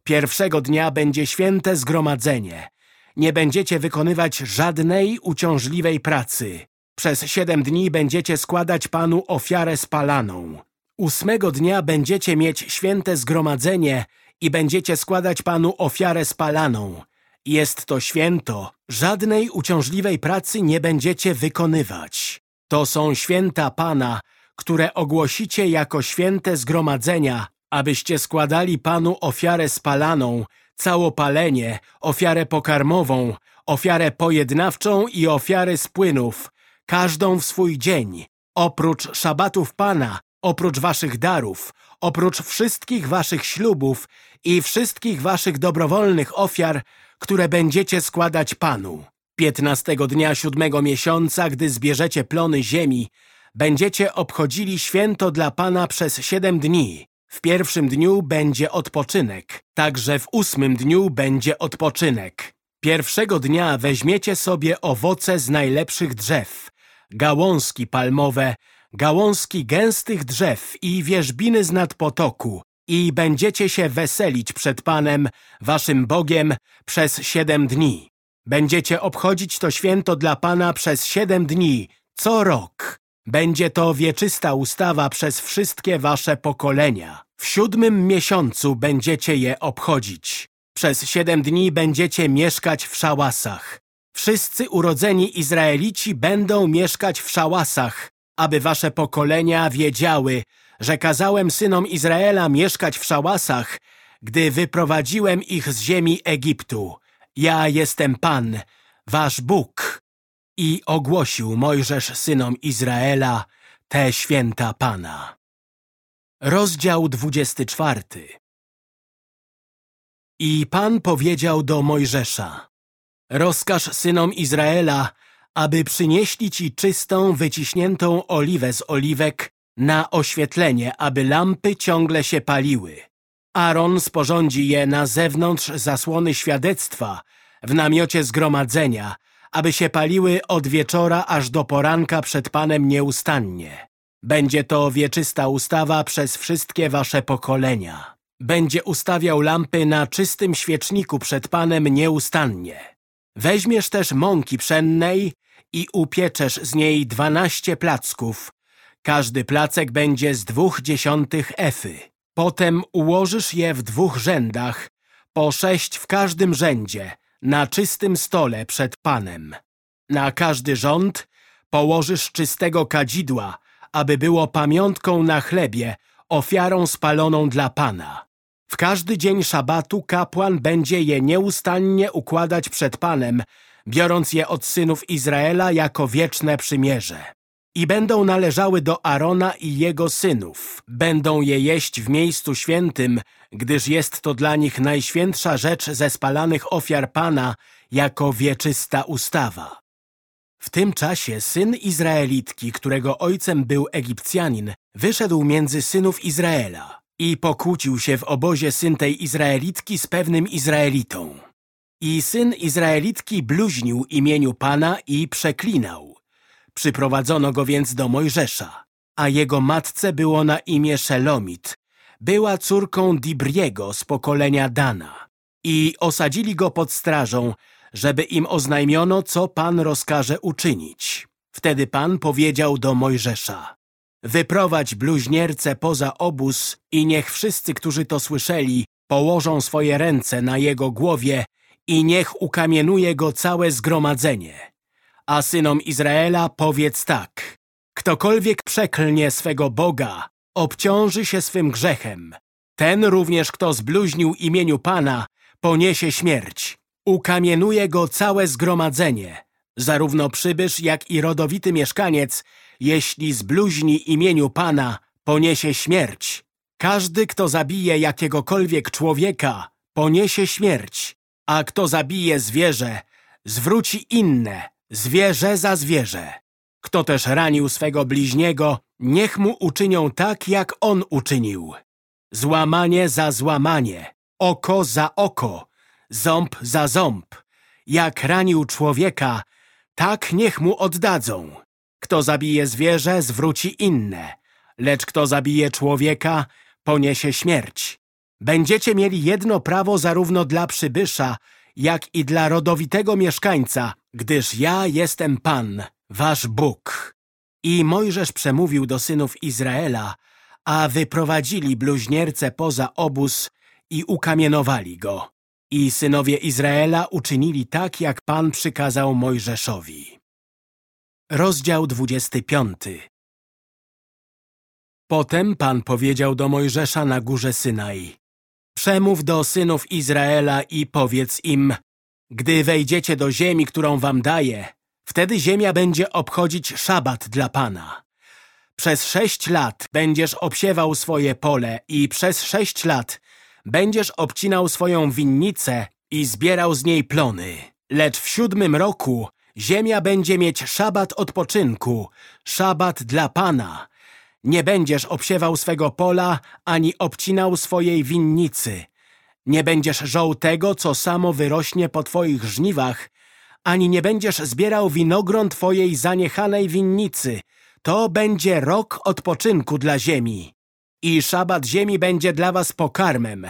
Pierwszego dnia będzie święte zgromadzenie. Nie będziecie wykonywać żadnej uciążliwej pracy. Przez siedem dni będziecie składać Panu ofiarę spalaną. Ósmego dnia będziecie mieć święte zgromadzenie i będziecie składać Panu ofiarę spalaną. Jest to święto, żadnej uciążliwej pracy nie będziecie wykonywać. To są święta Pana, które ogłosicie jako święte zgromadzenia, abyście składali Panu ofiarę spalaną, całopalenie, ofiarę pokarmową, ofiarę pojednawczą i ofiary z płynów, każdą w swój dzień, oprócz szabatów Pana, oprócz waszych darów, oprócz wszystkich waszych ślubów i wszystkich waszych dobrowolnych ofiar, które będziecie składać Panu. Piętnastego dnia siódmego miesiąca, gdy zbierzecie plony ziemi, będziecie obchodzili święto dla Pana przez siedem dni. W pierwszym dniu będzie odpoczynek, także w ósmym dniu będzie odpoczynek. Pierwszego dnia weźmiecie sobie owoce z najlepszych drzew, gałązki palmowe, gałązki gęstych drzew i wierzbiny z nad potoku i będziecie się weselić przed Panem, waszym Bogiem, przez siedem dni. Będziecie obchodzić to święto dla Pana przez siedem dni, co rok. Będzie to wieczysta ustawa przez wszystkie wasze pokolenia. W siódmym miesiącu będziecie je obchodzić. Przez siedem dni będziecie mieszkać w szałasach. Wszyscy urodzeni Izraelici będą mieszkać w szałasach, aby wasze pokolenia wiedziały, że kazałem synom Izraela mieszkać w szałasach, gdy wyprowadziłem ich z ziemi Egiptu. Ja jestem Pan, wasz Bóg. I ogłosił Mojżesz synom Izraela te święta Pana. Rozdział 24 I Pan powiedział do Mojżesza Rozkaż synom Izraela, aby przynieśli ci czystą, wyciśniętą oliwę z oliwek na oświetlenie, aby lampy ciągle się paliły. Aaron sporządzi je na zewnątrz zasłony świadectwa w namiocie zgromadzenia, aby się paliły od wieczora aż do poranka przed Panem nieustannie. Będzie to wieczysta ustawa przez wszystkie wasze pokolenia. Będzie ustawiał lampy na czystym świeczniku przed Panem nieustannie. Weźmiesz też mąki pszennej i upieczesz z niej dwanaście placków. Każdy placek będzie z dwóch dziesiątych efy. Potem ułożysz je w dwóch rzędach, po sześć w każdym rzędzie, na czystym stole przed Panem. Na każdy rząd położysz czystego kadzidła, aby było pamiątką na chlebie, ofiarą spaloną dla Pana. W każdy dzień szabatu kapłan będzie je nieustannie układać przed Panem, biorąc je od synów Izraela jako wieczne przymierze. I będą należały do Arona i jego synów. Będą je jeść w miejscu świętym, gdyż jest to dla nich najświętsza rzecz ze spalanych ofiar Pana, jako wieczysta ustawa. W tym czasie syn Izraelitki, którego ojcem był Egipcjanin, wyszedł między synów Izraela i pokłócił się w obozie syn tej Izraelitki z pewnym Izraelitą. I syn Izraelitki bluźnił imieniu Pana i przeklinał. Przyprowadzono go więc do Mojżesza, a jego matce było na imię Szelomit. Była córką Dibriego z pokolenia Dana. I osadzili go pod strażą, żeby im oznajmiono, co Pan rozkaże uczynić. Wtedy Pan powiedział do Mojżesza Wyprowadź bluźnierce poza obóz i niech wszyscy, którzy to słyszeli, położą swoje ręce na jego głowie i niech ukamienuje go całe zgromadzenie. A synom Izraela powiedz tak. Ktokolwiek przeklnie swego Boga, obciąży się swym grzechem. Ten również, kto zbluźnił imieniu Pana, poniesie śmierć. Ukamienuje go całe zgromadzenie, zarówno przybysz, jak i rodowity mieszkaniec, jeśli zbluźni imieniu Pana, poniesie śmierć. Każdy, kto zabije jakiegokolwiek człowieka, poniesie śmierć, a kto zabije zwierzę, zwróci inne, zwierzę za zwierzę. Kto też ranił swego bliźniego, niech mu uczynią tak, jak on uczynił. Złamanie za złamanie, oko za oko, ząb za ząb. Jak ranił człowieka, tak niech mu oddadzą. Kto zabije zwierzę, zwróci inne, lecz kto zabije człowieka, poniesie śmierć. Będziecie mieli jedno prawo zarówno dla przybysza, jak i dla rodowitego mieszkańca, gdyż ja jestem Pan, wasz Bóg. I Mojżesz przemówił do synów Izraela, a wyprowadzili bluźnierce poza obóz i ukamienowali go. I synowie Izraela uczynili tak, jak Pan przykazał Mojżeszowi. Rozdział 25 Potem Pan powiedział do Mojżesza na górze Synai Przemów do synów Izraela i powiedz im Gdy wejdziecie do ziemi, którą wam daję, wtedy ziemia będzie obchodzić szabat dla Pana. Przez sześć lat będziesz obsiewał swoje pole i przez sześć lat będziesz obcinał swoją winnicę i zbierał z niej plony. Lecz w siódmym roku ziemia będzie mieć szabat odpoczynku, szabat dla Pana. Nie będziesz obsiewał swego pola, ani obcinał swojej winnicy. Nie będziesz żął tego, co samo wyrośnie po twoich żniwach, ani nie będziesz zbierał winogron twojej zaniechanej winnicy. To będzie rok odpoczynku dla ziemi. I szabat ziemi będzie dla was pokarmem.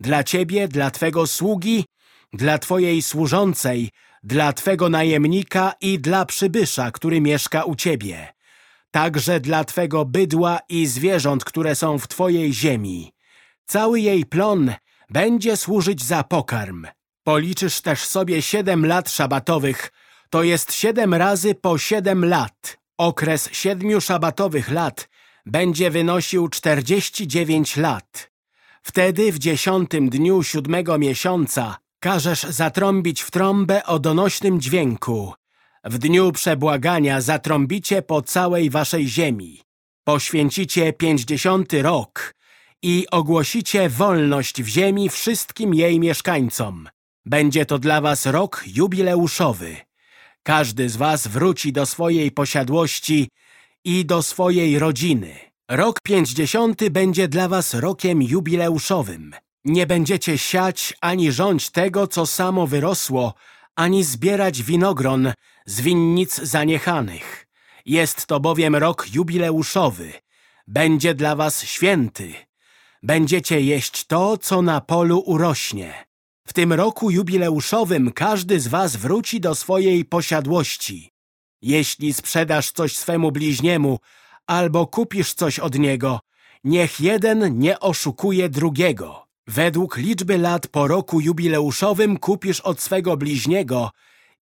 Dla ciebie, dla twego sługi, dla twojej służącej, dla twego najemnika i dla przybysza, który mieszka u ciebie. Także dla twego bydła i zwierząt, które są w twojej ziemi. Cały jej plon będzie służyć za pokarm. Policzysz też sobie siedem lat szabatowych, to jest siedem razy po siedem lat. Okres siedmiu szabatowych lat będzie wynosił czterdzieści dziewięć lat. Wtedy w dziesiątym dniu siódmego miesiąca każesz zatrąbić w trąbę o donośnym dźwięku. W dniu przebłagania zatrąbicie po całej waszej ziemi. Poświęcicie pięćdziesiąty rok i ogłosicie wolność w ziemi wszystkim jej mieszkańcom. Będzie to dla was rok jubileuszowy. Każdy z was wróci do swojej posiadłości i do swojej rodziny. Rok pięćdziesiąty będzie dla was rokiem jubileuszowym. Nie będziecie siać ani rządź tego, co samo wyrosło, ani zbierać winogron z winnic zaniechanych. Jest to bowiem rok jubileuszowy. Będzie dla was święty. Będziecie jeść to, co na polu urośnie. W tym roku jubileuszowym każdy z was wróci do swojej posiadłości. Jeśli sprzedasz coś swemu bliźniemu albo kupisz coś od niego, niech jeden nie oszukuje drugiego. Według liczby lat po roku jubileuszowym kupisz od swego bliźniego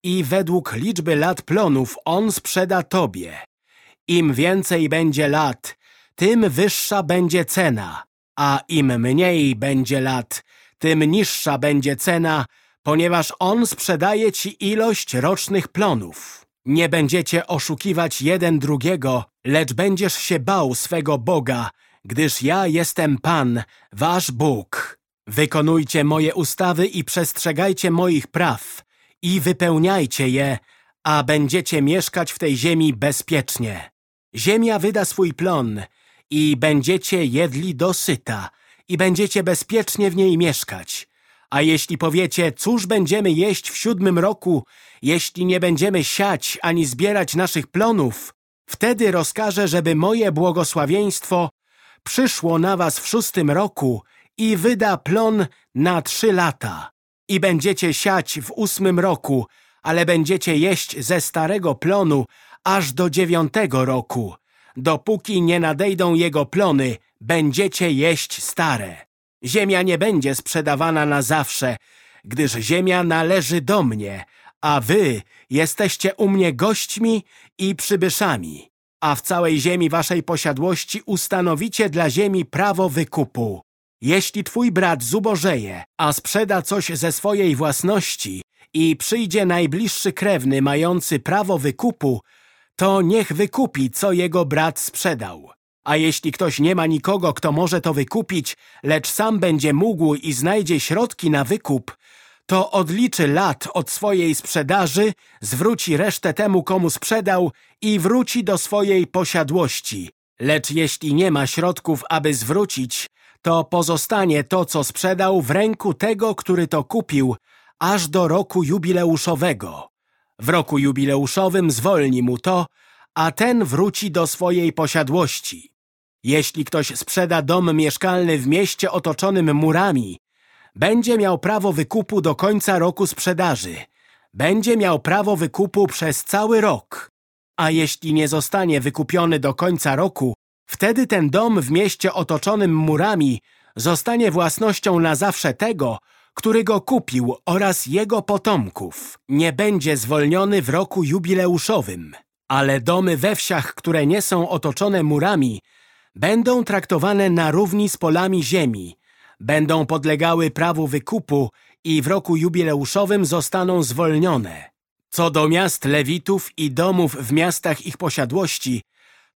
i według liczby lat plonów on sprzeda tobie. Im więcej będzie lat, tym wyższa będzie cena, a im mniej będzie lat, tym niższa będzie cena, ponieważ on sprzedaje ci ilość rocznych plonów. Nie będziecie oszukiwać jeden drugiego, lecz będziesz się bał swego Boga, gdyż ja jestem Pan, wasz Bóg. Wykonujcie moje ustawy i przestrzegajcie moich praw i wypełniajcie je, a będziecie mieszkać w tej ziemi bezpiecznie. Ziemia wyda swój plon i będziecie jedli dosyta i będziecie bezpiecznie w niej mieszkać. A jeśli powiecie, cóż będziemy jeść w siódmym roku, jeśli nie będziemy siać ani zbierać naszych plonów, wtedy rozkażę, żeby moje błogosławieństwo przyszło na was w szóstym roku i wyda plon na trzy lata. I będziecie siać w ósmym roku, ale będziecie jeść ze starego plonu aż do dziewiątego roku. Dopóki nie nadejdą jego plony, będziecie jeść stare. Ziemia nie będzie sprzedawana na zawsze, gdyż ziemia należy do mnie, a wy jesteście u mnie gośćmi i przybyszami. A w całej ziemi waszej posiadłości ustanowicie dla ziemi prawo wykupu. Jeśli twój brat zubożeje, a sprzeda coś ze swojej własności i przyjdzie najbliższy krewny mający prawo wykupu, to niech wykupi, co jego brat sprzedał. A jeśli ktoś nie ma nikogo, kto może to wykupić, lecz sam będzie mógł i znajdzie środki na wykup, to odliczy lat od swojej sprzedaży, zwróci resztę temu, komu sprzedał i wróci do swojej posiadłości. Lecz jeśli nie ma środków, aby zwrócić, to pozostanie to, co sprzedał w ręku tego, który to kupił, aż do roku jubileuszowego. W roku jubileuszowym zwolni mu to, a ten wróci do swojej posiadłości. Jeśli ktoś sprzeda dom mieszkalny w mieście otoczonym murami, będzie miał prawo wykupu do końca roku sprzedaży. Będzie miał prawo wykupu przez cały rok. A jeśli nie zostanie wykupiony do końca roku, wtedy ten dom w mieście otoczonym murami zostanie własnością na zawsze tego, który go kupił oraz jego potomków. Nie będzie zwolniony w roku jubileuszowym. Ale domy we wsiach, które nie są otoczone murami, będą traktowane na równi z polami ziemi, będą podlegały prawu wykupu i w roku jubileuszowym zostaną zwolnione. Co do miast Lewitów i domów w miastach ich posiadłości,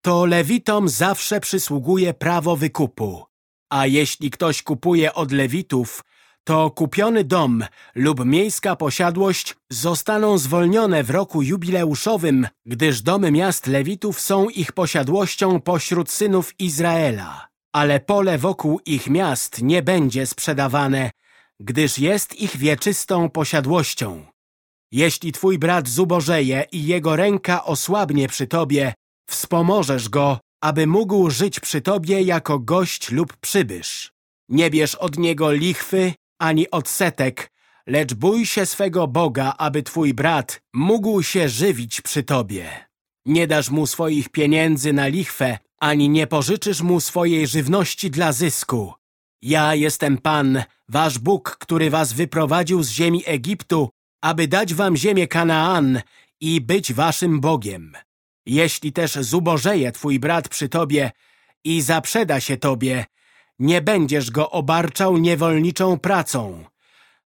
to Lewitom zawsze przysługuje prawo wykupu. A jeśli ktoś kupuje od Lewitów, to kupiony dom lub miejska posiadłość zostaną zwolnione w roku jubileuszowym, gdyż domy miast Lewitów są ich posiadłością pośród synów Izraela. Ale pole wokół ich miast nie będzie sprzedawane, gdyż jest ich wieczystą posiadłością. Jeśli twój brat zubożeje i jego ręka osłabnie przy tobie, wspomożesz go, aby mógł żyć przy tobie jako gość lub przybysz. Nie bierz od niego lichwy ani odsetek, lecz bój się swego Boga, aby twój brat mógł się żywić przy tobie. Nie dasz mu swoich pieniędzy na lichwę, ani nie pożyczysz mu swojej żywności dla zysku. Ja jestem Pan, wasz Bóg, który was wyprowadził z ziemi Egiptu, aby dać wam ziemię Kanaan i być waszym Bogiem. Jeśli też zubożeje twój brat przy tobie i zaprzeda się tobie, nie będziesz go obarczał niewolniczą pracą.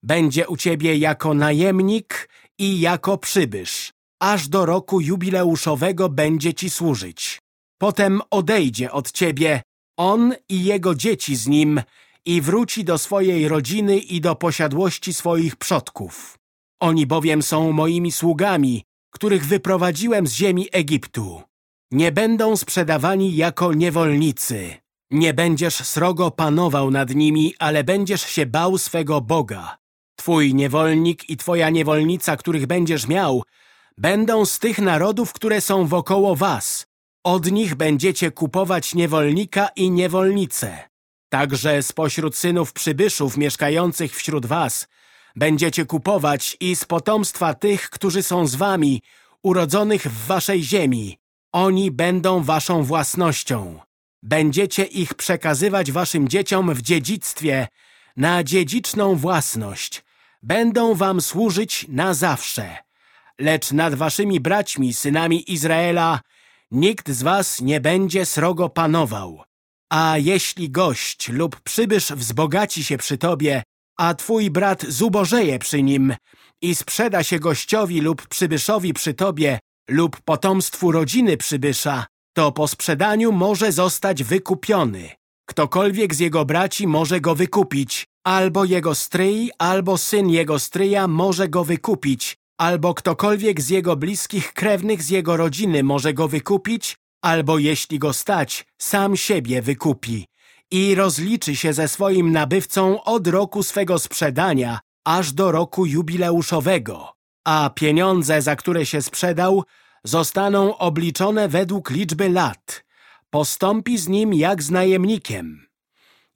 Będzie u ciebie jako najemnik i jako przybysz. Aż do roku jubileuszowego będzie ci służyć. Potem odejdzie od ciebie, on i jego dzieci z nim i wróci do swojej rodziny i do posiadłości swoich przodków. Oni bowiem są moimi sługami, których wyprowadziłem z ziemi Egiptu. Nie będą sprzedawani jako niewolnicy. Nie będziesz srogo panował nad nimi, ale będziesz się bał swego Boga. Twój niewolnik i twoja niewolnica, których będziesz miał, będą z tych narodów, które są wokoło was. Od nich będziecie kupować niewolnika i niewolnicę. Także spośród synów przybyszów mieszkających wśród was będziecie kupować i z potomstwa tych, którzy są z wami, urodzonych w waszej ziemi. Oni będą waszą własnością. Będziecie ich przekazywać waszym dzieciom w dziedzictwie, na dziedziczną własność. Będą wam służyć na zawsze. Lecz nad waszymi braćmi, synami Izraela, nikt z was nie będzie srogo panował. A jeśli gość lub przybysz wzbogaci się przy tobie, a twój brat zubożeje przy nim i sprzeda się gościowi lub przybyszowi przy tobie lub potomstwu rodziny przybysza, to po sprzedaniu może zostać wykupiony. Ktokolwiek z jego braci może go wykupić, albo jego stryj, albo syn jego stryja może go wykupić, albo ktokolwiek z jego bliskich krewnych z jego rodziny może go wykupić, albo jeśli go stać, sam siebie wykupi i rozliczy się ze swoim nabywcą od roku swego sprzedania aż do roku jubileuszowego, a pieniądze, za które się sprzedał, zostaną obliczone według liczby lat. Postąpi z nim jak z najemnikiem.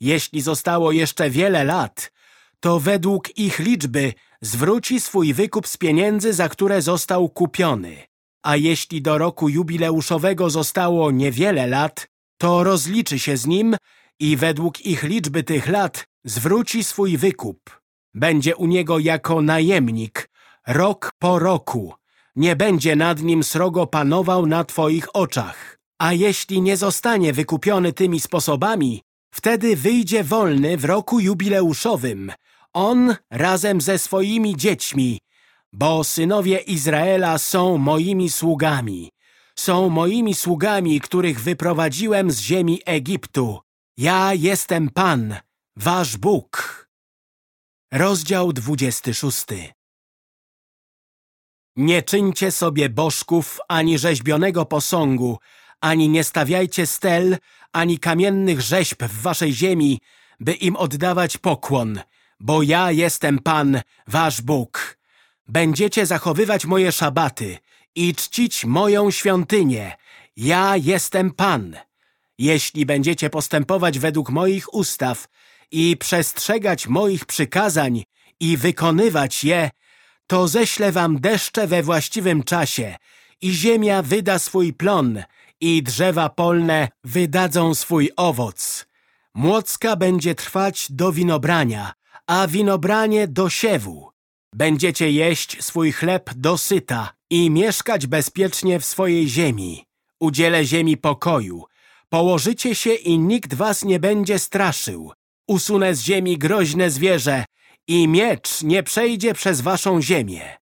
Jeśli zostało jeszcze wiele lat, to według ich liczby zwróci swój wykup z pieniędzy, za które został kupiony. A jeśli do roku jubileuszowego zostało niewiele lat, to rozliczy się z nim i według ich liczby tych lat zwróci swój wykup. Będzie u niego jako najemnik, rok po roku. Nie będzie nad nim srogo panował na twoich oczach. A jeśli nie zostanie wykupiony tymi sposobami, wtedy wyjdzie wolny w roku jubileuszowym, on razem ze swoimi dziećmi, bo synowie Izraela są moimi sługami. Są moimi sługami, których wyprowadziłem z ziemi Egiptu. Ja jestem Pan, wasz Bóg. Rozdział 26 Nie czyńcie sobie bożków ani rzeźbionego posągu, ani nie stawiajcie stel, ani kamiennych rzeźb w waszej ziemi, by im oddawać pokłon, bo ja jestem Pan, wasz Bóg. Będziecie zachowywać moje szabaty i czcić moją świątynię. Ja jestem Pan. Jeśli będziecie postępować według moich ustaw i przestrzegać moich przykazań i wykonywać je, to ześlę wam deszcze we właściwym czasie i ziemia wyda swój plon i drzewa polne wydadzą swój owoc. Młocka będzie trwać do winobrania, a winobranie do siewu. Będziecie jeść swój chleb do syta i mieszkać bezpiecznie w swojej ziemi. Udzielę ziemi pokoju. Położycie się i nikt was nie będzie straszył. Usunę z ziemi groźne zwierzę i miecz nie przejdzie przez waszą ziemię.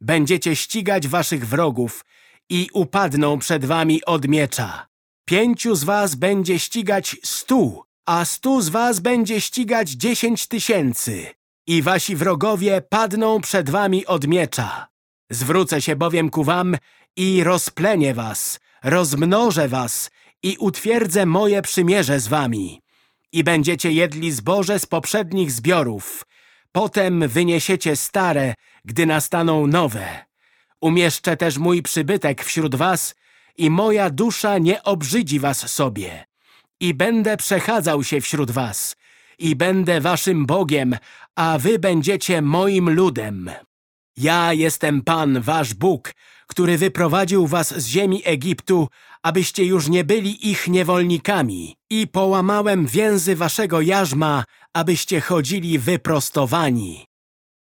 Będziecie ścigać waszych wrogów i upadną przed wami od miecza. Pięciu z was będzie ścigać stu, a stu z was będzie ścigać dziesięć tysięcy. I wasi wrogowie padną przed wami od miecza. Zwrócę się bowiem ku wam i rozplenię was, rozmnożę was i utwierdzę moje przymierze z wami. I będziecie jedli zboże z poprzednich zbiorów. Potem wyniesiecie stare, gdy nastaną nowe. Umieszczę też mój przybytek wśród was i moja dusza nie obrzydzi was sobie. I będę przechadzał się wśród was i będę waszym Bogiem, a wy będziecie moim ludem. Ja jestem Pan, wasz Bóg, który wyprowadził was z ziemi Egiptu, abyście już nie byli ich niewolnikami i połamałem więzy waszego jarzma, abyście chodzili wyprostowani.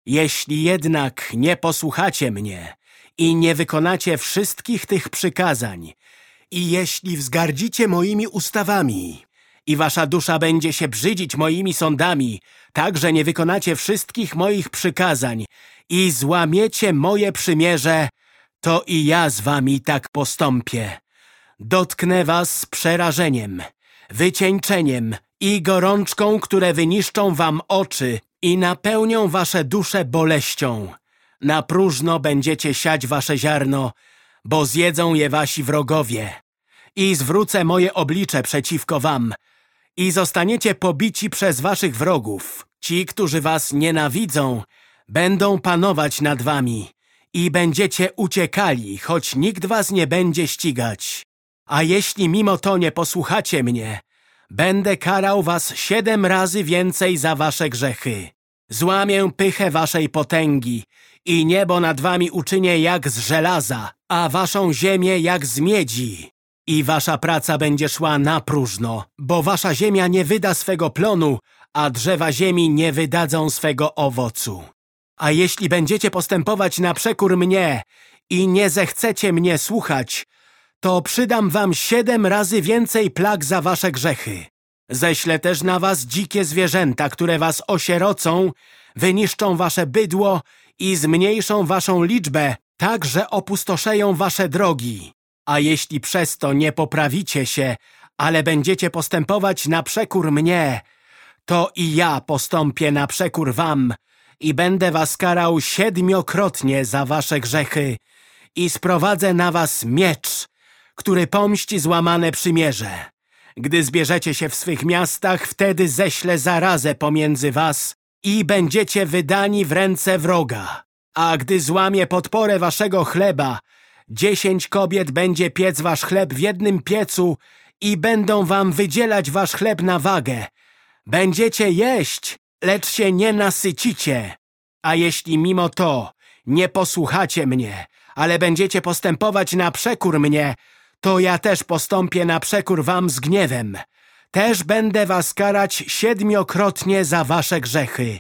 Jeśli jednak nie posłuchacie mnie i nie wykonacie wszystkich tych przykazań i jeśli wzgardzicie moimi ustawami i wasza dusza będzie się brzydzić moimi sądami, tak, że nie wykonacie wszystkich moich przykazań i złamiecie moje przymierze, to i ja z wami tak postąpię. Dotknę was przerażeniem, wycieńczeniem i gorączką, które wyniszczą wam oczy i napełnią wasze dusze boleścią. Na próżno będziecie siać wasze ziarno, bo zjedzą je wasi wrogowie. I zwrócę moje oblicze przeciwko wam i zostaniecie pobici przez waszych wrogów. Ci, którzy was nienawidzą, będą panować nad wami i będziecie uciekali, choć nikt was nie będzie ścigać. A jeśli mimo to nie posłuchacie mnie, będę karał was siedem razy więcej za wasze grzechy. Złamię pychę waszej potęgi i niebo nad wami uczynię jak z żelaza, a waszą ziemię jak z miedzi. I wasza praca będzie szła na próżno, bo wasza ziemia nie wyda swego plonu, a drzewa ziemi nie wydadzą swego owocu. A jeśli będziecie postępować na przekór mnie i nie zechcecie mnie słuchać, to przydam wam siedem razy więcej plag za wasze grzechy. Ześlę też na was dzikie zwierzęta, które was osierocą, wyniszczą wasze bydło i zmniejszą waszą liczbę, tak że opustoszeją wasze drogi. A jeśli przez to nie poprawicie się, ale będziecie postępować na przekór mnie, to i ja postąpię na przekór wam i będę was karał siedmiokrotnie za wasze grzechy i sprowadzę na was miecz, który pomści złamane przymierze. Gdy zbierzecie się w swych miastach, wtedy ześlę zarazę pomiędzy was i będziecie wydani w ręce wroga. A gdy złamie podporę waszego chleba, dziesięć kobiet będzie piec wasz chleb w jednym piecu i będą wam wydzielać wasz chleb na wagę. Będziecie jeść, lecz się nie nasycicie. A jeśli mimo to nie posłuchacie mnie, ale będziecie postępować na przekór mnie, to ja też postąpię na przekór wam z gniewem. Też będę was karać siedmiokrotnie za wasze grzechy.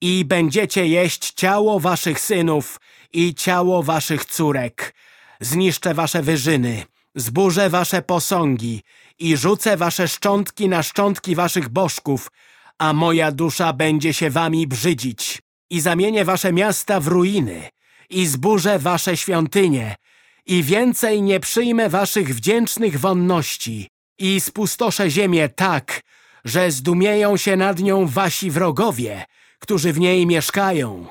I będziecie jeść ciało waszych synów i ciało waszych córek. Zniszczę wasze wyżyny, zburzę wasze posągi i rzucę wasze szczątki na szczątki waszych bożków, a moja dusza będzie się wami brzydzić. I zamienię wasze miasta w ruiny i zburzę wasze świątynie i więcej nie przyjmę waszych wdzięcznych wonności i spustoszę ziemię tak, że zdumieją się nad nią wasi wrogowie, którzy w niej mieszkają,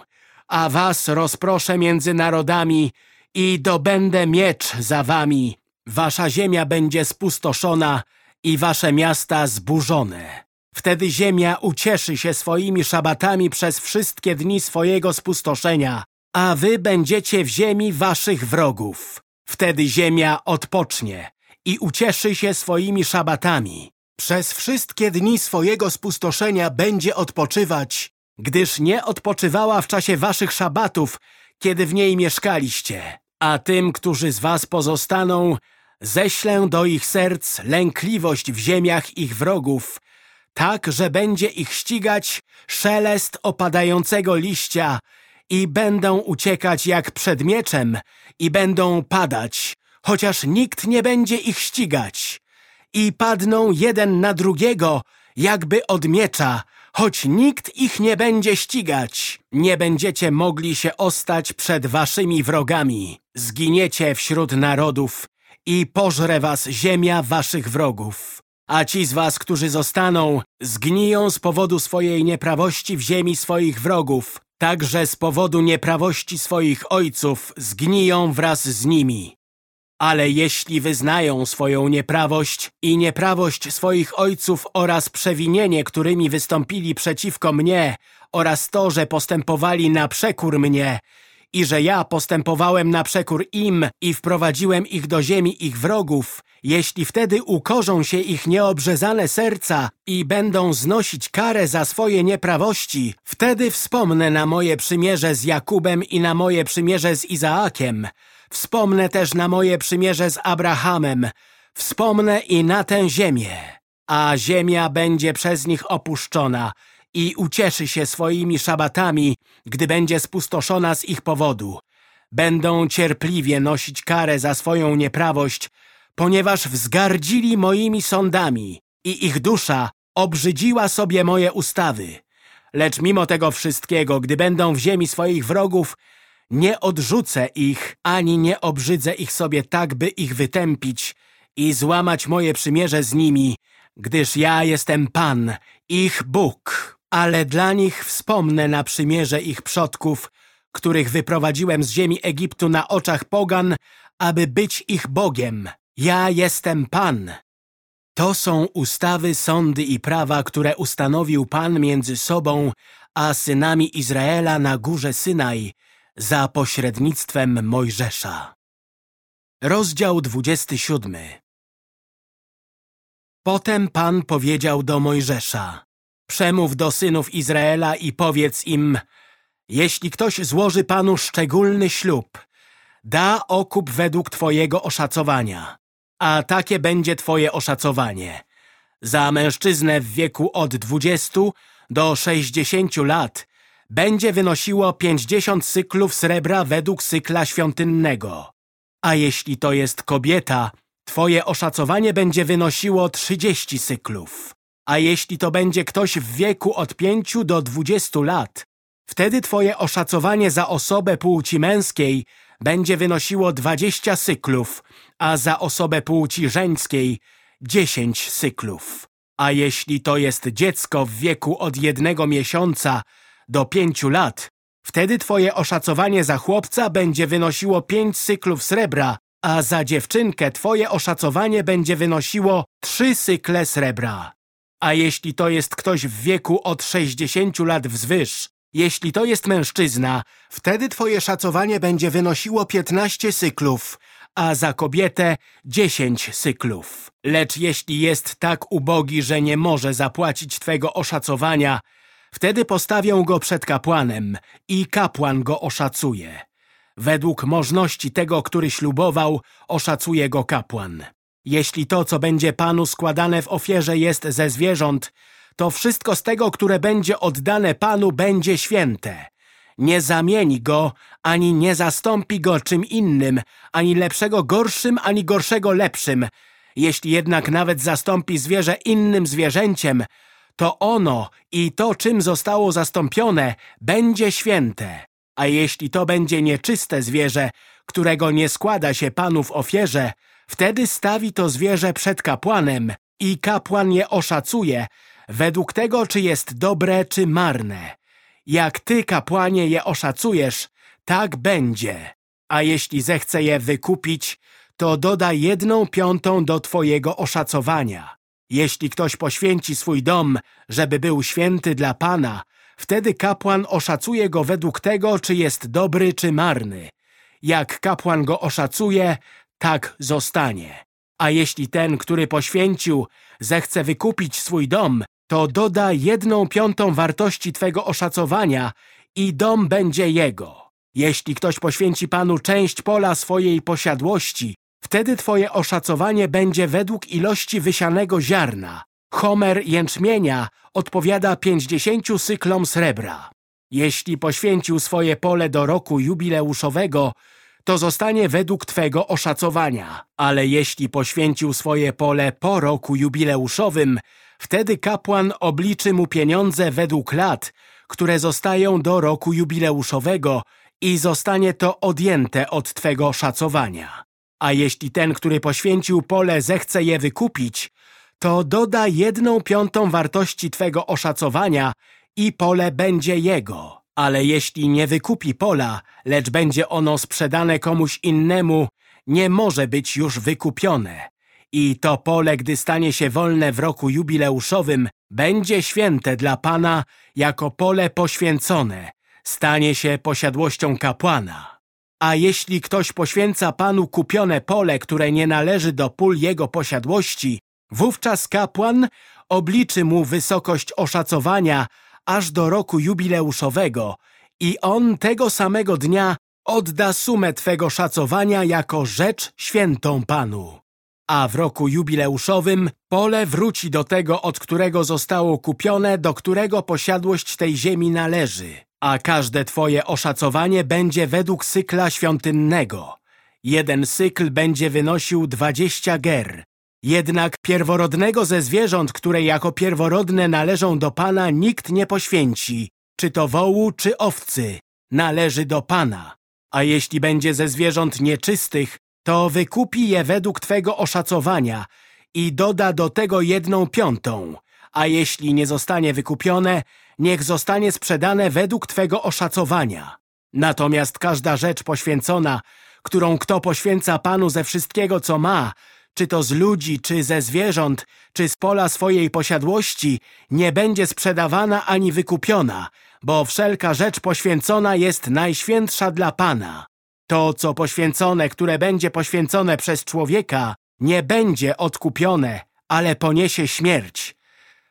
a was rozproszę między narodami i dobędę miecz za wami. Wasza ziemia będzie spustoszona i wasze miasta zburzone. Wtedy ziemia ucieszy się swoimi szabatami przez wszystkie dni swojego spustoszenia, a wy będziecie w ziemi waszych wrogów. Wtedy ziemia odpocznie i ucieszy się swoimi szabatami. Przez wszystkie dni swojego spustoszenia będzie odpoczywać, gdyż nie odpoczywała w czasie waszych szabatów, kiedy w niej mieszkaliście. A tym, którzy z was pozostaną, ześlę do ich serc lękliwość w ziemiach ich wrogów, tak, że będzie ich ścigać szelest opadającego liścia i będą uciekać jak przed mieczem i będą padać, chociaż nikt nie będzie ich ścigać. I padną jeden na drugiego, jakby od miecza, choć nikt ich nie będzie ścigać. Nie będziecie mogli się ostać przed waszymi wrogami. Zginiecie wśród narodów i pożre was ziemia waszych wrogów. A ci z was, którzy zostaną, zgniją z powodu swojej nieprawości w ziemi swoich wrogów, także z powodu nieprawości swoich ojców zgniją wraz z nimi. Ale jeśli wyznają swoją nieprawość i nieprawość swoich ojców oraz przewinienie, którymi wystąpili przeciwko mnie oraz to, że postępowali na przekór mnie i że ja postępowałem na przekór im i wprowadziłem ich do ziemi ich wrogów, jeśli wtedy ukorzą się ich nieobrzezane serca i będą znosić karę za swoje nieprawości, wtedy wspomnę na moje przymierze z Jakubem i na moje przymierze z Izaakiem. Wspomnę też na moje przymierze z Abrahamem. Wspomnę i na tę ziemię. A ziemia będzie przez nich opuszczona i ucieszy się swoimi szabatami, gdy będzie spustoszona z ich powodu. Będą cierpliwie nosić karę za swoją nieprawość, ponieważ wzgardzili moimi sądami i ich dusza obrzydziła sobie moje ustawy. Lecz mimo tego wszystkiego, gdy będą w ziemi swoich wrogów, nie odrzucę ich, ani nie obrzydzę ich sobie tak, by ich wytępić i złamać moje przymierze z nimi, gdyż ja jestem Pan, ich Bóg. Ale dla nich wspomnę na przymierze ich przodków, których wyprowadziłem z ziemi Egiptu na oczach pogan, aby być ich Bogiem. Ja jestem Pan. To są ustawy, sądy i prawa, które ustanowił Pan między sobą a synami Izraela na górze Synaj za pośrednictwem Mojżesza. Rozdział 27 Potem Pan powiedział do Mojżesza Przemów do synów Izraela i powiedz im Jeśli ktoś złoży Panu szczególny ślub, da okup według Twojego oszacowania a takie będzie twoje oszacowanie. Za mężczyznę w wieku od 20 do 60 lat będzie wynosiło 50 cyklów srebra według cykla świątynnego. A jeśli to jest kobieta, twoje oszacowanie będzie wynosiło 30 cyklów. A jeśli to będzie ktoś w wieku od 5 do 20 lat, wtedy twoje oszacowanie za osobę płci męskiej będzie wynosiło 20 cyklów, a za osobę płci żeńskiej 10 cyklów. A jeśli to jest dziecko w wieku od jednego miesiąca do pięciu lat, wtedy twoje oszacowanie za chłopca będzie wynosiło pięć cyklów srebra, a za dziewczynkę twoje oszacowanie będzie wynosiło trzy cykle srebra. A jeśli to jest ktoś w wieku od 60 lat wzwyż, jeśli to jest mężczyzna, wtedy twoje szacowanie będzie wynosiło 15 cyklów, a za kobietę 10 cyklów. Lecz jeśli jest tak ubogi, że nie może zapłacić twego oszacowania, wtedy postawią go przed kapłanem i kapłan go oszacuje. Według możności tego, który ślubował, oszacuje go kapłan. Jeśli to, co będzie panu składane w ofierze jest ze zwierząt, to wszystko z tego, które będzie oddane panu, będzie święte. Nie zamieni go, ani nie zastąpi go czym innym, ani lepszego gorszym, ani gorszego lepszym. Jeśli jednak nawet zastąpi zwierzę innym zwierzęciem, to ono i to, czym zostało zastąpione, będzie święte. A jeśli to będzie nieczyste zwierzę, którego nie składa się panu w ofierze, wtedy stawi to zwierzę przed kapłanem i kapłan je oszacuje, według tego, czy jest dobre, czy marne. Jak ty, kapłanie, je oszacujesz, tak będzie. A jeśli zechce je wykupić, to doda jedną piątą do twojego oszacowania. Jeśli ktoś poświęci swój dom, żeby był święty dla Pana, wtedy kapłan oszacuje go według tego, czy jest dobry, czy marny. Jak kapłan go oszacuje, tak zostanie. A jeśli ten, który poświęcił, zechce wykupić swój dom, to doda jedną piątą wartości Twego oszacowania i dom będzie jego. Jeśli ktoś poświęci Panu część pola swojej posiadłości, wtedy Twoje oszacowanie będzie według ilości wysianego ziarna. Homer jęczmienia odpowiada pięćdziesięciu cyklom srebra. Jeśli poświęcił swoje pole do roku jubileuszowego, to zostanie według Twego oszacowania. Ale jeśli poświęcił swoje pole po roku jubileuszowym, Wtedy kapłan obliczy mu pieniądze według lat, które zostają do roku jubileuszowego i zostanie to odjęte od Twego szacowania. A jeśli ten, który poświęcił pole, zechce je wykupić, to doda jedną piątą wartości Twego oszacowania i pole będzie jego. Ale jeśli nie wykupi pola, lecz będzie ono sprzedane komuś innemu, nie może być już wykupione. I to pole, gdy stanie się wolne w roku jubileuszowym, będzie święte dla Pana jako pole poświęcone, stanie się posiadłością kapłana. A jeśli ktoś poświęca Panu kupione pole, które nie należy do pól jego posiadłości, wówczas kapłan obliczy mu wysokość oszacowania aż do roku jubileuszowego i on tego samego dnia odda sumę Twego szacowania jako rzecz świętą Panu a w roku jubileuszowym pole wróci do tego, od którego zostało kupione, do którego posiadłość tej ziemi należy, a każde twoje oszacowanie będzie według cykla świątynnego. Jeden cykl będzie wynosił dwadzieścia ger. Jednak pierworodnego ze zwierząt, które jako pierworodne należą do Pana, nikt nie poświęci, czy to wołu, czy owcy, należy do Pana. A jeśli będzie ze zwierząt nieczystych, to wykupi je według Twego oszacowania i doda do tego jedną piątą, a jeśli nie zostanie wykupione, niech zostanie sprzedane według Twego oszacowania. Natomiast każda rzecz poświęcona, którą kto poświęca Panu ze wszystkiego, co ma, czy to z ludzi, czy ze zwierząt, czy z pola swojej posiadłości, nie będzie sprzedawana ani wykupiona, bo wszelka rzecz poświęcona jest najświętsza dla Pana. To, co poświęcone, które będzie poświęcone przez człowieka, nie będzie odkupione, ale poniesie śmierć.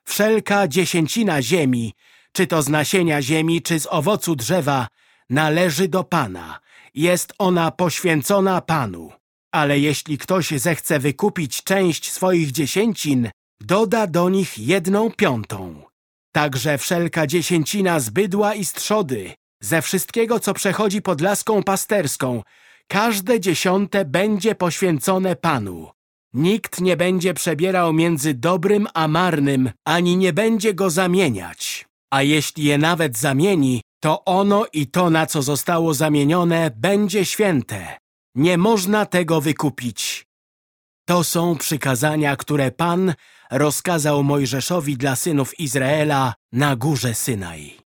Wszelka dziesięcina ziemi, czy to z nasienia ziemi, czy z owocu drzewa, należy do Pana. Jest ona poświęcona Panu. Ale jeśli ktoś zechce wykupić część swoich dziesięcin, doda do nich jedną piątą. Także wszelka dziesięcina z bydła i z trzody, ze wszystkiego, co przechodzi pod laską pasterską, każde dziesiąte będzie poświęcone Panu. Nikt nie będzie przebierał między dobrym a marnym, ani nie będzie go zamieniać. A jeśli je nawet zamieni, to ono i to, na co zostało zamienione, będzie święte. Nie można tego wykupić. To są przykazania, które Pan rozkazał Mojżeszowi dla synów Izraela na górze Synaj.